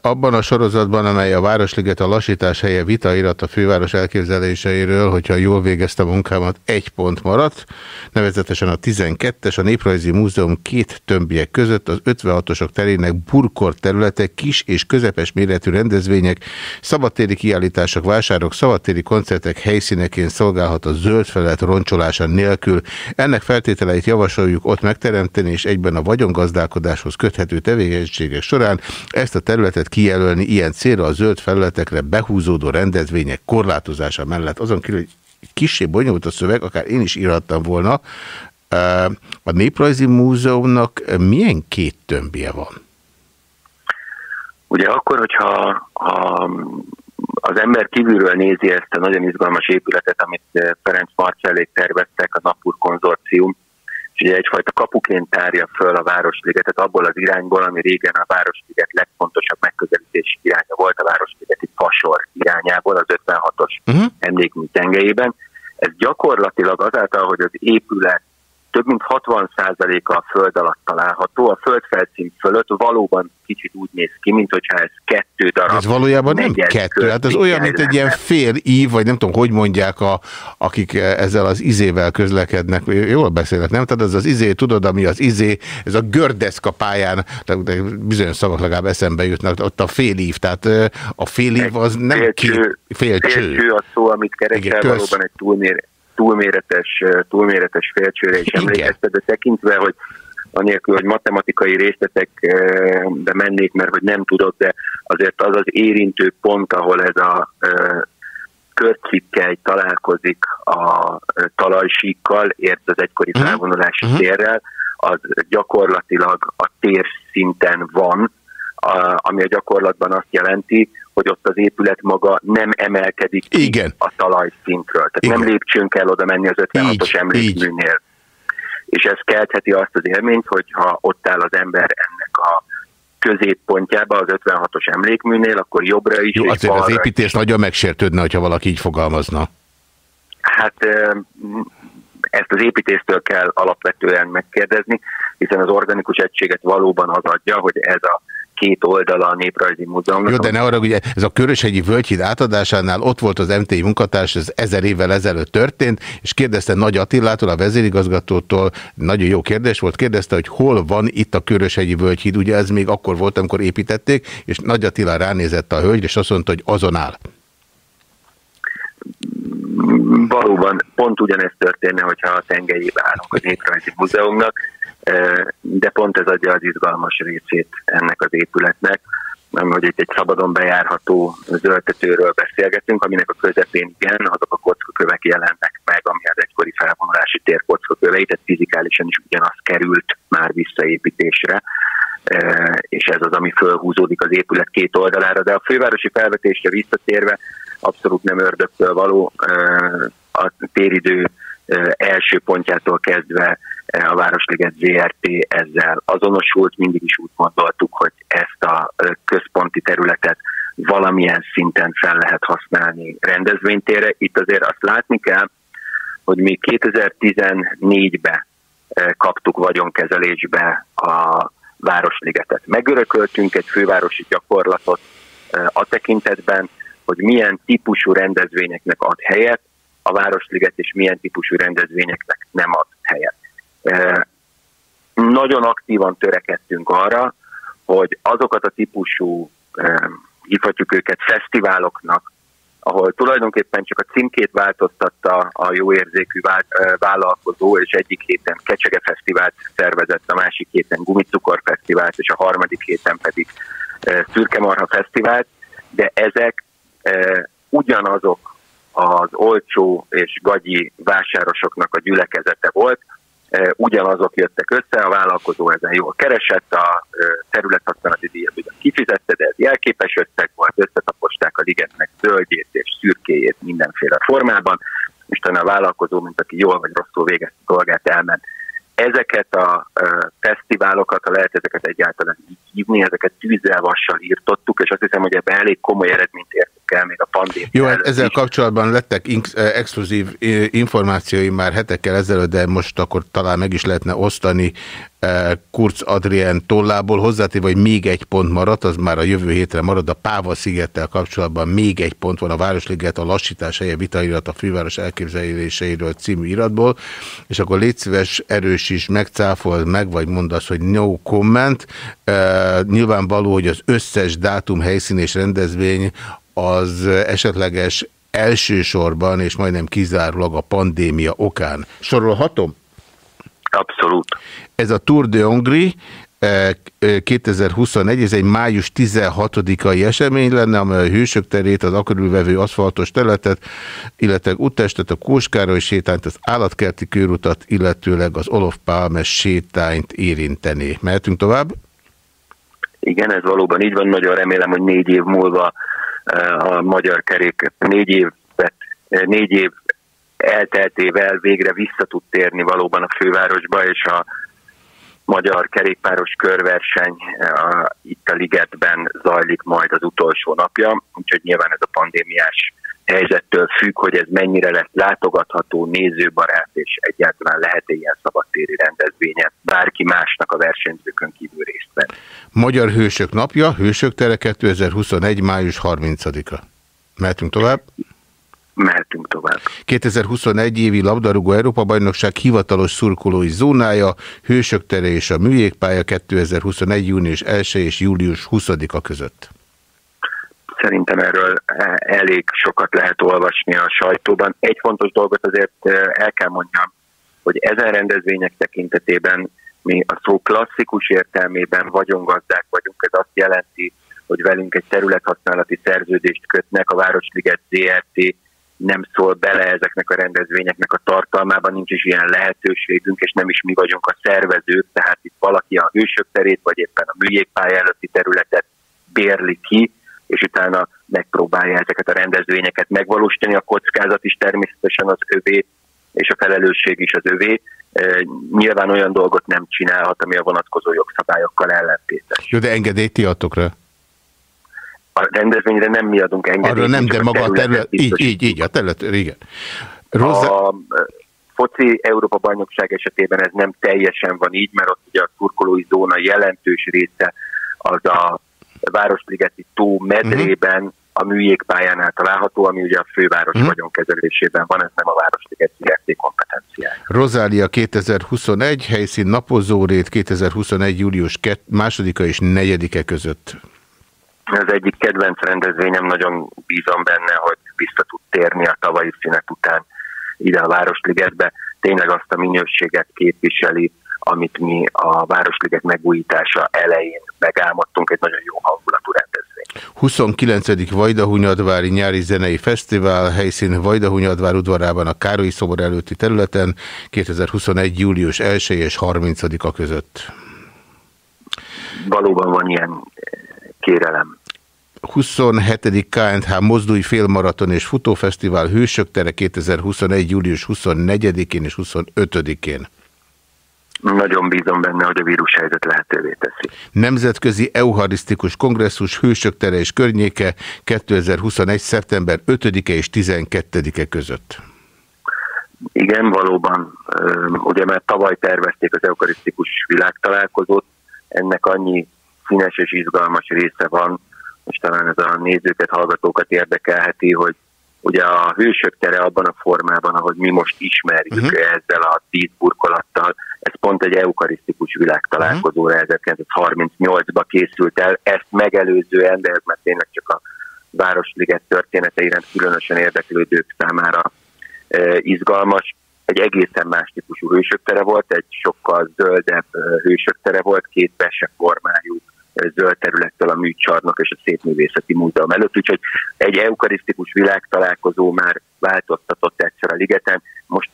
Abban a sorozatban, amely a Városliget a lassítás helye vitairat a főváros elképzeléseiről, hogyha jól végezte munkámat, egy pont maradt, nevezetesen a 12-es, a Néprajzi Múzeum két tömbje között az 56-osok terének burkor területek, kis és közepes méretű rendezvények, szabadtéri kiállítások, vásárok, szabadtéri koncertek helyszíneként szolgálhat a zöld felület roncsolása nélkül. Ennek feltételeit javasoljuk ott megteremteni, és egyben a vagyongazdálkodáshoz köthető tevékenységek során ezt a területet kijelölni ilyen célra a zöld felületekre behúzódó rendezvények korlátozása mellett. Azon kívül, hogy kicsi bonyolult a szöveg, akár én is írhattam volna, a Néprajzi Múzeumnak milyen két tömbje van? Ugye akkor, hogyha ha az ember kívülről nézi ezt a nagyon izgalmas épületet, amit eh, Ferenc Marcellék terveztek, a Napur konzorcium, és ugye egyfajta kapuként tárja föl a Városligetet abból az irányból, ami régen a Városliget legfontosabb megközelítési iránya volt a Városligeti Fasor irányából, az 56-os uh -huh. emlékmű tengelyében. Ez gyakorlatilag azáltal, hogy az épület több mint 60%-a a föld alatt található. A földfelszín fölött valóban kicsit úgy néz ki, mint hogyha ez kettő darab. Ez valójában nem kettő, hát ez olyan, mint egy ilyen fél ív, vagy nem tudom, hogy mondják, a, akik ezzel az izével közlekednek. Jól beszélek, nem? Tehát ez az izé, tudod, ami az izé, ez a gördeszka pályán, bizonyos szavak legalább eszembe jutnak, ott a fél ív, tehát a fél ív az nem fél két, fél cső. Fél cső a szó, amit keresel, valóban egy túlmér túlméretes, túlméretes félcsőre is emlékezte, de tekintve, hogy anélkül, hogy matematikai részletekbe mennék, mert hogy nem tudok, de azért az az érintő pont, ahol ez a körcikkely találkozik a talajsíkkal, ért az egykori mhm. felvonulási uh -huh. térrel, az gyakorlatilag a tér szinten van, a, ami a gyakorlatban azt jelenti, hogy ott az épület maga nem emelkedik Igen. a talajszintről. Tehát Igen. nem lépcsőn kell oda menni az 56-os emlékműnél. És ez keltheti azt az élményt, hogyha ott áll az ember ennek a középpontjába az 56-os emlékműnél, akkor jobbra is. Jó, azért az építés is. nagyon megsértődne, hogyha valaki így fogalmazna. Hát ezt az építésztől kell alapvetően megkérdezni, hiszen az organikus egységet valóban az adja, hogy ez a két oldala a Néprajzi Múzeumnak. Jó, de ne arra, ugye ez a Köröshegyi Völgyhíd átadásánál ott volt az MTI munkatárs, ez ezer évvel ezelőtt történt, és kérdezte Nagy Attilától, a vezérigazgatótól, nagyon jó kérdés volt, kérdezte, hogy hol van itt a Köröshegyi Völgyhíd, ugye ez még akkor volt, amikor építették, és Nagy Attila ránézett a hölgy, és azt mondta, hogy azon áll. Valóban pont ugyanezt történne, hogyha a tengelyébe állunk a Néprajzi Múzeumnak, de pont ez adja az izgalmas részét ennek az épületnek, hogy itt egy szabadon bejárható zöldtetőről beszélgetünk, aminek a közepén igen, azok a kockakövek jelennek meg, ami az egykori felvonulási tér kockakövei, tehát fizikálisan is ugyanaz került már visszaépítésre, és ez az, ami fölhúzódik az épület két oldalára, de a fővárosi felvetésre visszatérve abszolút nem ördögtől való, a téridő első pontjától kezdve a Városliget ZRT ezzel azonosult, mindig is úgy gondoltuk, hogy ezt a központi területet valamilyen szinten fel lehet használni rendezvénytére. Itt azért azt látni kell, hogy mi 2014-ben kaptuk vagyonkezelésbe a Városligetet. Megörököltünk egy fővárosi gyakorlatot a tekintetben, hogy milyen típusú rendezvényeknek ad helyet a Városliget, és milyen típusú rendezvényeknek nem ad helyet. Nagyon aktívan törekedtünk arra, hogy azokat a típusú, hívhatjuk őket fesztiváloknak, ahol tulajdonképpen csak a címkét változtatta a jó érzékű vállalkozó, és egyik héten Kecsege Fesztivált szervezett, a másik héten Gumicukor Fesztivált, és a harmadik héten pedig Szürkemarha Fesztivált, de ezek ugyanazok az olcsó és gagyi vásárosoknak a gyülekezete volt, ugyanazok jöttek össze, a vállalkozó ezen jól keresett, a területhasználati díjat ugyan kifizette, de ez jelképes összeg volt, összetaposták a ligetnek zöldjét és szürkéjét mindenféle formában, és a vállalkozó, mint aki jól vagy rosszul végezte dolgát, elment. Ezeket a fesztiválokat, ha lehet ezeket egyáltalán így hívni, ezeket tűzzel vassal írtottuk, és azt hiszem, hogy ebben elég komoly eredményt értük el még a pandémia. Jó, hát ezzel is. kapcsolatban lettek exkluzív információi már hetekkel ezelőtt, de most akkor talán meg is lehetne osztani Kurz Adrien tollából, hozzátéve, hogy még egy pont maradt, az már a jövő hétre marad, a Páva szigettel kapcsolatban még egy pont van a Városliget, a lassítás helye vitairat a főváros elképzeléseiről című iratból, és akkor légy szíves, erős is, megcáfol meg, vagy mondasz, hogy no comment. Uh, nyilvánvaló, hogy az összes dátum, helyszín és rendezvény az esetleges elsősorban, és majdnem kizárólag a pandémia okán. Sorolhatom? Abszolút. Ez a Tour de Hongrie 2021, eh, eh, ez egy május 16-ai esemény lenne, amely a Hősök terét, az akörülvevő aszfaltos területet, illetve úttestet, a Kóskároly sétányt, az állatkerti körutat, illetőleg az Olof Pálmes sétányt érintené. Mehetünk tovább? Igen, ez valóban így van. Nagyon remélem, hogy négy év múlva a magyar kerék négy év négy év elteltével végre vissza tud térni valóban a fővárosba, és a magyar kerékpáros körverseny a, itt a ligetben zajlik majd az utolsó napja, úgyhogy nyilván ez a pandémiás helyzettől függ, hogy ez mennyire lesz látogatható, nézőbarát, és egyáltalán lehet-e ilyen szabadtéri rendezvénye bárki másnak a versenyzőkön kívül részt venni. Magyar Hősök Napja, Hősök Tere 2021. május 30-a. Mehetünk tovább? mehetünk tovább. 2021 évi labdarúgó Európa-bajnokság hivatalos szurkolói zónája, Hősök tere és a műjégpálya 2021. június 1 és július 20-a között. Szerintem erről elég sokat lehet olvasni a sajtóban. Egy fontos dolgot azért eh, el kell mondjam, hogy ezen rendezvények tekintetében mi a szó klasszikus értelmében vagyongazdák vagyunk. Ez azt jelenti, hogy velünk egy területhasználati szerződést kötnek, a Városliget ZRT nem szól bele ezeknek a rendezvényeknek a tartalmában, nincs is ilyen lehetőségünk, és nem is mi vagyunk a szervezők, tehát itt valaki a hősök terét, vagy éppen a műjégpálya előtti területet bérli ki, és utána megpróbálja ezeket a rendezvényeket megvalósítani. A kockázat is természetesen az övé, és a felelősség is az övé. Nyilván olyan dolgot nem csinálhat, ami a vonatkozó jogszabályokkal ellentétes. Jó, de engedélyt ti adtok a rendezvényre nem mi adunk engedélyt. Arra nem, de maga a terület, így, így, így, a terület, igen. Rozzá... A foci Európa bajnokság esetében ez nem teljesen van így, mert ott ugye a szurkolói zóna jelentős része az a Városligeti tó medrében, uh-huh. a műjégpályánál található, ami ugye a főváros uh-huh. vagyonkezelésében van, ez nem a Városliget ZRT kompetenciája. Rozália 2021, helyszín napozórét 2021. július 2, és 4-e között az egyik kedvenc rendezvényem, nagyon bízom benne, hogy vissza tud térni a tavalyi szünet után ide a Városligetbe. Tényleg azt a minőséget képviseli, amit mi a Városliget megújítása elején megálmodtunk, egy nagyon jó hangulatú rendezvény. 29. Vajdahunyadvári nyári zenei fesztivál helyszín Vajdahunyadvár udvarában a Károlyi szobor előtti területen 2021. július 1 és 30-a között. Valóban van ilyen kérelem. 27. KNH Mozdulj Félmaraton és Futófesztivál Hősök tere 2021. július 24-én és 25-én. Nagyon bízom benne, hogy a vírushelyzet lehetővé teszi. Nemzetközi Eucharisztikus Kongresszus Hősök tere és környéke 2021. szeptember 5-e és 12-e között. Igen, valóban. Ugye már tavaly tervezték az Eucharisztikus világtalálkozót, ennek annyi színes és izgalmas része van, most talán ez a nézőket, hallgatókat érdekelheti, hogy ugye a hősök tere abban a formában, ahogy mi most ismerjük uh-huh. ezzel a tíz burkolattal, ez pont egy eukarisztikus világtalálkozóra uh-huh. 1938-ba készült el, ezt megelőzően, de ez már tényleg csak a Városliget története iránt különösen érdeklődők számára e, izgalmas. Egy egészen más típusú hősöktere volt, egy sokkal zöldebb e, hősöktere volt, két formájú zöld területtel a műcsarnok és a Szépművészeti Múzeum előtt, úgyhogy egy eukarisztikus világtalálkozó már változtatott egyszer a ligeten. Most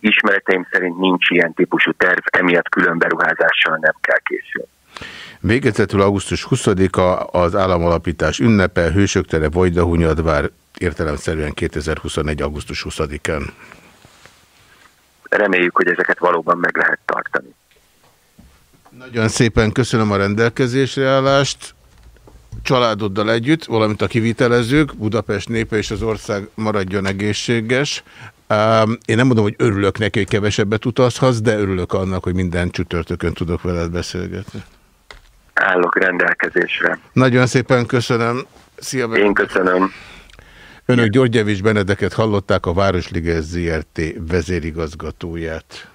ismereteim szerint nincs ilyen típusú terv, emiatt külön beruházással nem kell készülni. Végezetül augusztus 20-a az államalapítás ünnepe, Hősök tere, Vojdahunyadvár, értelemszerűen 2021. augusztus 20-án. Reméljük, hogy ezeket valóban meg lehet tartani. Nagyon szépen köszönöm a rendelkezésre állást. Családoddal együtt, valamint a kivitelezők, Budapest népe és az ország maradjon egészséges. Én nem mondom, hogy örülök neki, hogy kevesebbet utazhatsz, de örülök annak, hogy minden csütörtökön tudok veled beszélgetni. Állok rendelkezésre. Nagyon szépen köszönöm. Szia, Én Én köszönöm. Önök Györgyevics Benedeket hallották a Városliges ZRT vezérigazgatóját.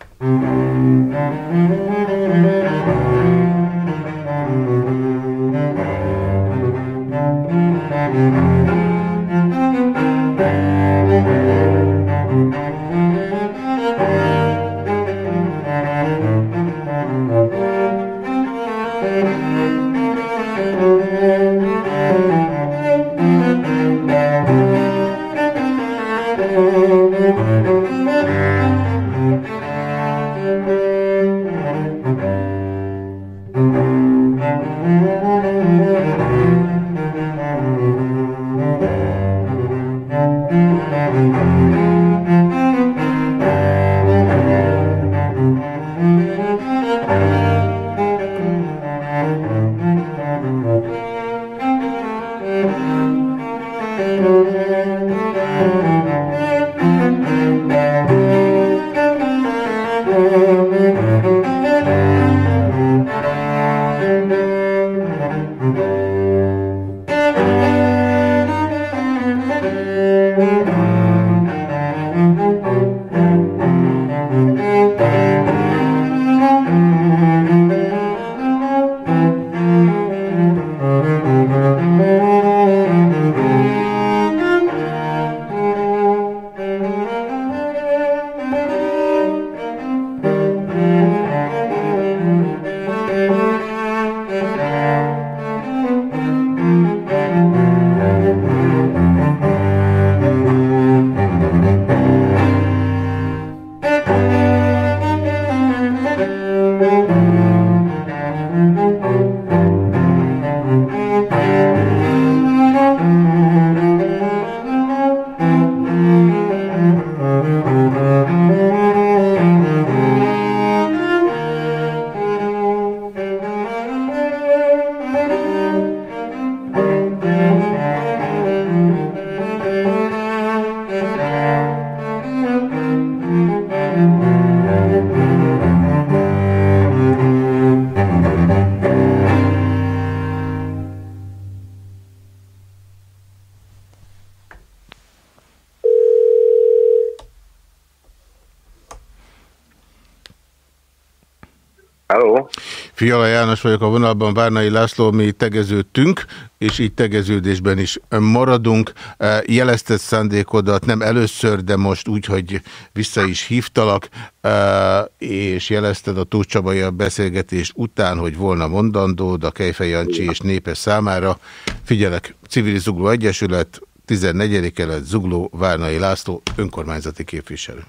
Fiala János vagyok a vonalban, Várnai László, mi tegeződtünk, és így tegeződésben is maradunk. E, jelezted szándékodat nem először, de most úgy, hogy vissza is hívtalak, e, és jelezted a Tóth Csabai a beszélgetés után, hogy volna mondandó, a Kejfej Jancsi és népe számára. Figyelek, Civil Zugló Egyesület, 14. kelet Zugló Várnai László, önkormányzati képviselő.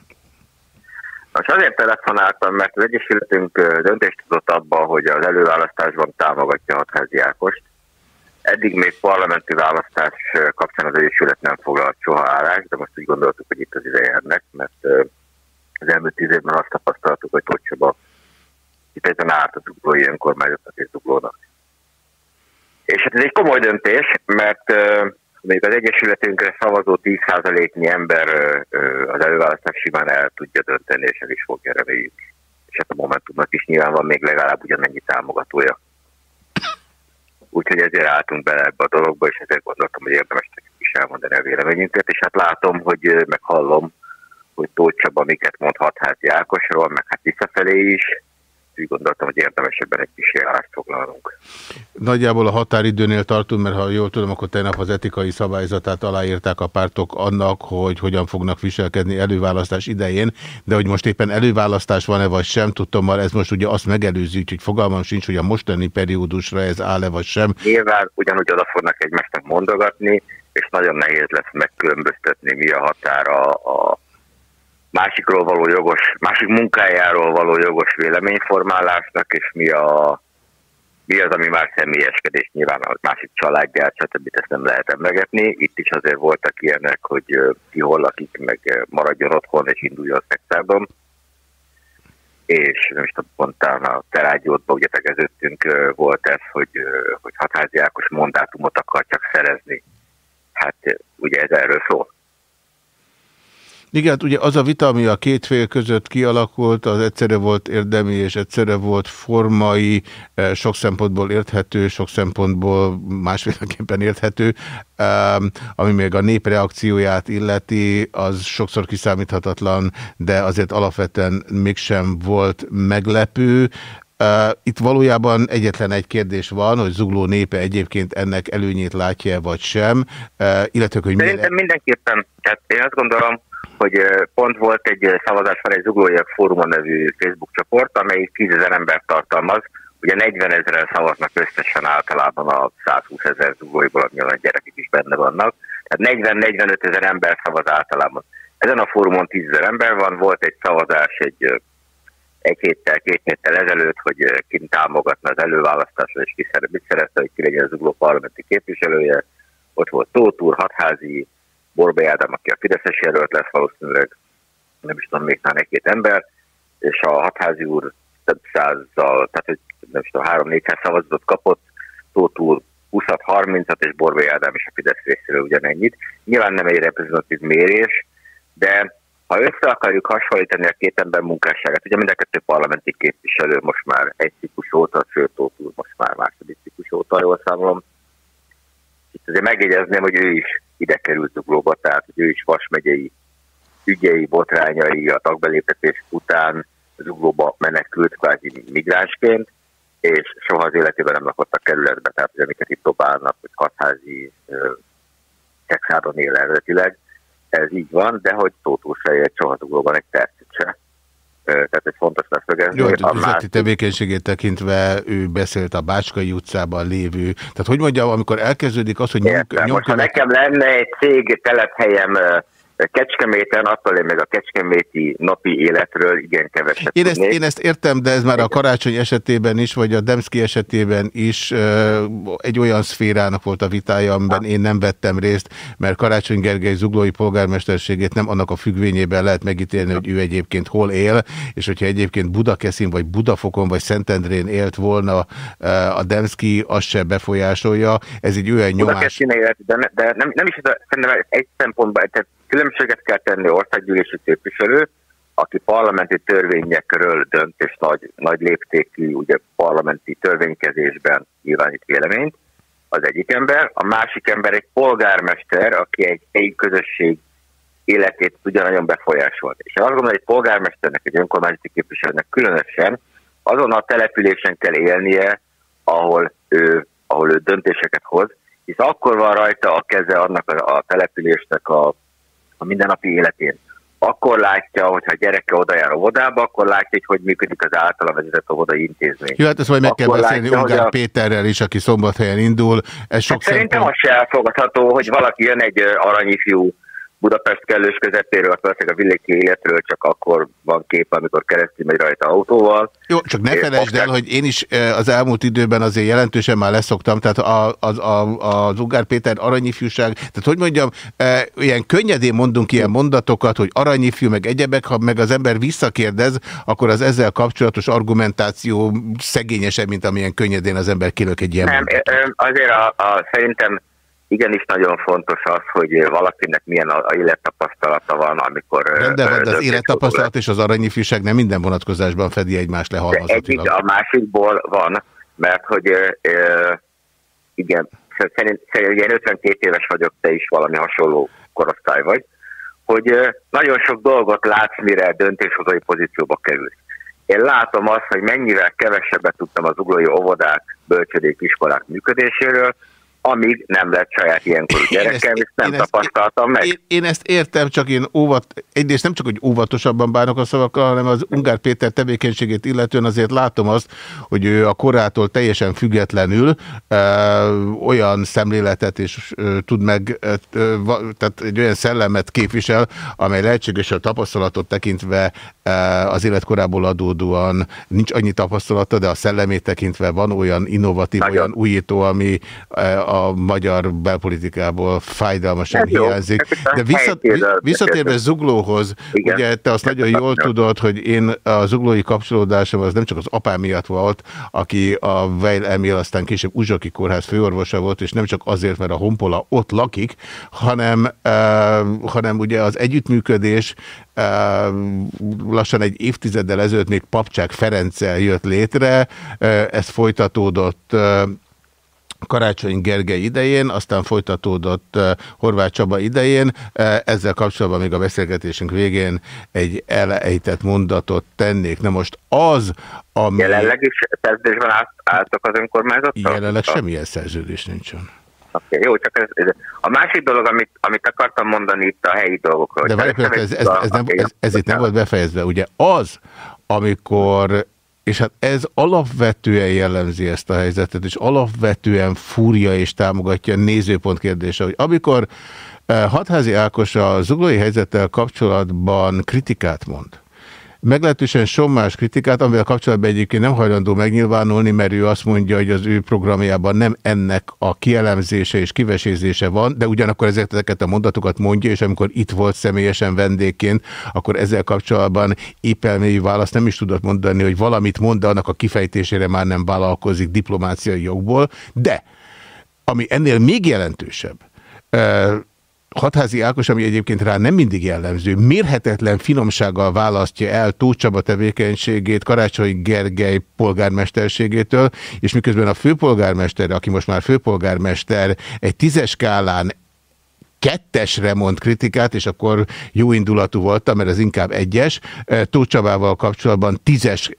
Most azért telefonáltam, mert az Egyesületünk döntést tudott abban, hogy az előválasztásban támogatja a Ákost. Eddig még parlamenti választás kapcsán az Egyesület nem foglalt soha állást, de most úgy gondoltuk, hogy itt az ideje ennek, mert az elmúlt tíz évben azt tapasztaltuk, hogy Tocsaba itt ezen árt a zuglói önkormányzatnak és zuglónak. És hát ez egy komoly döntés, mert még az Egyesületünkre szavazó 10%-nyi ember az előválasztás simán el tudja dönteni, és el is fogja reméljük. És hát a Momentumnak is nyilván van még legalább ugyanennyi támogatója. Úgyhogy ezért álltunk bele ebbe a dologba, és ezért gondoltam, hogy érdemes is elmondani a véleményünket, és hát látom, hogy meghallom, hogy Tóth Csaba miket mondhat Házi Ákosról, meg hát visszafelé is, úgy gondoltam, hogy érdemes ebben egy kis állást foglalnunk. Nagyjából a határidőnél tartunk, mert ha jól tudom, akkor tegnap az etikai szabályzatát aláírták a pártok annak, hogy hogyan fognak viselkedni előválasztás idején, de hogy most éppen előválasztás van-e vagy sem, tudtam már ez most ugye azt megelőzi, hogy fogalmam sincs, hogy a mostani periódusra ez áll-e vagy sem. Nyilván ugyanúgy oda fognak egymásnak mondogatni, és nagyon nehéz lesz megkülönböztetni, mi a határa a másikról való jogos, másik munkájáról való jogos véleményformálásnak, és mi, a, mi az, ami már személyeskedés, nyilván a másik családját, stb. ezt nem lehet emlegetni. Itt is azért voltak ilyenek, hogy ki hol lakik, meg maradjon otthon és induljon szexában. És nem is tudom, pontán a terágyótban ugye tegeződtünk, volt ez, hogy, hogy hatházi Ákos mandátumot akar csak szerezni. Hát ugye ez erről szól. Igen, hát ugye az a vita, ami a két fél között kialakult, az egyszerre volt érdemi és egyszerre volt formai, eh, sok szempontból érthető, sok szempontból másféleképpen érthető, ami még a nép reakcióját illeti, az sokszor kiszámíthatatlan, de azért alapvetően mégsem volt meglepő. Eh, itt valójában egyetlen egy kérdés van, hogy Zugló népe egyébként ennek előnyét látja vagy sem, eh, illetve hogy... Szerintem mindenképpen, tehát én azt gondolom, hogy pont volt egy szavazás, van egy Zuglóiak Fóruma nevű Facebook csoport, amely 10 ezer ember tartalmaz, ugye 40 ezeren szavaznak összesen általában a 120 ezer zuglóiból, a gyerekek is benne vannak, tehát 40-45 ezer ember szavaz általában. Ezen a fórumon 10 ezer ember van, volt egy szavazás egy egy héttel, két héttel ezelőtt, hogy kint támogatna az előválasztásra, és ki szeret, mit szerette, hogy ki legyen az Zugló parlamenti képviselője. Ott volt Tóth úr, Hatházi, Borbé Ádám, aki a Fideszes jelölt lesz valószínűleg, nem is tudom, még már egy-két ember, és a hatházi úr több százzal, tehát hogy nem is tudom, három-négyszáz szavazatot kapott, Tóth úr 20-30-at, és Borbé Ádám is a Fidesz részéről ugyanennyit. Nyilván nem egy reprezentatív mérés, de ha össze akarjuk hasonlítani a két ember munkásságát, ugye mind a kettő parlamenti képviselő most már egy ciklus óta, sőt, Tóth most már második ciklus óta, jól számolom, itt azért megjegyezném, hogy ő is ide került Zuglóba, tehát hogy ő is Vas megyei ügyei, botrányai a tagbeléptetés után Zuglóba menekült kvázi migránsként, és soha az életében nem lakott a kerületbe, tehát hogy amiket itt dobálnak, hogy hatházi Texádon él eredetileg, ez így van, de hogy Tótó se élt soha Zuglóban egy percet se tehát ez fontos leszögezni. Jó, a üzleti tevékenységét tekintve ő beszélt a Bácskai utcában lévő, tehát hogy mondjam, amikor elkezdődik az, hogy nyomkövet... Most ha nekem lenne egy cég telephelyem Kecskeméten, attól én meg a kecskeméti napi életről igen keveset én ezt, én ezt értem, de ez már a karácsony esetében is, vagy a Demszki esetében is egy olyan szférának volt a vitája, amiben én nem vettem részt, mert Karácsony Gergely zuglói polgármesterségét nem annak a függvényében lehet megítélni, hogy ő egyébként hol él, és hogyha egyébként Budakeszin, vagy Budafokon, vagy Szentendrén élt volna a Demszki, azt se befolyásolja. Ez egy olyan nyomás... Budakeszin élt, de, ne, de nem, nem is ez a, szerintem egy szempontban, tehát Különbséget kell tenni országgyűlési képviselő, aki parlamenti törvényekről dönt, és nagy, nagy léptékű ugye, parlamenti törvénykezésben nyilvánít véleményt, az egyik ember. A másik ember egy polgármester, aki egy helyi közösség életét tudja nagyon befolyásolni. És azt gondolom, hogy egy polgármesternek, egy önkormányzati képviselőnek különösen azon a településen kell élnie, ahol ő, ahol ő döntéseket hoz, hisz akkor van rajta a keze annak a, a településnek a, a mindennapi életén. Akkor látja, hogyha a gyereke oda jár óvodába, akkor látja, hogy hogy működik az általa vezetett óvodai intézmény. Jó, hát ezt majd meg akkor kell beszélni látja, Ungár a... Péterrel is, aki szombathelyen indul. Ez sok hát szerintem az se elfogadható, hogy valaki jön egy aranyifjú Budapest kellős közepéről, valószínűleg a vidéki életről csak akkor van kép, amikor keresztül megy rajta autóval. Jó, csak ne felejtsd el, hogy én is az elmúlt időben azért jelentősen már leszoktam, tehát a, az, a, az Ugár Péter aranyifjúság, tehát hogy mondjam, ilyen könnyedén mondunk ilyen mondatokat, hogy aranyifjú, meg egyebek, ha meg az ember visszakérdez, akkor az ezzel kapcsolatos argumentáció szegényesebb, mint amilyen könnyedén az ember kilök egy ilyen Nem, mondatot. azért a, a, szerintem igenis nagyon fontos az, hogy valakinek milyen a, a élettapasztalata van, amikor... Rendben van, de az élettapasztalat és az aranyifűság nem minden vonatkozásban fedi egymást lehalmazatilag. a másikból van, mert hogy e, igen, szerint, szerint én 52 éves vagyok, te is valami hasonló korosztály vagy, hogy nagyon sok dolgot látsz, mire döntéshozói pozícióba kerülsz. Én látom azt, hogy mennyivel kevesebbet tudtam az uglói óvodák, bölcsödék, iskolák működéséről, amíg nem lett saját ilyenkorú gyerekem, és nem tapasztaltam ezt, meg. Én, én ezt értem, csak én óvat, egyrészt nem csak, hogy óvatosabban bánok a szavakkal, hanem az Ungár Péter tevékenységét illetően azért látom azt, hogy ő a korától teljesen függetlenül ö, olyan szemléletet és ö, tud meg, ö, tehát egy olyan szellemet képvisel, amely lehetséges a tapasztalatot tekintve ö, az életkorából adódóan nincs annyi tapasztalata, de a szellemét tekintve van olyan innovatív, Nagyon. olyan újító, ami a magyar belpolitikából fájdalmasan hiányzik. De visszat, visszatérve Zuglóhoz, Igen. ugye te azt nagyon jól tudod, hogy én a zuglói kapcsolódásom az nem csak az apám miatt volt, aki a Weil Emil, aztán később Uzsoki kórház főorvosa volt, és nem csak azért, mert a Honpola ott lakik, hanem, uh, hanem ugye az együttműködés uh, lassan egy évtizeddel ezelőtt még Papcsák Ferenccel jött létre, uh, ez folytatódott uh, Karácsony Gergely idején, aztán folytatódott uh, Horváth Csaba idején. Uh, ezzel kapcsolatban még a beszélgetésünk végén egy elejtett mondatot tennék. Na most az, ami... Jelenleg is szerződésben álltak az önkormányzattal? Jelenleg semmilyen szerződés nincsen. Okay, jó, csak ez, ez, a másik dolog, amit, amit akartam mondani itt a helyi dolgokról. De várj, ez, ez, ez, nem, ez, ez itt nem volt befejezve. Ugye az, amikor és hát ez alapvetően jellemzi ezt a helyzetet, és alapvetően fúrja és támogatja a nézőpont kérdése, hogy amikor eh, Hatházi Ákos a zuglói helyzettel kapcsolatban kritikát mond, meglehetősen sommás kritikát, amivel kapcsolatban egyébként nem hajlandó megnyilvánulni, mert ő azt mondja, hogy az ő programjában nem ennek a kielemzése és kivesézése van, de ugyanakkor ezeket a mondatokat mondja, és amikor itt volt személyesen vendégként, akkor ezzel kapcsolatban épelmélyű választ nem is tudott mondani, hogy valamit mond, de annak a kifejtésére már nem vállalkozik diplomáciai jogból, de ami ennél még jelentősebb, Hatházi Ákos, ami egyébként rá nem mindig jellemző, mérhetetlen finomsággal választja el Tóth Csaba tevékenységét Karácsony Gergely polgármesterségétől, és miközben a főpolgármester, aki most már főpolgármester, egy tízes skálán kettesre mond kritikát, és akkor jó indulatú voltam, mert ez inkább egyes. Tóth Csabával kapcsolatban tízes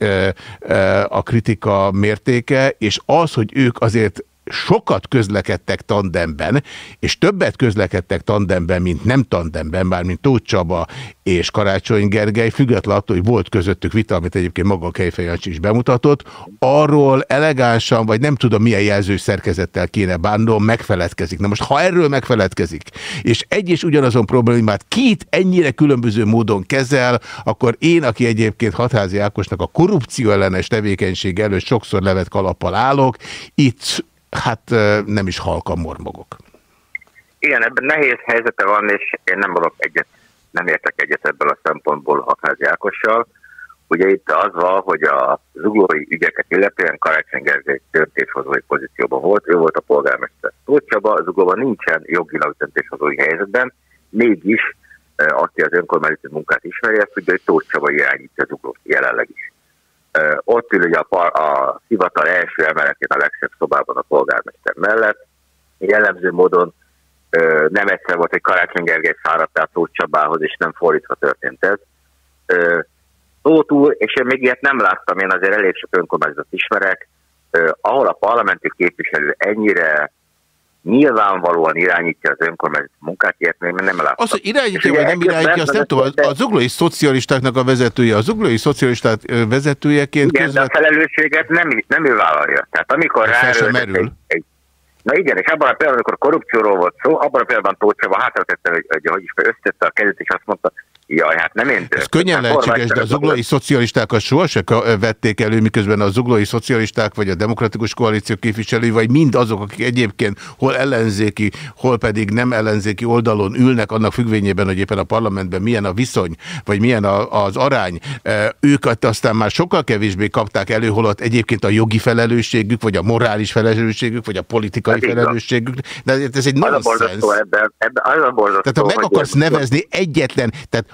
a kritika mértéke, és az, hogy ők azért sokat közlekedtek tandemben, és többet közlekedtek tandemben, mint nem tandemben, bár mint Tóth Csaba és Karácsony Gergely, függetlenül attól, hogy volt közöttük vita, amit egyébként maga Kejfejancsi is bemutatott, arról elegánsan, vagy nem tudom milyen jelző szerkezettel kéne bánnom, megfeledkezik. Na most, ha erről megfeledkezik, és egy és ugyanazon problémát két ennyire különböző módon kezel, akkor én, aki egyébként Hatházi Ákosnak a korrupció ellenes tevékenység előtt sokszor levet kalappal állok, itt hát nem is halkan mormogok. Igen, ebben nehéz helyzete van, és én nem vagyok egyet, nem értek egyet ebből a szempontból Akházi Ákossal. Ugye itt az van, hogy a zuglói ügyeket illetően Karácsony Gergely döntéshozói pozícióban volt, ő volt a polgármester. Tóth Csaba zuglóban nincsen jogilag döntéshozói helyzetben, mégis aki az önkormányzati munkát ismeri, azt tudja, hogy Tóth Csaba irányítja zuglót jelenleg is ott ül ugye a, a hivatal első emeletén a legszebb szobában a polgármester mellett. Jellemző módon nem egyszer volt, hogy Karácsony Gergely száradt át Tóth Csabához, és nem fordítva történt ez. szótúl, és én még ilyet nem láttam, én azért elég sok önkormányzatot ismerek, ahol a parlamenti képviselő ennyire nyilvánvalóan irányítja az önkormányzat munkát, ilyet még nem láttam. Az, hogy irányítja vagy nem irányítja, azt nem tudom. A zuglói szocialistáknak a vezetője, a zuglói szocialisták vezetőjeként Igen, közvet... de a felelősséget nem, nem ő vállalja. Tehát amikor ráerőltet egy, Na igen, és abban a pillanatban, amikor korrupcióról volt szó, abban a pillanatban Tóth Csaba hátratette, hogy, hogy, hogy is összetette a kezét, és azt mondta, Jaj, hát nem én Ez könnyen lehetséges, de a zuglói szocialistákat sohasem vették elő, miközben a zuglói szocialisták vagy a demokratikus koalíció képviselői, vagy mind azok, akik egyébként hol ellenzéki, hol pedig nem ellenzéki oldalon ülnek, annak függvényében, hogy éppen a parlamentben milyen a viszony, vagy milyen a, az arány, őket aztán már sokkal kevésbé kapták elő, holott egyébként a jogi felelősségük, vagy a morális felelősségük, vagy a politikai hát felelősségük. De ez egy nonsens. Tehát ha meg akarsz nevezni egyetlen, tehát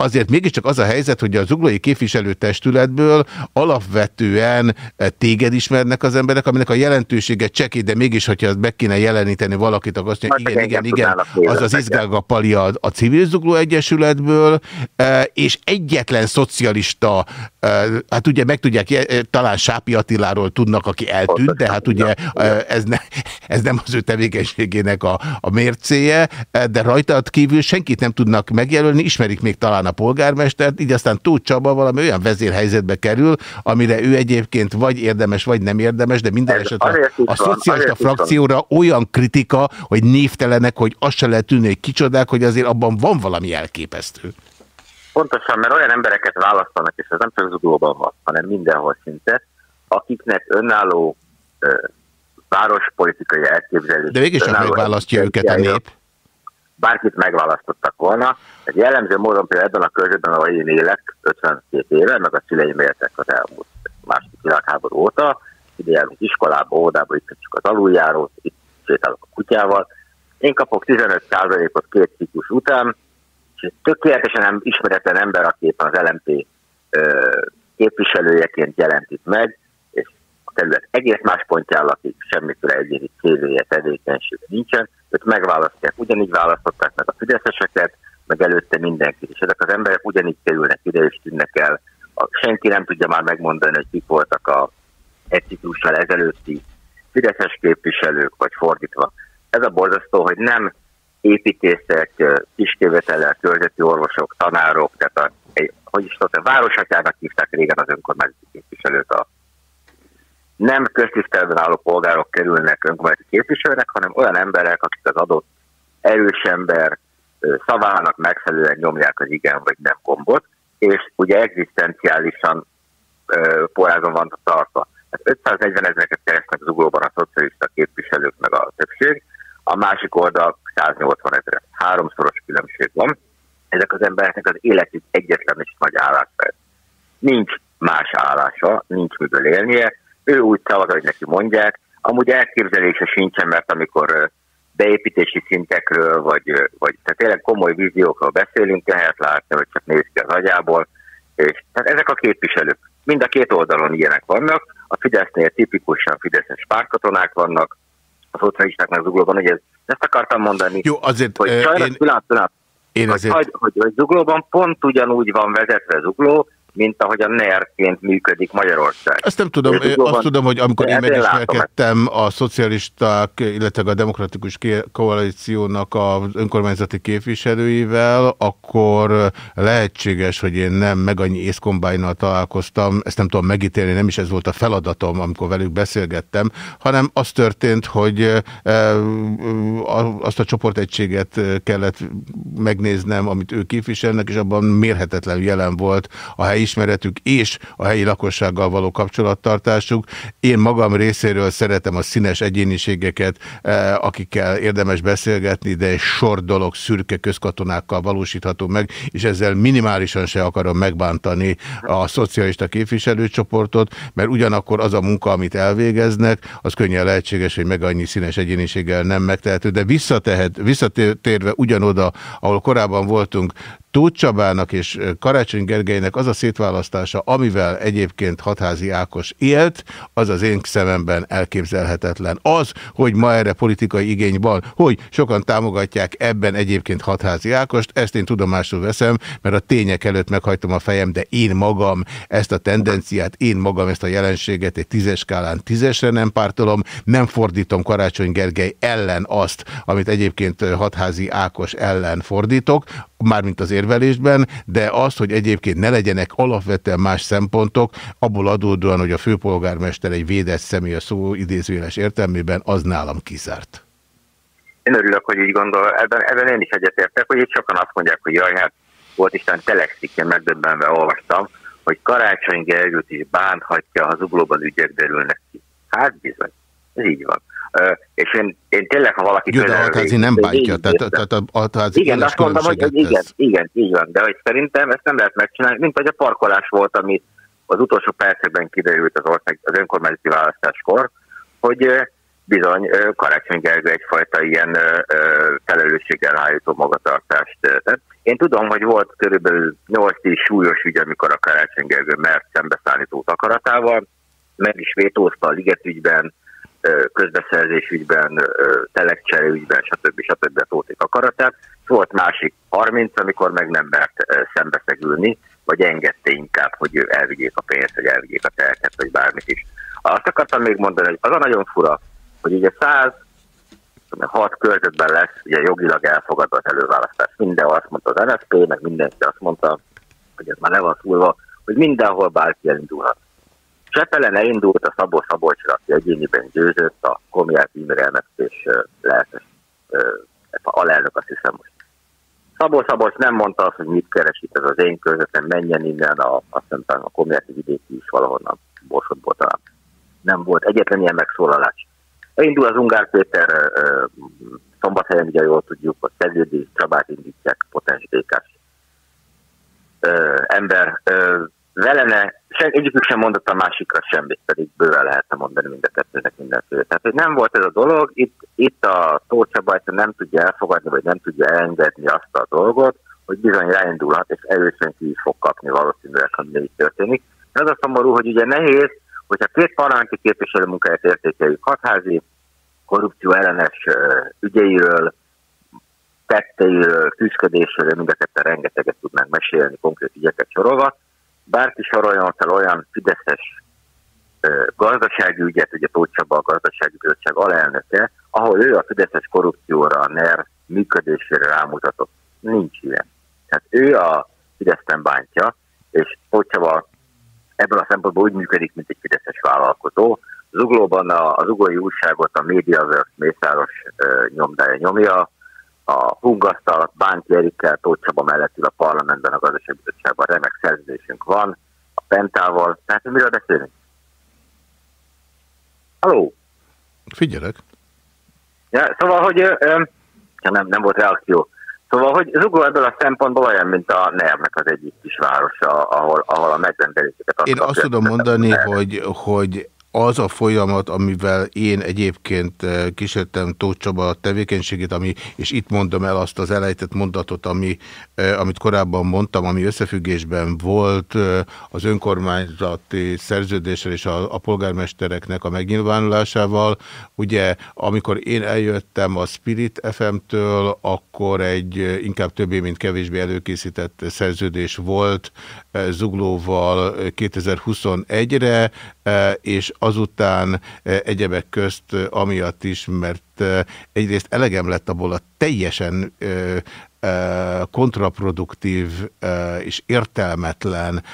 azért mégiscsak az a helyzet, hogy a zuglói képviselőtestületből alapvetően eh, téged ismernek az emberek, aminek a jelentősége csekély, de mégis, hogyha meg kéne jeleníteni valakit, akkor azt mondja, igen, igen, igen, az az Izgága Pali a, a Civil Zugló Egyesületből, eh, és egyetlen szocialista, eh, hát ugye meg tudják, talán Sápi Attiláról tudnak, aki eltűnt, de hát ugye ez, ne, ez nem az ő tevékenységének a, a mércéje, de rajtad kívül senkit nem tudnak megjelölni, ismerik még talán a polgármestert, így aztán Tóth Csaba valami olyan vezérhelyzetbe kerül, amire ő egyébként vagy érdemes, vagy nem érdemes, de minden esetre a szocialista frakcióra olyan kritika, hogy névtelenek, hogy azt se lehet tűnni, hogy kicsodák, hogy azért abban van valami elképesztő. Pontosan, mert olyan embereket választanak, és ez nem csak zuglóban van, hanem mindenhol szinte, akiknek önálló ö, várospolitikai elképzelés. De mégis csak megválasztja őket a nép bárkit megválasztottak volna. Egy jellemző módon például ebben a körzetben, ahol én élek 52 éve, meg a szüleim éltek az elmúlt második világháború óta, ide járunk iskolába, óvodába, itt csak az aluljárót, itt sétálok a kutyával. Én kapok 15%-ot két ciklus után, és tökéletesen nem ismeretlen ember, aki éppen az LMP képviselőjeként jelent meg, terület egész más pontján lakik, semmiféle egyéni célja, tevékenysége nincsen, őt megválasztják, ugyanígy választották meg a fideszeseket, meg előtte mindenkit, és ezek az emberek ugyanígy kerülnek ide és tűnnek el. A, senki nem tudja már megmondani, hogy kik voltak a egy ciklussal ezelőtti fideszes képviselők, vagy fordítva. Ez a borzasztó, hogy nem építészek, kiskévetellel, körzeti orvosok, tanárok, tehát a, egy, hogy is tudtam, városatyának hívták régen az önkormányzati képviselőt a nem köztiszteletben álló polgárok kerülnek önkormányzati képviselőnek, hanem olyan emberek, akik az adott erős ember szavának megfelelően nyomják az igen vagy nem gombot, és ugye egzisztenciálisan porázon van tartva. Hát 540 ezereket keresnek zuglóban a szocialista képviselők meg a többség, a másik oldal 180 ezer, háromszoros különbség van. Ezek az embereknek az életük egyetlen és nagy állásfel. Nincs más állása, nincs miből élnie, ő úgy szavaz, hogy neki mondják. Amúgy elképzelése sincsen, mert amikor beépítési szintekről, vagy, vagy tehát tényleg komoly víziókról beszélünk, lehet látni, hogy csak néz ki az agyából. És, tehát ezek a képviselők, mind a két oldalon ilyenek vannak. A Fidesznél tipikusan fideszes párkatonák vannak, a szocialistáknak zuglóban, hogy ez, ezt akartam mondani. Jó, azért hogy sajnos, én... pillanat, pillanat, én azért... hogy, hogy, hogy zuglóban pont ugyanúgy van vezetve zugló, mint ahogy a NER-ként működik Magyarország. Ezt nem tudom, én azt tudom, hogy amikor én megismerkedtem a szocialisták, illetve a demokratikus koalíciónak az önkormányzati képviselőivel, akkor lehetséges, hogy én nem meg annyi észkombájnal találkoztam, ezt nem tudom megítélni, nem is ez volt a feladatom, amikor velük beszélgettem, hanem az történt, hogy azt a csoportegységet kellett megnéznem, amit ők képviselnek, és abban mérhetetlen jelen volt a helyi ismeretük és a helyi lakossággal való kapcsolattartásuk. Én magam részéről szeretem a színes egyéniségeket, eh, akikkel érdemes beszélgetni, de egy sor dolog szürke közkatonákkal valósítható meg, és ezzel minimálisan se akarom megbántani a szocialista képviselőcsoportot, mert ugyanakkor az a munka, amit elvégeznek, az könnyen lehetséges, hogy meg annyi színes egyéniséggel nem megtehető, de visszatehet, visszatérve ugyanoda, ahol korábban voltunk, Tóth Csabának és Karácsony Gergelynek az a szétválasztása, amivel egyébként Hatházi Ákos élt, az az én szememben elképzelhetetlen. Az, hogy ma erre politikai igény van, hogy sokan támogatják ebben egyébként Hatházi Ákost, ezt én tudomásul veszem, mert a tények előtt meghajtom a fejem, de én magam ezt a tendenciát, én magam ezt a jelenséget egy tízes skálán tízesre nem pártolom, nem fordítom Karácsony Gergely ellen azt, amit egyébként Hatházi Ákos ellen fordítok, mármint az érvelésben, de az, hogy egyébként ne legyenek alapvetően más szempontok, abból adódóan, hogy a főpolgármester egy védett személy a szó idézőjeles értelmében, az nálam kizárt. Én örülök, hogy így gondol. Ebben, ebben én is egyetértek, hogy itt sokan azt mondják, hogy jaj, hát volt Isten telexikén megdöbbenve olvastam, hogy Karácsony Gergőt is bánthatja, ha zuglóban ügyek derülnek ki. Hát bizony, ez így van. És én, én tényleg, ha valaki... Jó, de a Altházi nem bántja, tehát, tehát a Altházi Igen, azt mondom, hogy igen, igen, így van, de hogy szerintem ezt nem lehet megcsinálni, mint hogy a parkolás volt, ami az utolsó percekben kiderült az, ország, az önkormányzati választáskor, hogy bizony Karácsony Gergő egyfajta ilyen felelősséggel állító magatartást tett. Én tudom, hogy volt körülbelül 8-10 súlyos ügy, amikor a Karácsony Gergő mert szembeszállító akaratával, meg is vétózta a Liget ügyben, közbeszerzés ügyben, telekcsere ügyben, stb. stb. tóték akaratát. Volt másik 30, amikor meg nem mert szembeszegülni, vagy engedte inkább, hogy elvigyék a pénzt, vagy elvigyék a telket, vagy bármit is. Azt akartam még mondani, hogy az a nagyon fura, hogy ugye 106 körzetben lesz ugye jogilag elfogadva az előválasztás. Mindenhol azt mondta az NSZP, meg mindenki azt mondta, hogy ez már le van szúrva, hogy mindenhol bárki elindulhat. Csepelen elindult a Szabó Szabolcsra, aki egyéniben győzött, a Komját Imre és lehetett alelnök, azt hiszem most. Szabó Szabolcs nem mondta azt, hogy mit keres itt ez az én közöttem, menjen innen, a, azt hiszem, a Komjáti vidéki is valahonnan Borsodból talán. Nem volt egyetlen ilyen megszólalás. Elindul az Ungár Péter szombathelyen, ugye jól tudjuk, hogy Szegődi Csabát indítják potens békás ember. Velene, sen, egyikük sem mondott a másikra semmit, pedig bőven lehetne mondani mind a kettőnek mindenféle. Tehát, hogy nem volt ez a dolog, itt, itt a Tóth nem tudja elfogadni, vagy nem tudja elengedni azt a dolgot, hogy bizony ráindulhat, és először ki is fog kapni valószínűleg, ha így történik. Ez a szomorú, hogy ugye nehéz, hogyha két parlamenti képviselő munkáját értékeljük hatházi, korrupció ellenes ügyeiről, tetteiről, tűzködésről, mind a rengeteget tudnánk mesélni, konkrét ügyeket sorolva. Bárki soroljon fel olyan fideszes gazdasági ügyet, ugye Tóth Csaba a gazdasági bizottság alelnöke, ahol ő a fideszes korrupcióra, a NER működésére rámutatott. Nincs ilyen. Tehát ő a Fideszten bántja, és Tóth ebből a szempontból úgy működik, mint egy fideszes vállalkozó. Zuglóban a, az ugói újságot a MediaWorks Mészáros uh, nyomdája nyomja, a Hungasztal, Bánki Erikkel, Tóth Csaba mellett a parlamentben, a gazdaságbizottságban remek szerződésünk van, a Pentával, tehát miről beszélünk? Halló? Figyelek. Ja, szóval, hogy ö, ö, nem, nem volt reakció. Szóval, hogy Zugló ebből a szempontból olyan, mint a NER-nek az egyik kis városa, ahol, ahol a megrendeléseket... Én azt tudom mondani, hogy, hogy az a folyamat, amivel én egyébként eh, kísértem Tóth Csaba tevékenységét, ami, és itt mondom el azt az elejtett mondatot, ami, eh, amit korábban mondtam, ami összefüggésben volt eh, az önkormányzati szerződéssel és a, a polgármestereknek a megnyilvánulásával. Ugye, amikor én eljöttem a Spirit FM-től, akkor egy inkább többé, mint kevésbé előkészített szerződés volt Zuglóval 2021-re, és azután egyebek közt amiatt is, mert egyrészt elegem lett abból a teljesen kontraproduktív és értelmetlen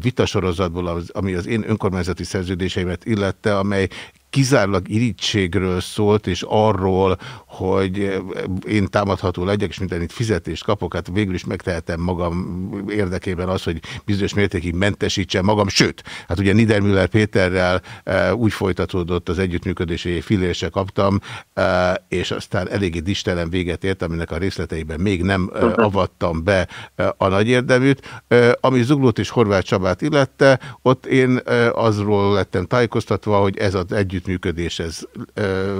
vitasorozatból, ami az én önkormányzati szerződéseimet illette, amely kizárólag irítségről szólt, és arról, hogy én támadható legyek, és minden itt fizetést kapok, hát végül is megtehetem magam érdekében az, hogy bizonyos mértékig mentesítsem magam, sőt, hát ugye Niedermüller Péterrel e, úgy folytatódott az együttműködés, hogy egy filése kaptam, e, és aztán eléggé distelen véget ért, aminek a részleteiben még nem e, avattam be e, a nagy érdeműt. E, ami Zuglót és Horváth Csabát illette, ott én e, azról lettem tájékoztatva, hogy ez az együtt együttműködés ez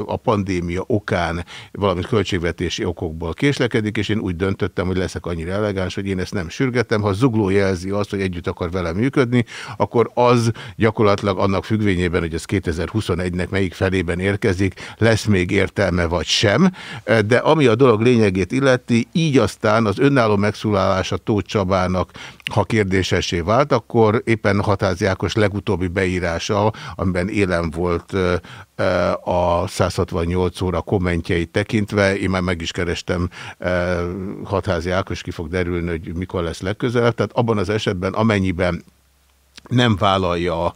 a pandémia okán, valamint költségvetési okokból késlekedik, és én úgy döntöttem, hogy leszek annyira elegáns, hogy én ezt nem sürgetem. Ha Zugló jelzi azt, hogy együtt akar vele működni, akkor az gyakorlatilag annak függvényében, hogy ez 2021-nek melyik felében érkezik, lesz még értelme vagy sem. De ami a dolog lényegét illeti, így aztán az önálló megszólalása Tóth Csabának, ha kérdésesé vált, akkor éppen Hatázi Ákos legutóbbi beírása, amiben élen volt a 168 óra kommentjeit tekintve. Én már meg is kerestem Hatházi Ákos, ki fog derülni, hogy mikor lesz legközelebb. Tehát abban az esetben, amennyiben nem vállalja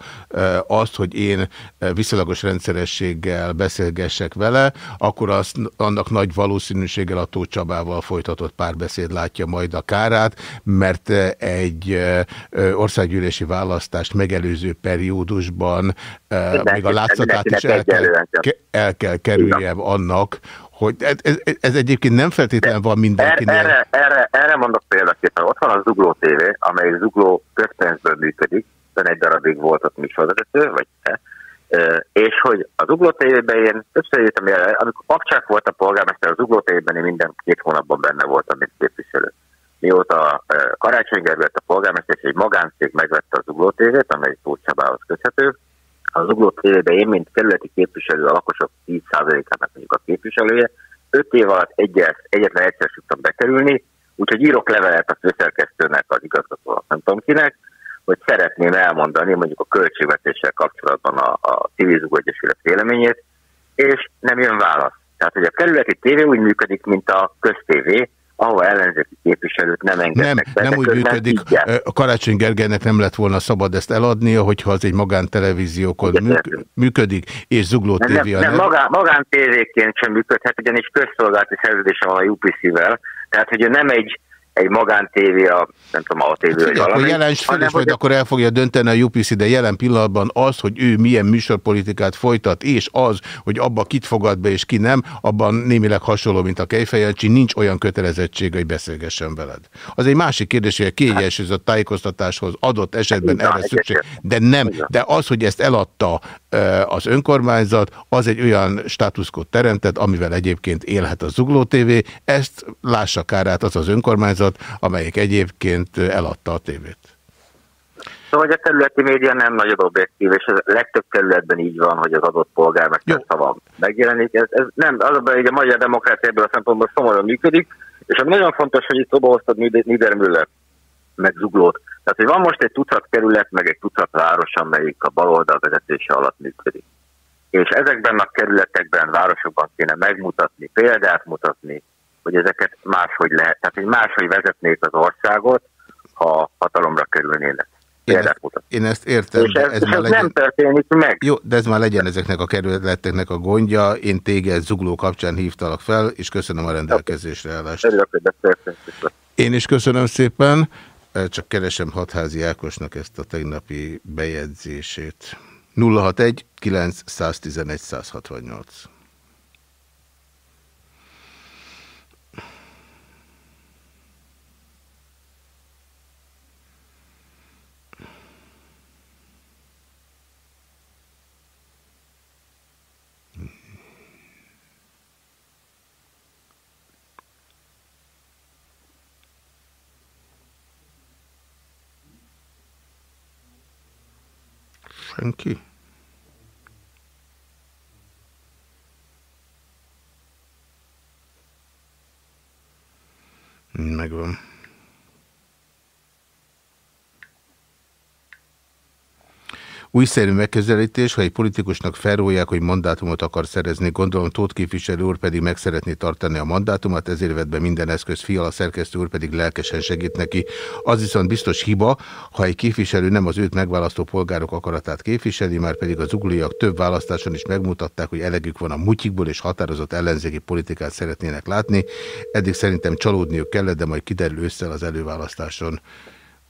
azt, hogy én viszonylagos rendszerességgel beszélgessek vele, akkor azt, annak nagy valószínűséggel a Tóth Csabával folytatott párbeszéd látja majd a kárát, mert egy országgyűlési választást megelőző periódusban még a látszatát is el kell, el kell kerüljem annak, hogy ez, ez, ez egyébként nem feltétlenül van mindenkinek. Erre, erre, erre mondok példaképpen. Ott van a Zugló TV, amely Zugló közpénzből működik, egy darabig volt ott műsorvezető, vagy te, és hogy az Ugló TV-ben én többször jöttem el, amikor Akcsák volt a polgármester, az Ugló TV-ben én minden két hónapban benne voltam, mint képviselő. Mióta Karácsony Gergely a polgármester, és egy magáncég megvette az Ugló TV-t, amely Tóth Csabához köthető, az Ugló TV-ben én, mint kerületi képviselő, a lakosok 10%-ának mondjuk a képviselője, öt év alatt egyet, egyetlen egyszer tudtam bekerülni, úgyhogy írok levelet a főszerkesztőnek, az igazgatónak, nem tudom kinek, hogy szeretném elmondani mondjuk a költségvetéssel kapcsolatban a, a Civilizugó Egyesület véleményét, és nem jön válasz. Tehát, hogy a kerületi tévé úgy működik, mint a köztévé, ahol ellenzéki képviselők nem engednek Nem, nem úgy működik. A Karácsony Gergelynek nem lett volna szabad ezt eladnia, hogyha az egy magántelevíziókon működik, és Zugló nem, tévé nem, nem, magán, magántévéként sem működhet, ugyanis közszolgálati szerződése van a UPC-vel, tehát hogy nem egy egy magántévé, a, nem tudom, a tévé, hát, valami. Jelens fel, és majd akkor el fogja dönteni a UPC, de jelen pillanatban az, hogy ő milyen műsorpolitikát folytat, és az, hogy abba kit fogad be és ki nem, abban némileg hasonló, mint a Kejfejelcsi, nincs olyan kötelezettség, hogy beszélgessen veled. Az egy másik kérdés, hogy a kiegyensúlyozott tájékoztatáshoz adott esetben erre szükség, de nem, de az, hogy ezt eladta az önkormányzat, az egy olyan státuszkot teremtett, amivel egyébként élhet a Zugló TV, ezt lássa kárát az az önkormányzat, amelyik egyébként eladta a tévét. Szóval hogy a területi média nem nagyon objektív, és a legtöbb területben így van, hogy az adott polgármester szava megjelenik. Ez, ez nem, az a hogy a magyar demokrácia ebből a szempontból szomorúan működik, és ami nagyon fontos, hogy itt szobahoztad Niedermüller meg Zuglót. Tehát, hogy van most egy tucat kerület, meg egy tucat város, amelyik a baloldal vezetése alatt működik. És ezekben a kerületekben, városokban kéne megmutatni, példát mutatni, hogy ezeket máshogy lehet, tehát hogy máshogy vezetnék az országot, ha hatalomra kerülnének. Én ezt, én ezt értem, és ez, ez, ez legyen... nem történik meg. Jó, de ez már legyen ezeknek a kerületeknek a gondja. Én téged zugló kapcsán hívtalak fel, és köszönöm a rendelkezésre állást. Én is köszönöm szépen. Csak keresem Hatházi Ákosnak ezt a tegnapi bejegyzését. 061 911 168. Senki? Megvan. Újszerű megközelítés, ha egy politikusnak felrólják, hogy mandátumot akar szerezni, gondolom Tóth képviselő úr pedig meg szeretné tartani a mandátumot, ezért vett be minden eszköz, fiala szerkesztő úr pedig lelkesen segít neki. Az viszont biztos hiba, ha egy képviselő nem az őt megválasztó polgárok akaratát képviseli, már pedig az ugliak több választáson is megmutatták, hogy elegük van a mutyikból és határozott ellenzéki politikát szeretnének látni. Eddig szerintem csalódniuk kellett, de majd kiderül ősszel az előválasztáson.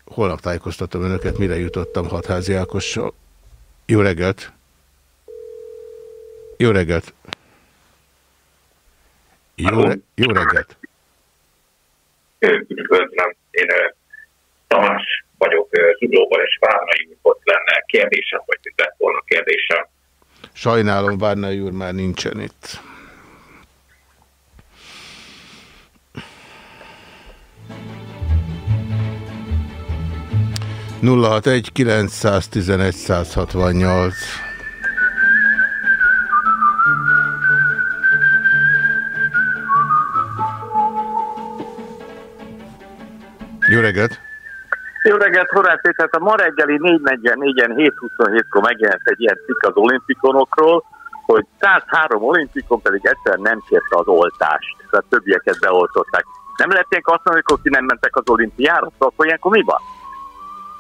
Holnap tájékoztatom önöket, mire jutottam hatházi Ákossal. Jó reggelt! Jó reggelt! Jó, re jó reggelt! Üdvözlöm, én Tamás vagyok Zuglóban, és Várnai ott lenne kérdésem, vagy lett volna kérdésem. Sajnálom, Várnai úr már nincsen itt. Nulla hat egy kilencszáz tizenegy száz hatvannyolc. Jó reggelt! Jó reggelt, Horát tehát a ma reggeli 444-en 727-kor megjelent egy ilyen cikk az olimpikonokról, hogy 103 olimpikon pedig egyszer nem kérte az oltást, tehát többieket beoltották. Nem lehetnénk azt mondani, hogy nem mentek az olimpiára, szóval akkor ilyenkor mi van?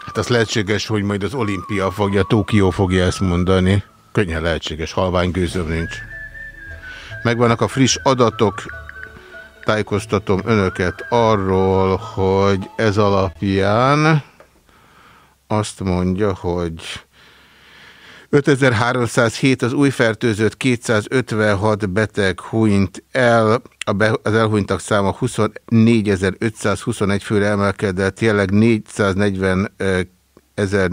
Hát az lehetséges, hogy majd az olimpia fogja, Tokió fogja ezt mondani. Könnyen lehetséges, halvány gőzöm nincs. Megvannak a friss adatok, tájékoztatom önöket arról, hogy ez alapján azt mondja, hogy 5307 az új fertőzött, 256 beteg hunyt el, az elhunytak száma 24521 főre emelkedett, jelenleg 440 ezer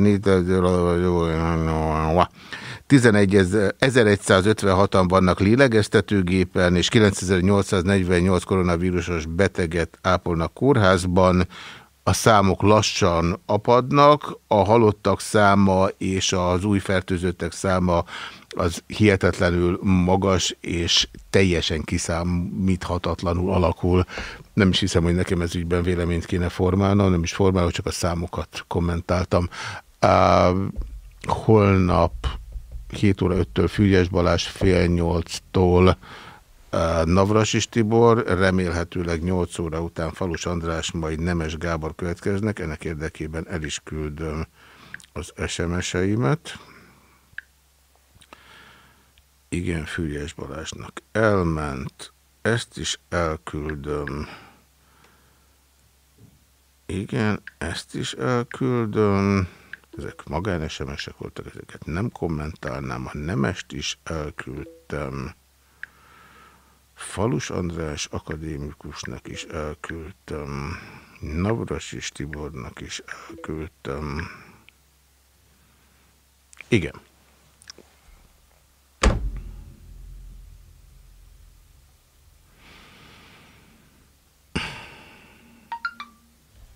1156-an vannak lélegeztetőgépen, és 9848 koronavírusos beteget ápolnak kórházban. A számok lassan apadnak, a halottak száma és az új fertőzöttek száma az hihetetlenül magas és teljesen kiszámíthatatlanul alakul. Nem is hiszem, hogy nekem ez ügyben véleményt kéne formálnom, nem is formálom, csak a számokat kommentáltam. Uh, holnap 7 óra 5-től Fügyes Balázs, fél 8-tól Navrasis Tibor, remélhetőleg 8 óra után Falus András, majd Nemes Gábor következnek, ennek érdekében el is küldöm az SMS-eimet. Igen, Fügyes Balázsnak elment, ezt is elküldöm. Igen, ezt is elküldöm. Ezek magánesemesek voltak, ezeket nem kommentálnám, a nemest is elküldtem. Falus András akadémikusnak is elküldtem. Navrasis Tibornak is elküldtem. Igen.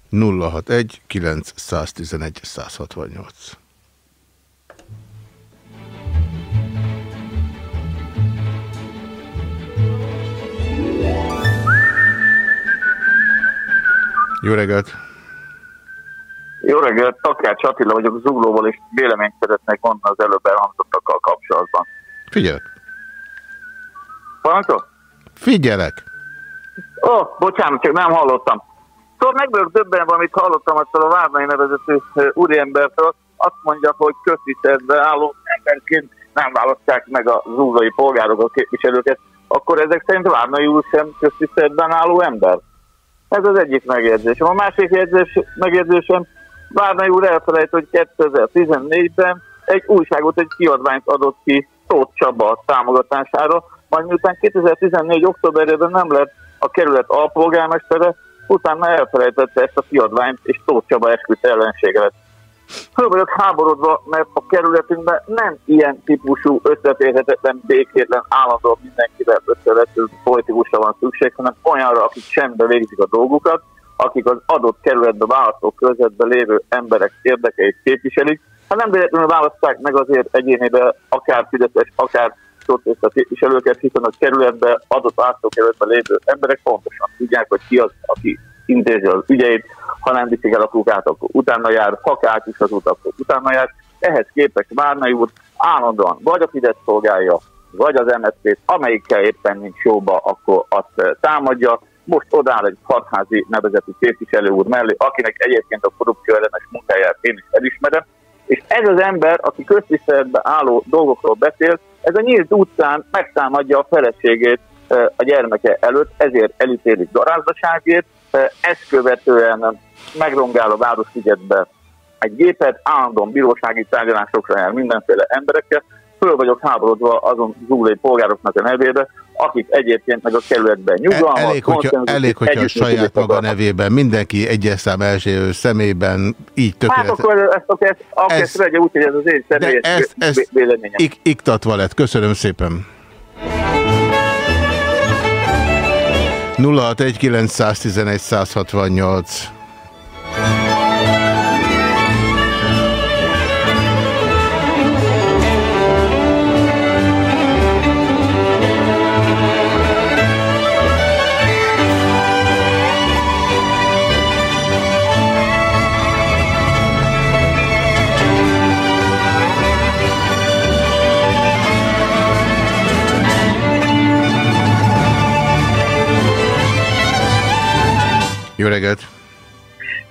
061 911 168. reggelt! Jó reggelt, Takács Attila vagyok Zuglóból, és véleményt szeretnék mondani az előbb elhangzottakkal kapcsolatban. Figyelek! Parancsol? Figyelek! Ó, oh, bocsánat, csak nem hallottam. Szóval meg vagyok döbbenve, amit hallottam attól a Várnai nevezető úriembertől, azt mondja, hogy köztiszteletben álló emberként nem választják meg a zúzai polgárok a képviselőket, akkor ezek szerint Várnai úr sem köztiszteletben álló ember? Ez az egyik megjegyzésem. A másik jegyzés, megjegyzésem, Várnai úr elfelejt, hogy 2014-ben egy újságot, egy kiadványt adott ki Tóth Csaba támogatására, majd miután 2014. októberében nem lett a kerület alpolgármestere, utána elfelejtette ezt a kiadványt, és Tóth Csaba esküdt ellensége lett. Föl vagyok háborodva, mert a kerületünkben nem ilyen típusú összeférhetetlen, békétlen, állandóan mindenkivel összevető politikusra van szükség, hanem olyanra, akik semmibe végzik a dolgukat, akik az adott kerületbe választó körzetben lévő emberek érdekeit képviselik. Ha nem véletlenül választák meg azért egyénébe akár Fideszes, akár szocialista képviselőket, hiszen a kerületben, adott választókerületben lévő emberek pontosan tudják, hogy ki az, aki intézi az ügyeit, ha nem viszik el a kukát, akkor utána jár, ha is az út, akkor utána jár. Ehhez képest Várnai úr állandóan vagy a Fidesz szolgálja, vagy az MSZP-t, amelyikkel éppen nincs jóba, akkor azt eh, támadja. Most odáll egy hatházi nevezeti képviselő úr mellé, akinek egyébként a korrupció ellenes munkáját én is elismerem, és ez az ember, aki köztiszteletben álló dolgokról beszél, ez a nyílt utcán megtámadja a feleségét a gyermeke előtt, ezért elítélik garázdaságért, ezt követően megrongál a Városligetbe egy gépet, állandóan bírósági tárgyalásokra jár mindenféle emberekkel, föl vagyok háborodva azon zúlai polgároknak a nevébe, akik egyébként meg a kerületben nyugalmat, elég, hogyha, elég, hogyha a saját maga nevében, mindenki egyes szám első szemében így tökéletes. Hát akkor ezt, akkor ezt, akkor ezt, ezt vegye úgy, hogy ez az én személyes ezt, ezt véleményem. Ik iktatva lett. Köszönöm szépen. 061 168 Jó reggelt!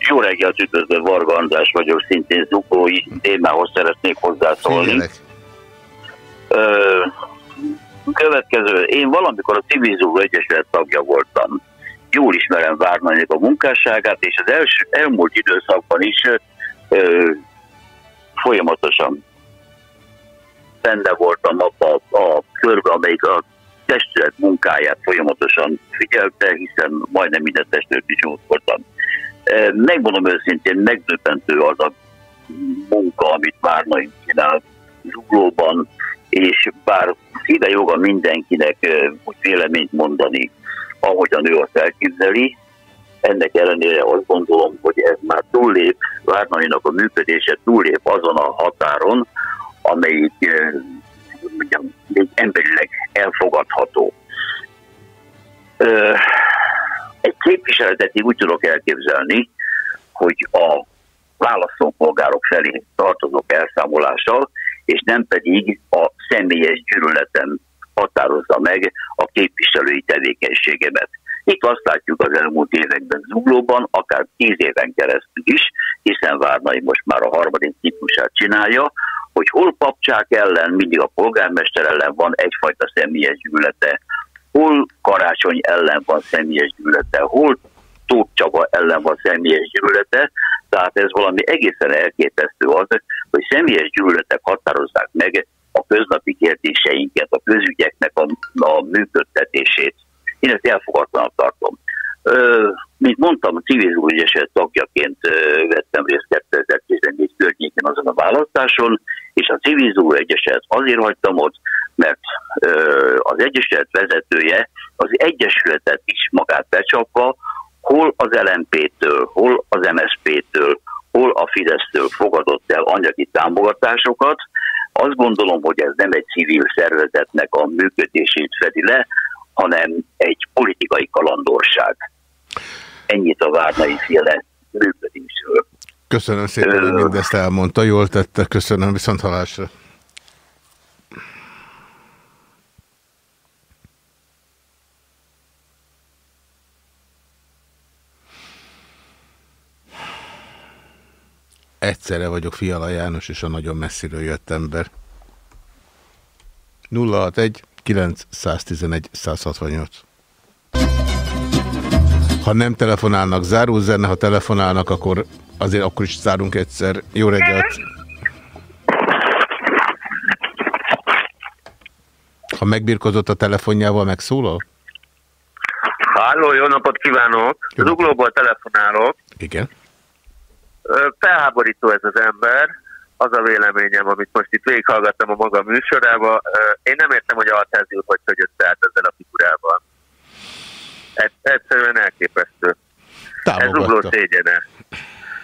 Jó reggelt, üdvözlő Varga András vagyok, szintén zuglói témához szeretnék hozzászólni. Ö, következő, én valamikor a Civil Zugló Egyesület tagja voltam. Jól ismerem Várnanyék a munkásságát, és az első, elmúlt időszakban is ö, folyamatosan benne voltam abban a, a körben, amelyik a testület munkáját folyamatosan figyelte, hiszen majdnem minden testület is ott voltam. Megmondom őszintén, megdöbbentő az a munka, amit Várnai csinál Zuglóban, és bár szíve joga mindenkinek úgy véleményt mondani, ahogyan ő azt elképzeli, ennek ellenére azt gondolom, hogy ez már túllép, Várnainak a működése túllép azon a határon, amelyik mondjam, még emberileg elfogadható. Egy képviseletet én úgy tudok elképzelni, hogy a választópolgárok felé tartozok elszámolással, és nem pedig a személyes gyűlöletem határozza meg a képviselői tevékenységemet. Itt azt látjuk az elmúlt években Zuglóban, akár tíz éven keresztül is, hiszen Várnai most már a harmadik ciklusát csinálja, hogy hol papcsák ellen, mindig a polgármester ellen van egyfajta személyes gyűlölete, hol karácsony ellen van személyes gyűlölete, hol Tóth Csaba ellen van személyes gyűlölete, tehát ez valami egészen elképesztő az, hogy személyes gyűlöletek határozzák meg a köznapi kérdéseinket, a közügyeknek a, a működtetését. Én ezt elfogadtanak tartom. Mint mondtam, civil ügyeset tagjaként vettem részt 2014 környékén azon a választáson, és a civil egyeset azért hagytam ott, mert az egyesület vezetője az egyesületet is magát becsapva, hol az LMP-től, hol az MSZP-től, hol a Fidesztől fogadott el anyagi támogatásokat. Azt gondolom, hogy ez nem egy civil szervezetnek a működését fedi le, hanem egy politikai kalandorság. Ennyit a Várnai féle működésről. Köszönöm szépen, hogy mindezt elmondta. Jól tette. Köszönöm, viszont halásra. Egyszerre vagyok Fiala János és a nagyon messziről jött ember. 061 911 168 ha nem telefonálnak, záró zene, ha telefonálnak, akkor azért akkor is zárunk egyszer. Jó reggelt! Ha megbirkozott a telefonjával, megszólal? Halló, jó napot kívánok! Zuglóból telefonálok. Igen. Felháborító ez az ember, az a véleményem, amit most itt végighallgattam a maga műsorába. Én nem értem, hogy Altházi úr hogy hogy összeállt ezzel a figurával. Ez egyszerűen elképesztő. Ez ugló szégyene.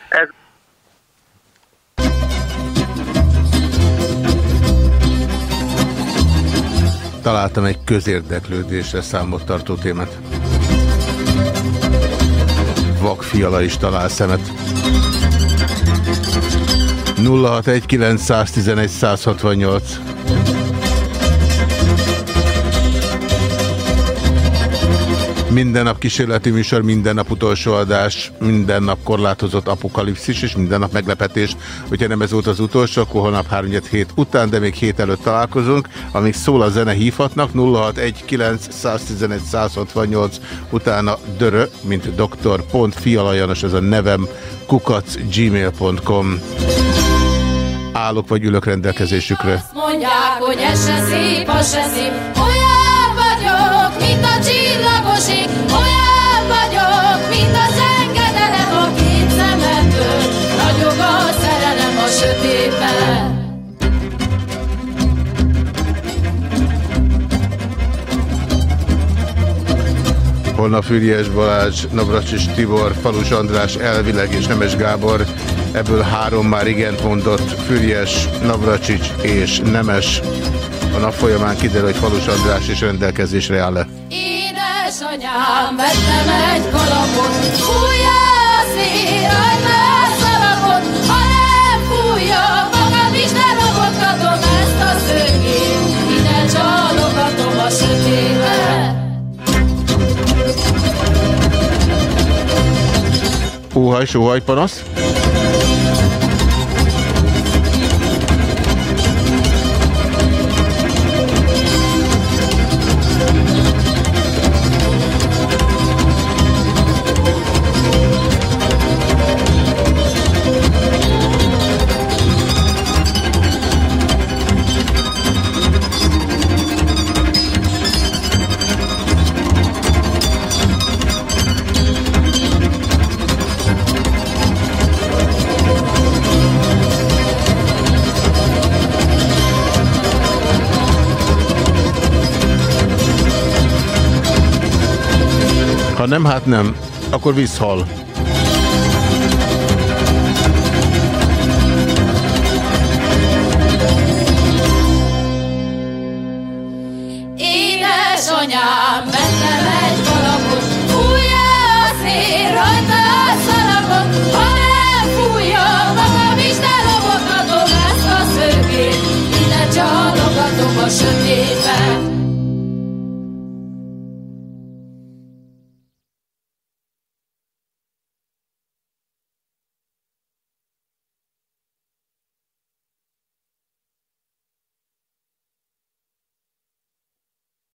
Ez Találtam egy közérdeklődésre számot tartó témát. Vakfiala is talál szemet. 061 168 Minden nap kísérleti műsor, minden nap utolsó adás, minden nap korlátozott apokalipszis, és minden nap meglepetés. Hogyha nem ez volt az utolsó, akkor holnap 3 hét után, de még hét előtt találkozunk. Amíg szól a zene, hívhatnak 0619111168 utána dörö, mint doktor. Pont Fialajanos, ez a nevem, kukac gmail.com. állok vagy ülök rendelkezésükre. Azt mondják, hogy ez se szép, az se szép. Olyan csillagoség, olyan vagyok, mint az engedelem a két szemetől. Ragyog a a sötétben. Holnap Füriyes Balázs, Navracsis Tibor, Falus András, Elvileg és Nemes Gábor. Ebből három már igent mondott, Füriyes, Navracsics és Nemes. A nap folyamán kiderül, hogy Falus András is rendelkezésre áll-e. Édesanyám, vettem egy kalapot, fújja a szél, a szalapot, ha nem fújja, magam is lerobogtatom ezt a szögét, ide csalogatom a sötétet. Óhaj, sóhaj, panasz. Ha nem, hát nem. Akkor visszhal. Édesanyám, vettem egy kalapot, fújja a szél, rajta a szalapot, ha nem magam is eloboghatom ezt a szögét, ide csalogatom a sötét.